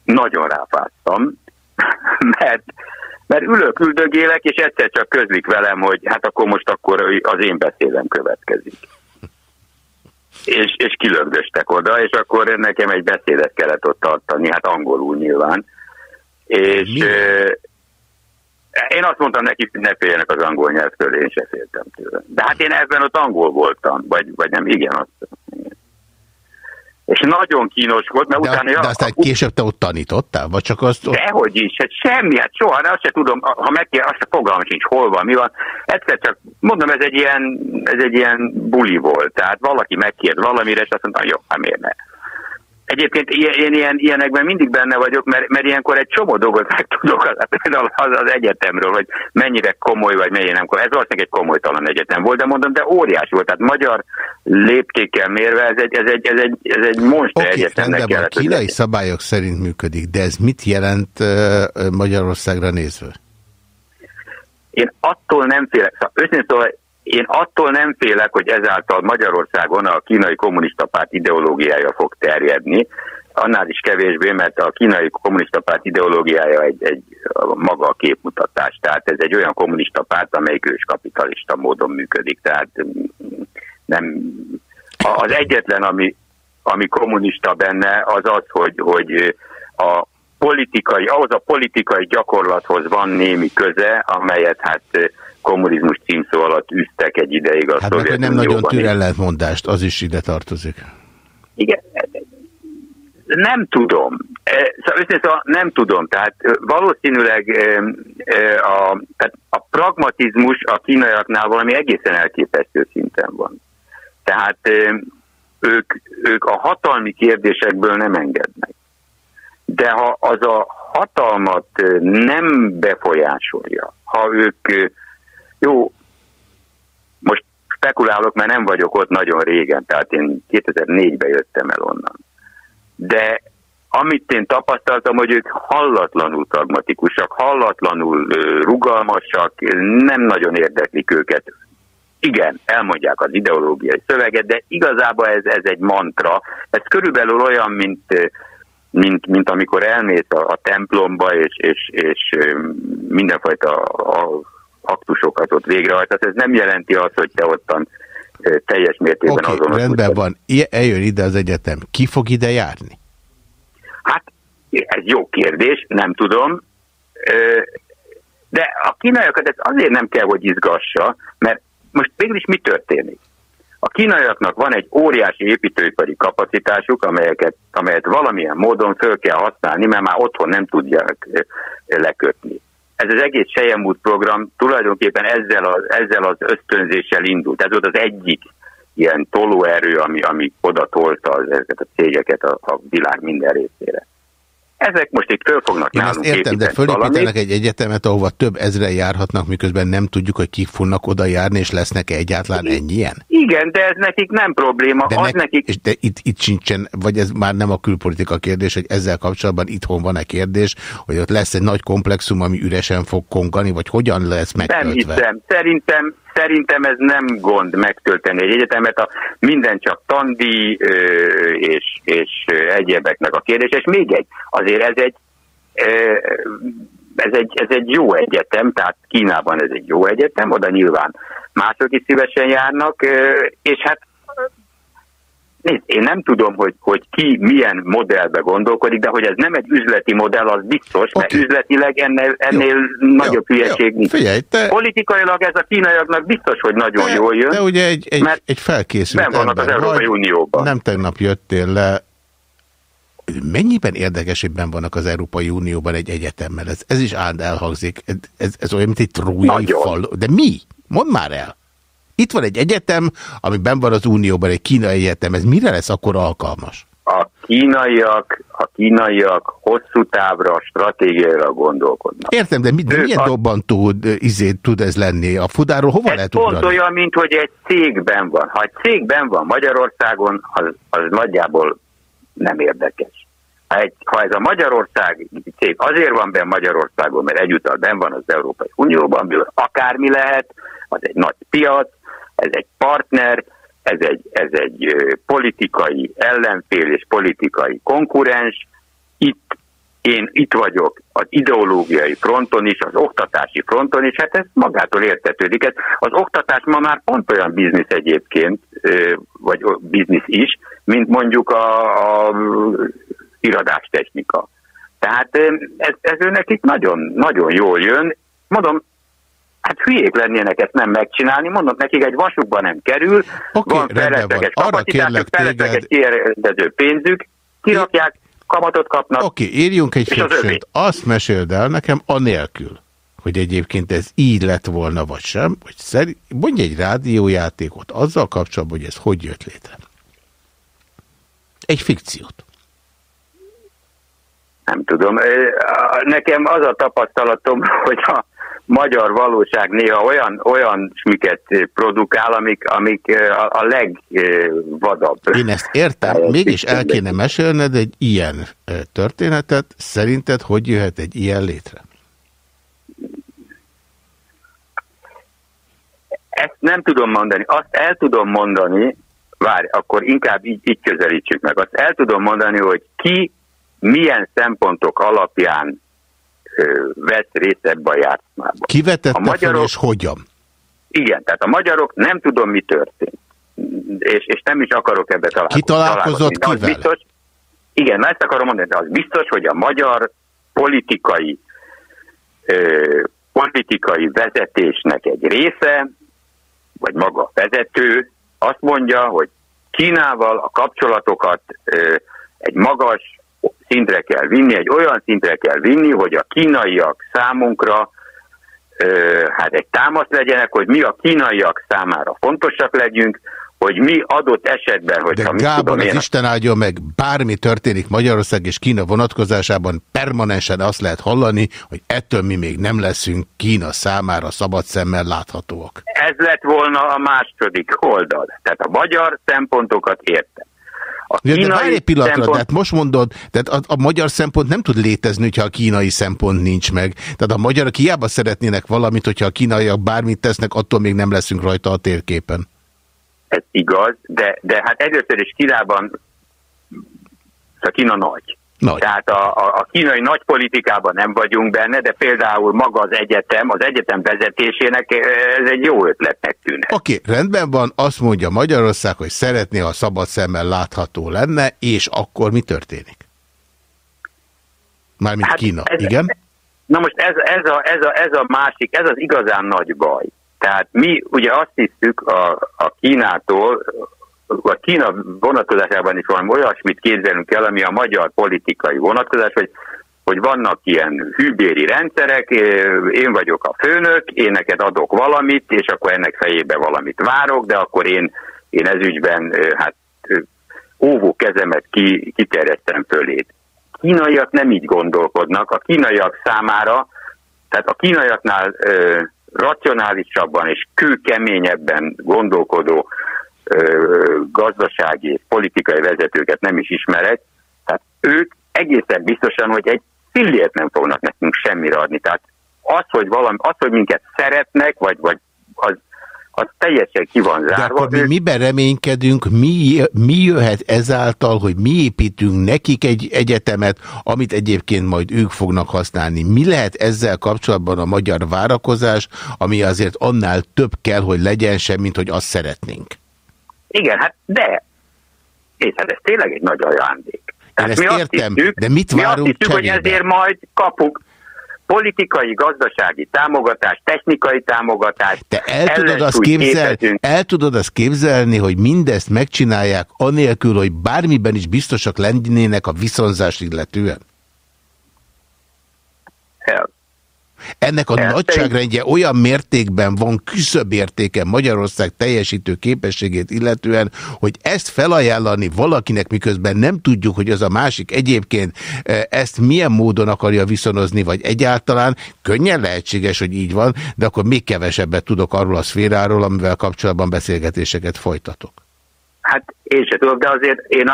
nagyon ráfáztam, mert, mert ülök, üldögélek, és egyszer csak közlik velem, hogy hát akkor most akkor az én beszélem következik és, és kilögdöstek oda, és akkor nekem egy beszédet kellett ott tartani, hát angolul nyilván. És euh, én azt mondtam neki, hogy ne féljenek az angol nyelvtől, én se féltem tőle. De hát én ebben ott angol voltam, vagy, vagy nem, igen, azt igen és nagyon kínos volt, mert de, utána... De aztán a, később te ott tanítottál, vagy csak azt... Dehogy is, hát semmi, hát soha, de azt se tudom, ha megkér, azt a fogalmam sincs, hol van, mi van. Egyszer csak, mondom, ez egy ilyen, ez egy ilyen buli volt, tehát valaki megkért valamire, és azt mondta, jó, hát miért ne? Egyébként én ilyen, ilyenekben mindig benne vagyok, mert, mert ilyenkor egy csomó dolgot meg tudok az, az, az egyetemről, hogy mennyire komoly vagy mennyire nem komoly. Ez valószínűleg egy komolytalan egyetem volt, de mondom, de óriás volt. Tehát magyar léptékkel mérve ez egy, ez egy, ez egy, ez egy monster okay, egyetemnek kellett. A kínai szabályok szerint működik, de ez mit jelent Magyarországra nézve? Én attól nem félek. Szóval, őszintén szóval én attól nem félek, hogy ezáltal Magyarországon a kínai kommunista párt ideológiája fog terjedni, annál is kevésbé, mert a kínai kommunista párt ideológiája egy, egy maga a képmutatás. Tehát ez egy olyan kommunista párt, amelyik ős kapitalista módon működik. Tehát nem, az egyetlen, ami, ami kommunista benne, az az, hogy, hogy a politikai, ahhoz a politikai gyakorlathoz van némi köze, amelyet hát kommunizmus címszó alatt üztek egy ideig a hát mert nem nagyon tűr ellentmondást, az is ide tartozik. Igen, nem tudom. E, szóval, szóval nem tudom. Tehát valószínűleg a, tehát a pragmatizmus a kínaiaknál valami egészen elképesztő szinten van. Tehát ők, ők a hatalmi kérdésekből nem engednek. De ha az a hatalmat nem befolyásolja, ha ők jó, most spekulálok, mert nem vagyok ott nagyon régen, tehát én 2004-ben jöttem el onnan. De amit én tapasztaltam, hogy ők hallatlanul pragmatikusak, hallatlanul rugalmasak, nem nagyon érdeklik őket. Igen, elmondják az ideológiai szöveget, de igazából ez, ez egy mantra. Ez körülbelül olyan, mint, mint, mint amikor elmész a, a templomba, és, és, és mindenfajta a, aktusokat ott végrehajtasz. Ez nem jelenti azt, hogy te ottan teljes mértékben okay, azonos. rendben van. Eljön ide az egyetem. Ki fog ide járni? Hát, ez jó kérdés, nem tudom. De a kínaiakat ez azért nem kell, hogy izgassa, mert most végül is mi történik? A kínaiaknak van egy óriási építőipari kapacitásuk, amelyeket, amelyet valamilyen módon föl kell használni, mert már otthon nem tudják lekötni. Ez az egész Sejemút program tulajdonképpen ezzel az, ezzel az ösztönzéssel indult. Ez volt az egyik ilyen tolóerő, ami, ami oda tolta ezeket a cégeket a, a világ minden részére. Ezek most itt föl fognak Én nálunk értem, de fölépítenek egy egyetemet, ahova több ezre járhatnak, miközben nem tudjuk, hogy kik fognak oda járni, és lesznek-e egyáltalán ennyien? Igen, de ez nekik nem probléma. De, az ne, nekik... és de itt, itt sincsen, vagy ez már nem a külpolitika kérdés, hogy ezzel kapcsolatban itthon van-e kérdés, hogy ott lesz egy nagy komplexum, ami üresen fog kongani, vagy hogyan lesz megtöltve? Nem hiszem. Szerintem, szerintem ez nem gond megtölteni egy egyetemet, a minden csak tandi és, és egyébeknek a kérdés. És még egy, azért ez egy, ez egy, ez egy jó egyetem, tehát Kínában ez egy jó egyetem, oda nyilván mások is szívesen járnak, és hát Nézd, én nem tudom, hogy, hogy ki milyen modellbe gondolkodik, de hogy ez nem egy üzleti modell, az biztos, okay. mert üzletileg ennél, ennél jó, nagyobb jó, hülyeség nincs. Figyelj, te... Politikailag ez a kínaiaknak biztos, hogy nagyon de, jól jön. De ugye egy, egy, mert egy felkészült nem vannak az Európai Unióban. Nem tegnap jöttél le, mennyiben érdekes, hogy ben vannak az Európai Unióban egy egyetemmel? Ez, ez is áld elhangzik. Ez, ez olyan, mint egy trójai fal. De mi? Mondd már el! Itt van egy egyetem, ami ben van az Unióban, egy kínai egyetem. Ez mire lesz akkor alkalmas? A kínaiak, a kínaiak hosszú távra, stratégiára gondolkodnak. Értem, de, mi, de milyen a... dobbantó izé tud ez lenni? A fudáról hova ez lehet pont ugrani? olyan, mint hogy egy cégben van. Ha egy cégben van Magyarországon, az, az nagyjából nem érdekes. Ha, egy, ha ez a Magyarország cég azért van benne Magyarországon, mert egyúttal ben van az Európai Unióban, amiből akármi lehet, az egy nagy piac, ez egy partner, ez egy, ez egy politikai ellenfél és politikai konkurens. Itt én itt vagyok az ideológiai fronton is, az oktatási fronton is, hát ez magától értetődik. Ez, az oktatás ma már pont olyan biznisz egyébként, vagy biznisz is, mint mondjuk a, a iradástechnika. Tehát ez, ez ő nekik nagyon, nagyon jól jön. Mondom, Hát hülyék lennének ezt nem megcsinálni, mondom nekik egy vasukba nem kerül, okay, van felesleges kapacitásuk, felesleges kérdező pénzük, kirakják, kamatot kapnak. Oké, okay, írjunk egy fiksőt. Azt meséld el nekem anélkül, hogy egyébként ez így lett volna, vagy sem, hogy szerint, mondj egy rádiójátékot azzal kapcsolatban, hogy ez hogy jött létre. Egy fikciót. Nem tudom. Nekem az a tapasztalatom, hogy a magyar valóság néha olyan, olyan smiket produkál, amik, amik a, a legvadabb. Én ezt értem, mégis el kéne mesélned egy ilyen történetet. Szerinted hogy jöhet egy ilyen létre? Ezt nem tudom mondani. Azt el tudom mondani, várj, akkor inkább így, így közelítsük meg. Azt el tudom mondani, hogy ki milyen szempontok alapján vett részt ebbe a játszmába. Ki vetette a magyarok, fel és hogyan? Igen, tehát a magyarok nem tudom, mi történt. És, és nem is akarok ebbe találkozni. Ki találkozott kivel? Biztos, igen, ezt akarom mondani, de az biztos, hogy a magyar politikai ö, politikai vezetésnek egy része, vagy maga a vezető azt mondja, hogy Kínával a kapcsolatokat ö, egy magas szintre kell vinni, egy olyan szintre kell vinni, hogy a kínaiak számunkra ö, hát egy támasz legyenek, hogy mi a kínaiak számára fontosak legyünk, hogy mi adott esetben, hogy De Gábor, az Isten áldja meg, bármi történik Magyarország és Kína vonatkozásában, permanensen azt lehet hallani, hogy ettől mi még nem leszünk Kína számára szabad szemmel láthatóak. Ez lett volna a második oldal. Tehát a magyar szempontokat értem. A kínai de várj egy pillanatra, szempont... tehát most mondod, tehát a, a magyar szempont nem tud létezni, hogyha a kínai szempont nincs meg. Tehát a magyarok hiába szeretnének valamit, hogyha a kínaiak bármit tesznek, attól még nem leszünk rajta a térképen. Ez igaz, de, de hát először is Kínában a Kína nagy. Nagy. Tehát a, a, a kínai nagy politikában nem vagyunk benne, de például maga az egyetem, az egyetem vezetésének ez egy jó ötletnek tűnhet. Oké, okay, rendben van, azt mondja Magyarország, hogy szeretné, ha szabad szemmel látható lenne, és akkor mi történik? Mármint hát Kína, ez, igen? Na most ez, ez, a, ez, a, ez a másik, ez az igazán nagy baj. Tehát mi ugye azt hiszük a, a Kínától, a Kína vonatkozásában is valami olyasmit képzelünk el, ami a magyar politikai vonatkozás, hogy, hogy vannak ilyen hűbéri rendszerek, én vagyok a főnök, én neked adok valamit, és akkor ennek fejébe valamit várok, de akkor én, én ezügyben hát óvó kezemet ki, kiterjesztem fölét. Kínaiak nem így gondolkodnak. A kínaiak számára, tehát a kínaiaknál ö, racionálisabban és kőkeményebben gondolkodó gazdasági és politikai vezetőket nem is ismerek, tehát ők egészen biztosan, hogy egy fillért nem fognak nekünk semmire adni. Tehát az, hogy, valami, az, hogy minket szeretnek, vagy, vagy az, az teljesen ki van zárva. De akkor mi miben reménykedünk, mi, mi jöhet ezáltal, hogy mi építünk nekik egy egyetemet, amit egyébként majd ők fognak használni. Mi lehet ezzel kapcsolatban a magyar várakozás, ami azért annál több kell, hogy legyen sem, mint hogy azt szeretnénk? Igen, hát de, és hát ez tényleg egy nagy ajándék. Tehát Én ezt értem, hiszük, de mit várunk mi azt hiszük, hogy ezért majd kapunk politikai, gazdasági támogatás, technikai támogatás. Te el tudod, azt képzel, el tudod azt képzelni, hogy mindezt megcsinálják anélkül, hogy bármiben is biztosak lennének a viszonzás illetően? El. Ennek a nagyságrendje olyan mértékben van értéke Magyarország teljesítő képességét illetően, hogy ezt felajánlani valakinek, miközben nem tudjuk, hogy az a másik egyébként e, ezt milyen módon akarja viszonozni, vagy egyáltalán könnyen lehetséges, hogy így van, de akkor még kevesebbet tudok arról a szféráról, amivel kapcsolatban beszélgetéseket folytatok. Hát én se tudok, de azért én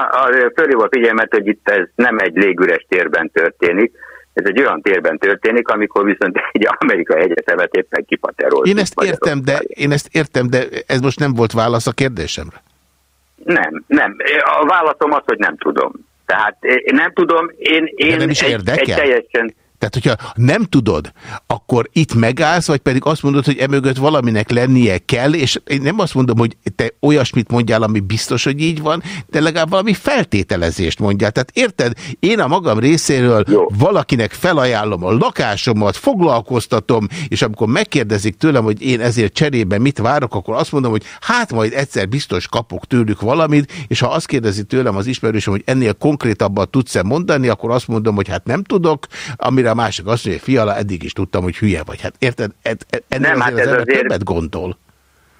fölhívom a figyelmet, hogy itt ez nem egy légüres térben történik, ez egy olyan térben történik, amikor viszont egy amerikai egyetemet éppen kipaterol. Én ezt értem, de, én ezt értem, de ez most nem volt válasz a kérdésemre. Nem, nem. A válaszom az, hogy nem tudom. Tehát én nem tudom, én, én nem is egy, egy teljesen... Tehát, hogyha nem tudod, akkor itt megállsz, vagy pedig azt mondod, hogy emögött valaminek lennie kell, és én nem azt mondom, hogy te olyasmit mondjál, ami biztos, hogy így van, de legalább valami feltételezést mondjál. Tehát érted, én a magam részéről Jó. valakinek felajánlom a lakásomat, foglalkoztatom, és amikor megkérdezik tőlem, hogy én ezért cserébe mit várok, akkor azt mondom, hogy hát majd egyszer biztos kapok tőlük valamit, és ha azt kérdezi tőlem az ismerősöm, hogy ennél konkrétabban tudsz-e mondani, akkor azt mondom, hogy hát nem tudok, amire a másik azt mondja, hogy fiala, eddig is tudtam, hogy hülye vagy. Hát érted, ed, ed, ennél Nem, azért hát ez azért, többet gondol.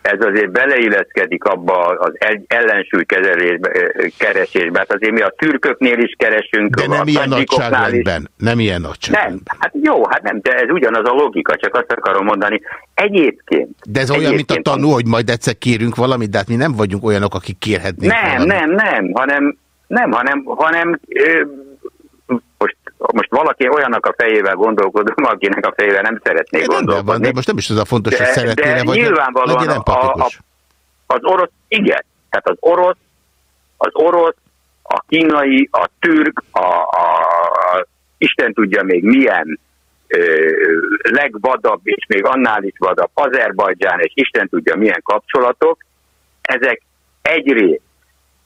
Ez azért beleilleszkedik abba az ellensúly keresésbe. Hát azért mi a türköknél is keresünk. De nem ilyen nagyságrendben. Nem ilyen nagyságrendben. Nem, hát jó, hát nem, de ez ugyanaz a logika, csak azt akarom mondani. Egyébként. De ez olyan, mint a tanú, hogy majd egyszer kérünk valamit, de hát mi nem vagyunk olyanok, akik kérhetnénk Nem, valamit. nem, nem, hanem nem, hanem, hanem ö, most valaki olyannak a fejével gondolkodom, akinek a fejével nem szeretnék de gondolkodni. Van, de most nem is az a fontos, de, hogy szeretnél vagy nyilvánvalóan legyen a, a, az orosz, igen, tehát az orosz, az orosz, a kínai, a türk, a, a, a Isten tudja még milyen ö, legvadabb, és még annál is vadabb Azerbajdzsán, és Isten tudja milyen kapcsolatok, ezek egyrészt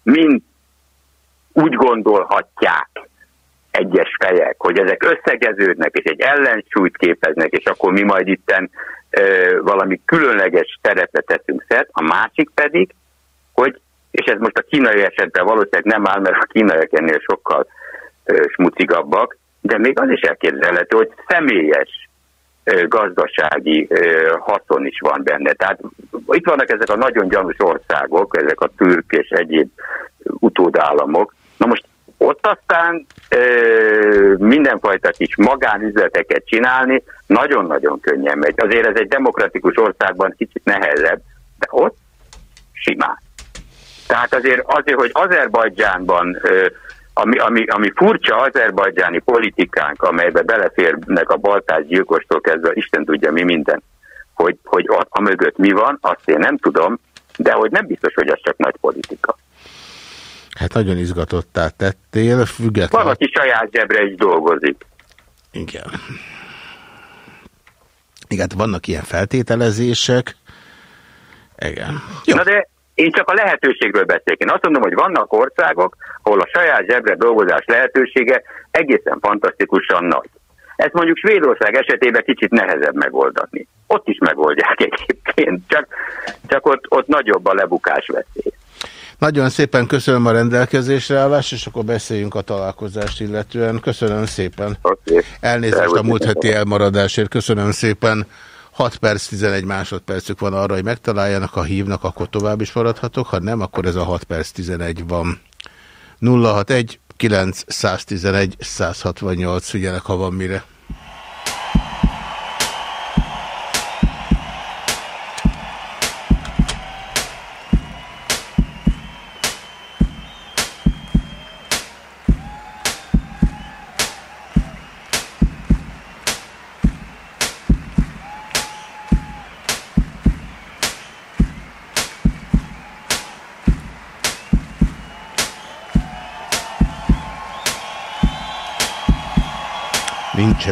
mind úgy gondolhatják, egyes fejek, hogy ezek összegeződnek, és egy ellensúlyt képeznek, és akkor mi majd itten ö, valami különleges szerepet teszünk szert, a másik pedig, hogy, és ez most a kínai esetben valószínűleg nem áll, mert a kínaiak ennél sokkal ö, smucigabbak, de még az is elképzelhető, hogy személyes ö, gazdasági ö, haszon is van benne. Tehát itt vannak ezek a nagyon gyanús országok, ezek a türk és egyéb utódállamok. Na most ott aztán ö, mindenfajta kis magánüzleteket csinálni nagyon-nagyon könnyen megy. Azért ez egy demokratikus országban kicsit nehezebb, de ott simán. Tehát azért, azért hogy Azerbajdzsánban, ö, ami, ami, ami furcsa azerbajdzsáni politikánk, amelybe beleférnek a baltás gyilkostól kezdve, Isten tudja mi minden, hogy, hogy a, a mögött mi van, azt én nem tudom, de hogy nem biztos, hogy az csak nagy politika. Hát nagyon izgatottá tettél, függetlenül... Valaki saját zsebre is dolgozik. Igen. Igen, hát vannak ilyen feltételezések. Igen. Jó. Na de én csak a lehetőségről beszélek. Én azt mondom, hogy vannak országok, ahol a saját zsebre dolgozás lehetősége egészen fantasztikusan nagy. Ezt mondjuk Svédország esetében kicsit nehezebb megoldani. Ott is megoldják egyébként, csak, csak ott, ott nagyobb a lebukás veszély. Nagyon szépen köszönöm a rendelkezésre állást, és akkor beszéljünk a találkozást illetően. Köszönöm szépen. Okay. Elnézést a múlt heti elmaradásért. Köszönöm szépen. 6 perc, 11 másodpercük van arra, hogy megtaláljanak, ha hívnak, akkor tovább is maradhatok, ha nem, akkor ez a 6 perc 11 van. 061 911 168, figyelek, ha van mire.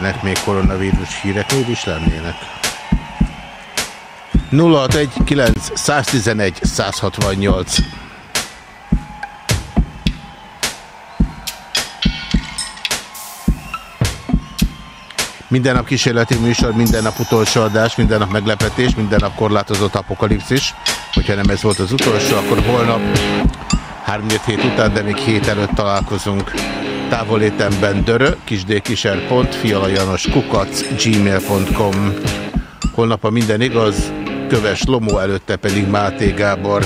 Nincsenek még koronavírus hírek, még is lennének. 061 111 168 Minden nap kísérleti műsor, minden nap utolsó adás, minden nap meglepetés, minden nap korlátozott apokalipszis. Hogyha nem ez volt az utolsó, akkor holnap 3 hét után, de még hét előtt találkozunk távolétemben dörö, kisdékiser pont, fialajanos kukac, gmail.com. Holnap a minden igaz, Köves Lomó, előtte pedig Máté Gábor.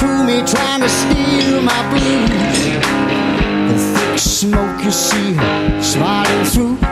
to me, trying to steal my blues. The thick smoke you see smiling through.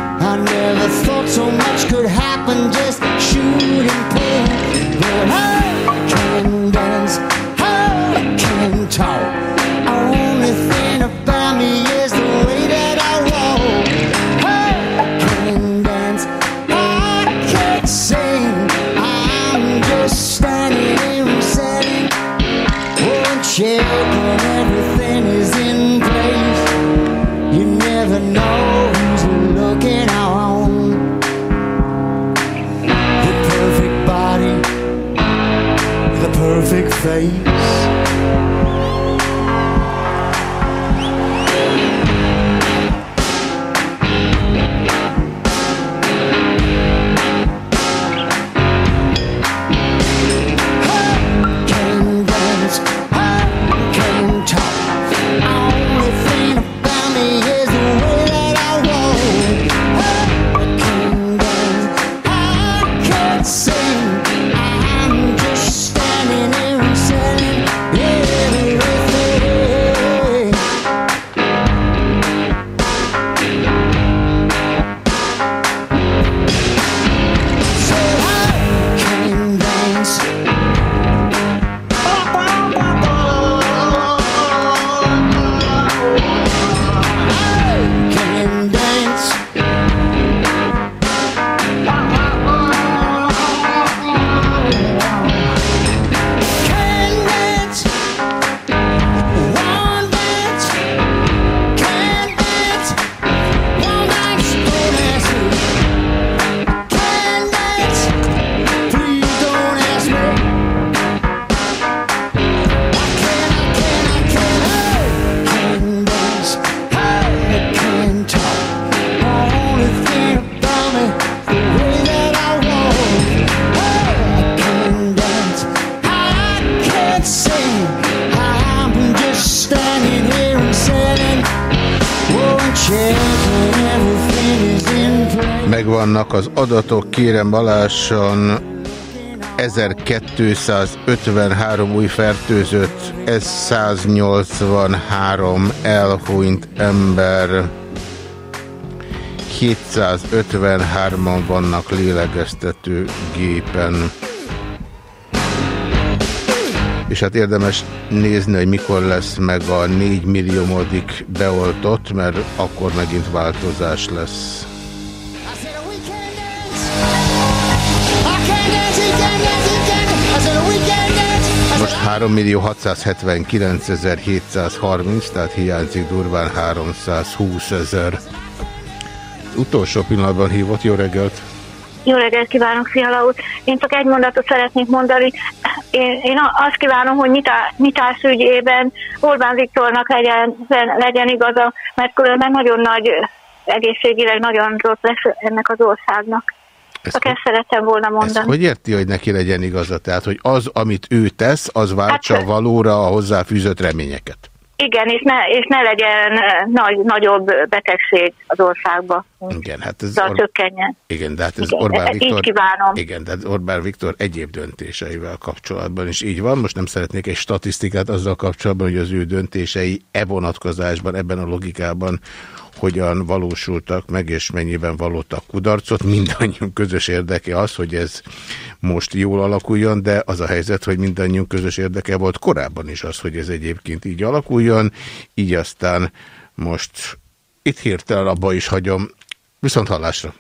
Kérem Baláson 1253 új fertőzött, ez 183 elhunyt ember, 753-an vannak lélegeztető gépen. És hát érdemes nézni, hogy mikor lesz meg a 4 milliómodik beoltott, mert akkor megint változás lesz. Most 3 millió 679 730, tehát hiányzik durván 320 ezer. Utolsó pillanatban hívott, jó reggelt! Jó reggelt kívánok, Fiala úr! Én csak egy mondatot szeretnék mondani. Én, én azt kívánom, hogy nyitá, nyitás ügyében Orbán Viktornak legyen, legyen igaza, mert különben nagyon nagy egészségileg nagyon rossz lesz ennek az országnak. Ezt Csak ezt szerettem volna mondani. Ezt hogy érti, hogy neki legyen igaza? Tehát, hogy az, amit ő tesz, az váltsa hát, valóra a hozzáfűzött reményeket? Igen, és ne, és ne legyen nagy, nagyobb betegség az országban. Igen, hát ez... Or... csökkenjen. Igen, de hát ez igen, Orbán Viktor... Így kívánom. Igen, de hát Orbán Viktor egyéb döntéseivel kapcsolatban is így van. Most nem szeretnék egy statisztikát azzal kapcsolatban, hogy az ő döntései e vonatkozásban, ebben a logikában hogyan valósultak meg, és mennyiben valótak kudarcot. Mindannyiunk közös érdeke az, hogy ez most jól alakuljon, de az a helyzet, hogy mindannyiunk közös érdeke volt korábban is az, hogy ez egyébként így alakuljon, így aztán most itt hirtelen abba is hagyom. Viszont hallásra!